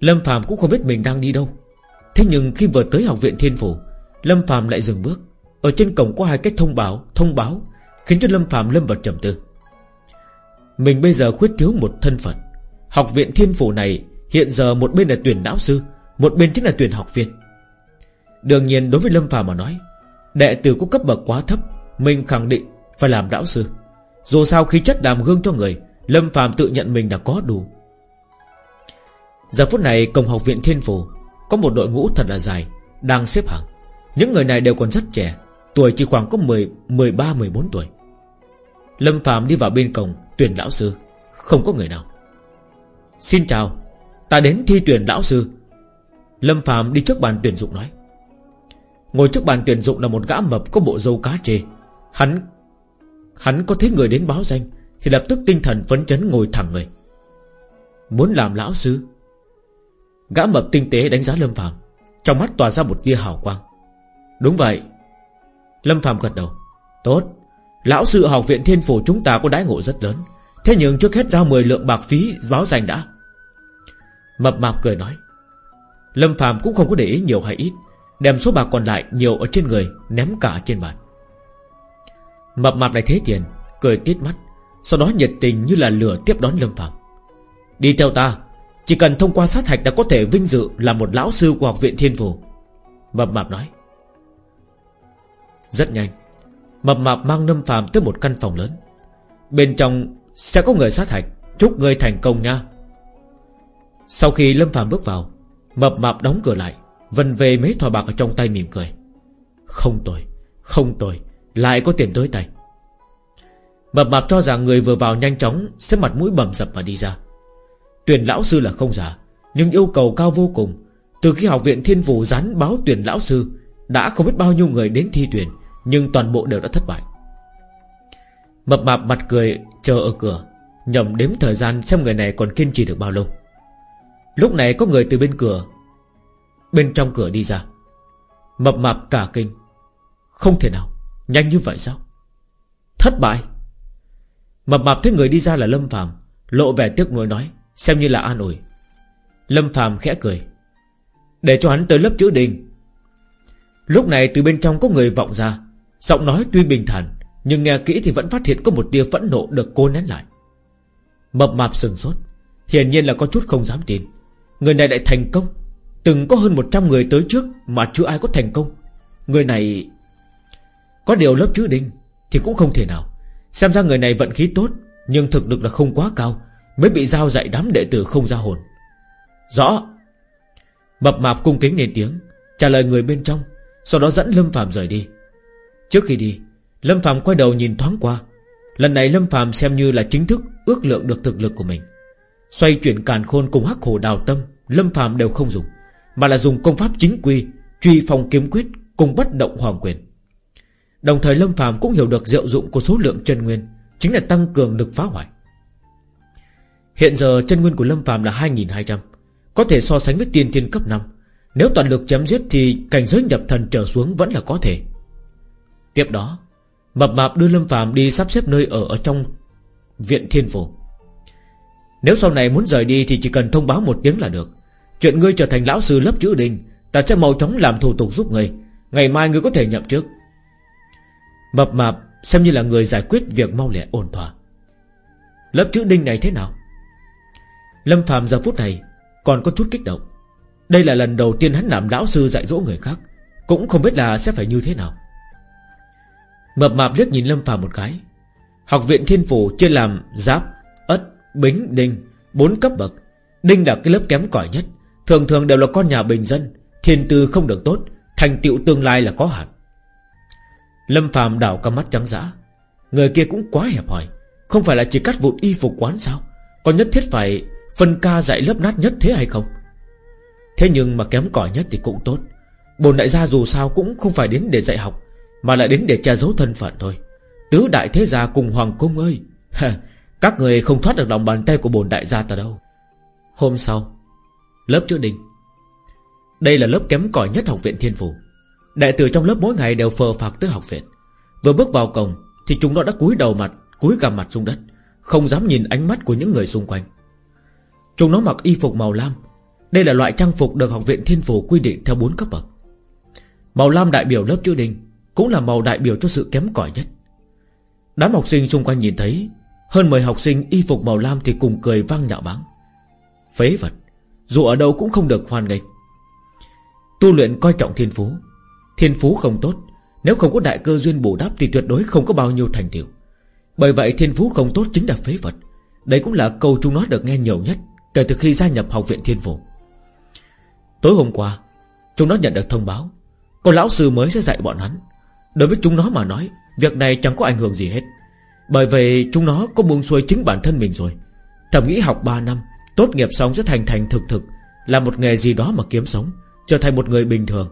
Lâm Phạm cũng không biết mình đang đi đâu. Thế nhưng khi vừa tới học viện thiên phủ Lâm Phạm lại dừng bước. Ở trên cổng có hai cái thông báo Thông báo, Khiến cho Lâm Phạm lâm vào trầm tư. Mình bây giờ khuyết thiếu một thân phận. Học viện thiên phủ này Hiện giờ một bên là tuyển lão sư, Một bên chính là tuyển học viên. Đương nhiên đối với Lâm Phạm mà nói, Đệ tử có cấp bậc quá thấp, Mình khẳng định phải làm lão sư. Dù sao khi chất làm gương cho người Lâm Phạm tự nhận mình đã có đủ. Giờ phút này cổng học viện thiên phủ Có một đội ngũ thật là dài Đang xếp hàng Những người này đều còn rất trẻ Tuổi chỉ khoảng có 10, 13, 14 tuổi. Lâm Phạm đi vào bên cổng Tuyển lão sư Không có người nào. Xin chào Ta đến thi tuyển lão sư. Lâm Phạm đi trước bàn tuyển dụng nói. Ngồi trước bàn tuyển dụng là một gã mập Có bộ dâu cá chê. Hắn Hắn có thấy người đến báo danh, Thì lập tức tinh thần phấn chấn ngồi thẳng người. Muốn làm lão sư, Gã mập tinh tế đánh giá Lâm Phạm Trong mắt tỏa ra một tia hào quang. Đúng vậy. Lâm Phạm gật đầu. Tốt. Lão sư học viện thiên phủ chúng ta có đái ngộ rất lớn. Thế nhưng trước hết giao 10 lượng bạc phí báo danh đã. Mập mạp cười nói. Lâm Phạm cũng không có để ý nhiều hay ít, Đem số bạc còn lại nhiều ở trên người, Ném cả trên bàn. Mập mạp lại thế tiền, Cười tít mắt, Sau đó nhiệt tình như là lửa tiếp đón Lâm Phạm. Đi theo ta, Chỉ cần thông qua sát hạch đã có thể vinh dự Là một lão sư của học viện thiên phủ Mập mạp nói. Rất nhanh, Mập mạp mang Lâm Phạm tới một căn phòng lớn. Bên trong sẽ có người sát hạch, Chúc người thành công nha. Sau khi Lâm Phạm bước vào, Mập mạp đóng cửa lại vần về mấy thỏi bạc ở trong tay mỉm cười. Không tồi Không tồi lại có tiền tới tay. Mập mạp cho rằng người vừa vào nhanh chóng, Sẽ mặt mũi bầm dập mà đi ra. Tuyển lão sư là không giả Nhưng yêu cầu cao vô cùng. Từ khi học viện thiên phủ dán báo tuyển lão sư, Đã không biết bao nhiêu người đến thi tuyển, Nhưng toàn bộ đều đã thất bại. Mập mạp mặt cười, Chờ ở cửa, Nhầm đếm thời gian xem người này còn kiên trì được bao lâu. Lúc này có người từ bên cửa, Bên trong cửa đi ra. Mập mạp cả kinh, Không thể nào. Nhanh như vậy sao? Thất bại. Mập mạp thấy người đi ra là Lâm Phạm Lộ vẻ tiếc nuối nói, Xem như là an ủi. Lâm Phạm khẽ cười. Để cho hắn tới lớp chữ đình. Lúc này từ bên trong có người vọng ra, Giọng nói tuy bình thản, Nhưng nghe kỹ thì vẫn phát hiện có một tia phẫn nộ được cô nén lại. Mập mạp sừng sốt, Hiển nhiên là có chút không dám tin. Người này lại thành công. Từng có hơn 100 người tới trước Mà chưa ai có thành công. Người này có điều lớp chữ đinh Thì cũng không thể nào. Xem ra người này vận khí tốt, Nhưng thực lực là không quá cao, Mới bị giao dạy đám đệ tử không ra hồn. Rõ. Mập mạp cung kính lên tiếng, Trả lời người bên trong, Sau đó dẫn Lâm Phạm rời đi. Trước khi đi, Lâm Phạm quay đầu nhìn thoáng qua. Lần này Lâm Phạm xem như là chính thức Ước lượng được thực lực của mình. Xoay chuyển càn khôn cùng hắc hồ đào tâm, Lâm Phạm đều không dùng, Mà là dùng công pháp chính quy, Truy phòng kiếm quyết cùng bất động hoàng quyền. Đồng thời Lâm Phạm cũng hiểu được diệu dụng của số lượng chân nguyên, Chính là tăng cường lực phá hoại. Hiện giờ chân nguyên của Lâm Phạm là 2.200 Có thể so sánh với tiên thiên cấp 5 Nếu toàn lực chém giết thì cảnh giới nhập thần trở xuống vẫn là có thể. Tiếp đó, Mập mạp đưa Lâm Phạm đi sắp xếp nơi ở ở trong Viện Thiên Phủ Nếu sau này muốn rời đi Thì chỉ cần thông báo một tiếng là được. Chuyện ngươi trở thành lão sư lớp chữ đình, Ta sẽ mau chóng làm thủ tục giúp ngươi. Ngày mai ngươi có thể nhậm trước Mập mạp xem như là người giải quyết Việc mau lẹ ổn thỏa. Lớp chữ đinh này thế nào? Lâm Phạm giờ phút này Còn có chút kích động. Đây là lần đầu tiên hắn làm lão sư dạy dỗ người khác Cũng không biết là sẽ phải như thế nào. Mập mạp liếc nhìn Lâm Phạm một cái. Học viện Thiên Phủ chia làm Giáp, Ất, Bính, Đinh Bốn cấp bậc. Đinh là cái lớp kém cỏi nhất. Thường thường đều là con nhà bình dân Thiên tư không được tốt Thành tựu tương lai là có hạn. Lâm Phạm đảo cả mắt trắng dã. Người kia cũng quá hẹp hòi, Không phải là chỉ cắt vụn y phục quán sao? Còn nhất thiết phải phân ca dạy lớp nát nhất thế hay không? Thế nhưng mà kém cỏi nhất thì cũng tốt. Bồn đại gia dù sao cũng không phải đến để dạy học, Mà lại đến để che giấu thân phận thôi. Tứ đại thế gia cùng hoàng cung ơi. Các người không thoát được lòng bàn tay của bồn đại gia ta đâu. Hôm sau, Lớp chữ đình. Đây là lớp kém cỏi nhất học viện thiên phủ. Đệ tử trong lớp mỗi ngày đều phờ phạc tới học viện. Vừa bước vào cổng, Thì chúng nó đã cúi đầu mặt, Cúi gằm mặt xuống đất, Không dám nhìn ánh mắt của những người xung quanh. Chúng nó mặc y phục màu lam. Đây là loại trang phục được học viện thiên phủ quy định theo 4 cấp bậc. Màu lam đại biểu lớp chữ đình, Cũng là màu đại biểu cho sự kém cỏi nhất. Đám học sinh xung quanh nhìn thấy, Hơn 10 học sinh y phục màu lam Thì cùng cười vang nhạo báng. Phế vật, Dù ở đâu cũng không được hoan nghênh. Tu luyện coi trọng thiên phú Thiên phú không tốt. Nếu không có đại cơ duyên bù đắp Thì tuyệt đối không có bao nhiêu thành tựu. Bởi vậy thiên phú không tốt chính là phế vật. Đây cũng là câu chúng nó được nghe nhiều nhất Kể từ khi gia nhập học viện thiên phủ Tối hôm qua, Chúng nó nhận được thông báo, Có lão sư mới sẽ dạy bọn hắn. Đối với chúng nó mà nói, Việc này chẳng có ảnh hưởng gì hết. Bởi vì chúng nó có buông xuôi chính bản thân mình rồi. Thầm nghĩ học 3 năm, Tốt nghiệp xong sẽ thành thành thực thực, Là một nghề gì đó mà kiếm sống, Trở thành một người bình thường.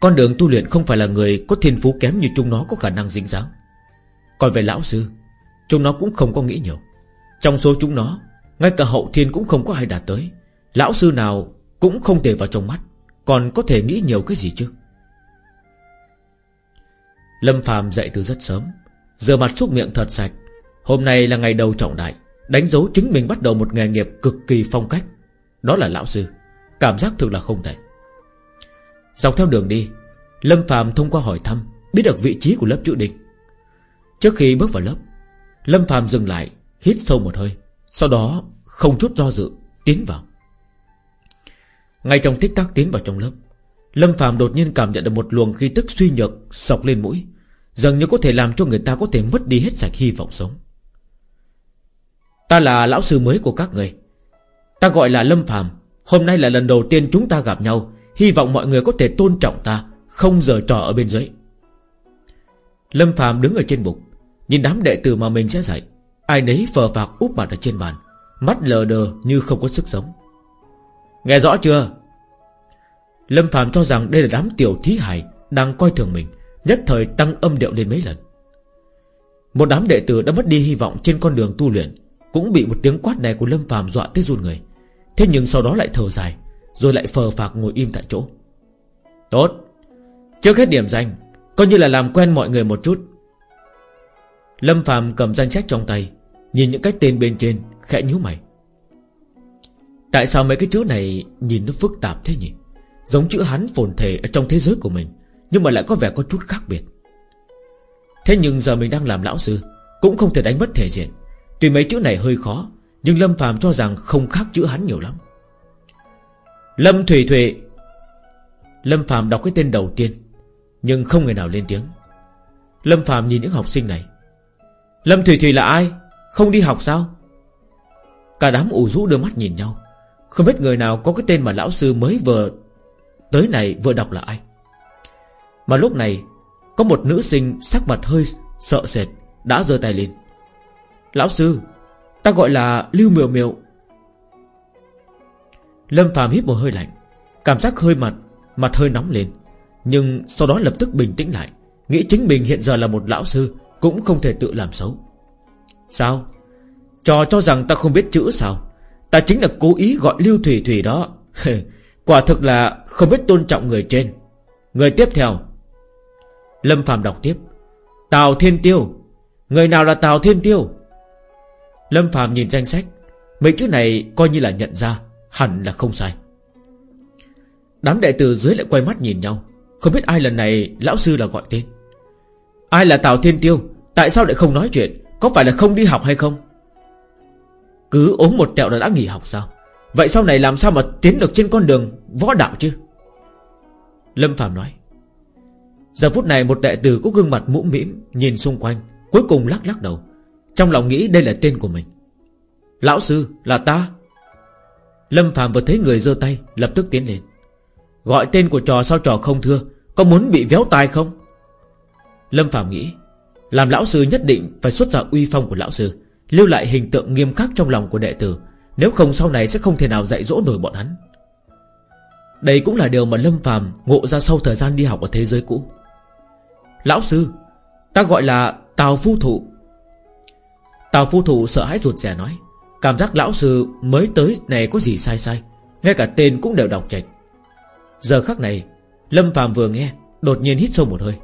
Con đường tu luyện không phải là người Có thiên phú kém như chúng nó có khả năng dính dáng. Còn về lão sư, Chúng nó cũng không có nghĩ nhiều. Trong số chúng nó, Ngay cả hậu thiên cũng không có ai đạt tới. Lão sư nào cũng không thể vào trong mắt. Còn có thể nghĩ nhiều cái gì chứ? Lâm Phạm dậy từ rất sớm Giờ mặt xúc miệng thật sạch. Hôm nay là ngày đầu trọng đại, Đánh dấu chính mình bắt đầu một nghề nghiệp cực kỳ phong cách. Đó là lão sư, Cảm giác thực là không thể Dọc theo đường đi, Lâm Phạm thông qua hỏi thăm Biết được vị trí của lớp chữ đinh. Trước khi bước vào lớp, Lâm Phạm dừng lại, Hít sâu một hơi, Sau đó không chút do dự Tiến vào. Ngay trong tích tắc tiến vào trong lớp, Lâm Phạm đột nhiên cảm nhận được một luồng khí tức suy nhược Sọc lên mũi, Dường như có thể làm cho người ta có thể mất đi hết sạch hy vọng sống. Ta là lão sư mới của các người. Ta gọi là Lâm Phạm Hôm nay là lần đầu tiên chúng ta gặp nhau Hy vọng mọi người có thể tôn trọng ta, Không giờ trò ở bên dưới. Lâm Phạm đứng ở trên bục, Nhìn đám đệ tử mà mình sẽ dạy. Ai nấy phờ phạc úp mặt ở trên bàn, Mắt lờ đờ như không có sức sống. Nghe rõ chưa? Lâm Phạm cho rằng đây là đám tiểu thí hải Đang coi thường mình, Nhất thời tăng âm điệu lên mấy lần. Một đám đệ tử đã mất đi hy vọng trên con đường tu luyện, Cũng bị một tiếng quát này của Lâm Phạm dọa tới run người. Thế nhưng sau đó lại thở dài rồi lại phờ phạc ngồi im tại chỗ. Tốt. Trước hết điểm danh, Coi như là làm quen mọi người một chút. Lâm Phạm cầm danh sách trong tay, Nhìn những cái tên bên trên, Khẽ nhíu mày. Tại sao mấy cái chữ này Nhìn nó phức tạp thế nhỉ? Giống chữ hắn phồn thể ở trong thế giới của mình, Nhưng mà lại có vẻ có chút khác biệt. Thế nhưng giờ mình đang làm lão sư, Cũng không thể đánh mất thể diện. Tuy mấy chữ này hơi khó, Nhưng Lâm Phạm cho rằng không khác chữ hắn nhiều lắm. Lâm Thủy Thủy. Lâm Phạm đọc cái tên đầu tiên, Nhưng không người nào lên tiếng. Lâm Phạm nhìn những học sinh này. Lâm Thủy Thủy là ai? Không đi học sao? Cả đám ủ rũ đưa mắt nhìn nhau. Không biết người nào có cái tên mà lão sư mới vừa Tới này vừa đọc là ai. Mà lúc này, Có một nữ sinh sắc mặt hơi sợ sệt, Đã giơ tay lên. Lão sư, Ta gọi là Lưu Miều Miều Lâm Phàm hít một hơi lạnh, Cảm giác hơi mặt Mặt hơi nóng lên. Nhưng sau đó lập tức bình tĩnh lại, Nghĩ chính mình hiện giờ là một lão sư, Cũng không thể tự làm xấu. Sao? Trò cho rằng ta không biết chữ sao? Ta chính là cố ý gọi Lưu Thủy Thủy đó. Quả thực là không biết tôn trọng người trên. Người tiếp theo. Lâm Phạm đọc tiếp. Tào Thiên Tiêu. Người nào là Tào Thiên Tiêu? Lâm Phạm nhìn danh sách. Mấy chữ này coi như là nhận ra. Hẳn là không sai. Đám đệ tử dưới lại quay mắt nhìn nhau. Không biết ai lần này lão sư là gọi tên. Ai là Tào Thiên Tiêu? Tại sao lại không nói chuyện? Có phải là không đi học hay không? Cứ ốm một tẹo là đã nghỉ học sao? Vậy sau này làm sao mà tiến được trên con đường Võ đạo chứ? Lâm Phạm nói. Giờ phút này một đệ tử có gương mặt mũm mĩm, Nhìn xung quanh, Cuối cùng lắc lắc đầu. Trong lòng nghĩ đây là tên của mình. Lão sư là ta. Lâm Phạm vừa thấy người giơ tay, Lập tức tiến lên. Gọi tên của trò sao trò không thưa, Có muốn bị véo tai không? Lâm Phạm nghĩ, Làm lão sư nhất định phải xuất ra uy phong của lão sư, Lưu lại hình tượng nghiêm khắc trong lòng của đệ tử, Nếu không sau này sẽ không thể nào dạy dỗ nổi bọn hắn. Đây cũng là điều mà Lâm Phạm Ngộ ra sau thời gian đi học ở thế giới cũ. Lão sư, Ta gọi là Tào Phu Thụ. Tào Phu Thụ sợ hãi ruột rè nói Cảm giác lão sư mới tới này có gì sai sai. Ngay cả tên cũng đều đọc chạch Giờ khắc này, Lâm phàm vừa nghe, Đột nhiên hít sâu một hơi.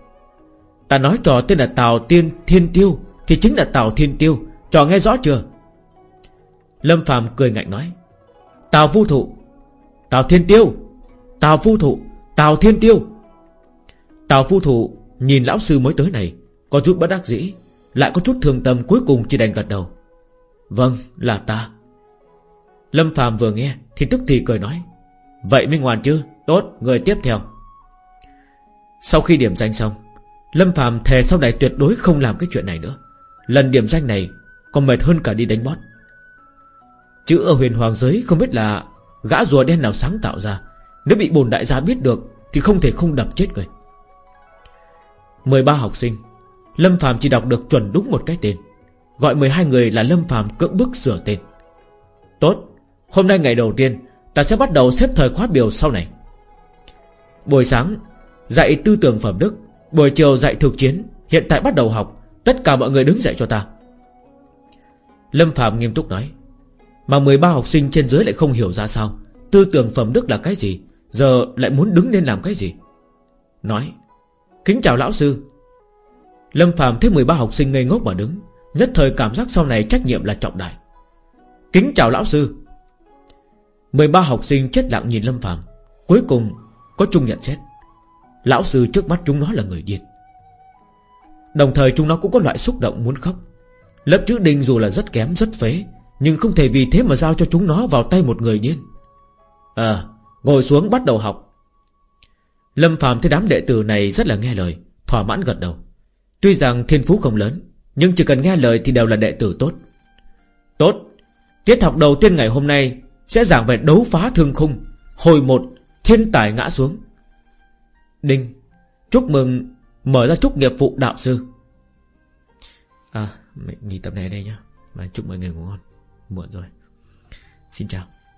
Ta nói trò tên là Tào Tiên Thiên Tiêu, Thì chính là Tào Thiên Tiêu. Trò nghe rõ chưa? Lâm phàm cười ngạnh nói. Tào Phu Thụ. Tào Thiên Tiêu. Tào Phu Thụ. Tào Thiên Tiêu. Tào Phu Thụ nhìn lão sư mới tới này, Có chút bất đắc dĩ, Lại có chút thương tâm cuối cùng chỉ đành gật đầu. Vâng là ta. Lâm Phạm vừa nghe, Thì tức thì cười nói, Vậy mới ngoan chứ? Tốt, người tiếp theo. Sau khi điểm danh xong, Lâm Phạm thề sau này tuyệt đối không làm cái chuyện này nữa. Lần điểm danh này Còn mệt hơn cả đi đánh bót. Chữ ở huyền hoàng giới không biết là Gã rùa đen nào sáng tạo ra. Nếu bị bồn đại gia biết được, Thì không thể không đập chết người. 13 học sinh, Lâm Phạm chỉ đọc được chuẩn đúng một cái tên. Gọi 12 người là Lâm phàm cưỡng bức sửa tên. Tốt, Hôm nay ngày đầu tiên, Ta sẽ bắt đầu xếp thời khóa biểu sau này. Buổi sáng, Dạy tư tưởng phẩm đức. Buổi chiều dạy thực chiến. Hiện tại bắt đầu học. Tất cả mọi người đứng dậy cho ta. Lâm Phạm nghiêm túc nói. Mà 13 học sinh trên dưới lại không hiểu ra sao. Tư tưởng phẩm đức là cái gì? Giờ lại muốn đứng lên làm cái gì? Nói. Kính chào lão sư. Lâm Phạm thấy 13 học sinh ngây ngốc mà đứng. Nhất thời cảm giác sau này trách nhiệm là trọng đại. Kính chào lão sư. 13 học sinh chết lặng nhìn Lâm Phạm Cuối cùng có chung nhận xét. Lão sư trước mắt chúng nó là người điên. Đồng thời chúng nó cũng có loại xúc động muốn khóc. Lớp chữ đinh dù là rất kém, rất phế, Nhưng không thể vì thế mà giao cho chúng nó vào tay một người điên. À Ngồi xuống bắt đầu học. Lâm Phạm thấy đám đệ tử này rất là nghe lời, Thỏa mãn gật đầu. Tuy rằng thiên phú không lớn nhưng chỉ cần nghe lời thì đều là đệ tử tốt. Tốt. Tiết học đầu tiên ngày hôm nay Sẽ giảng về đấu phá thương khung, Hồi một, Thiên tài ngã xuống. Đinh, Chúc mừng, Mở ra chúc nghiệp vụ đạo sư. À mình Nghỉ tập này đây nhá. Mà chúc mọi người ngủ ngon. Muộn rồi. Xin chào.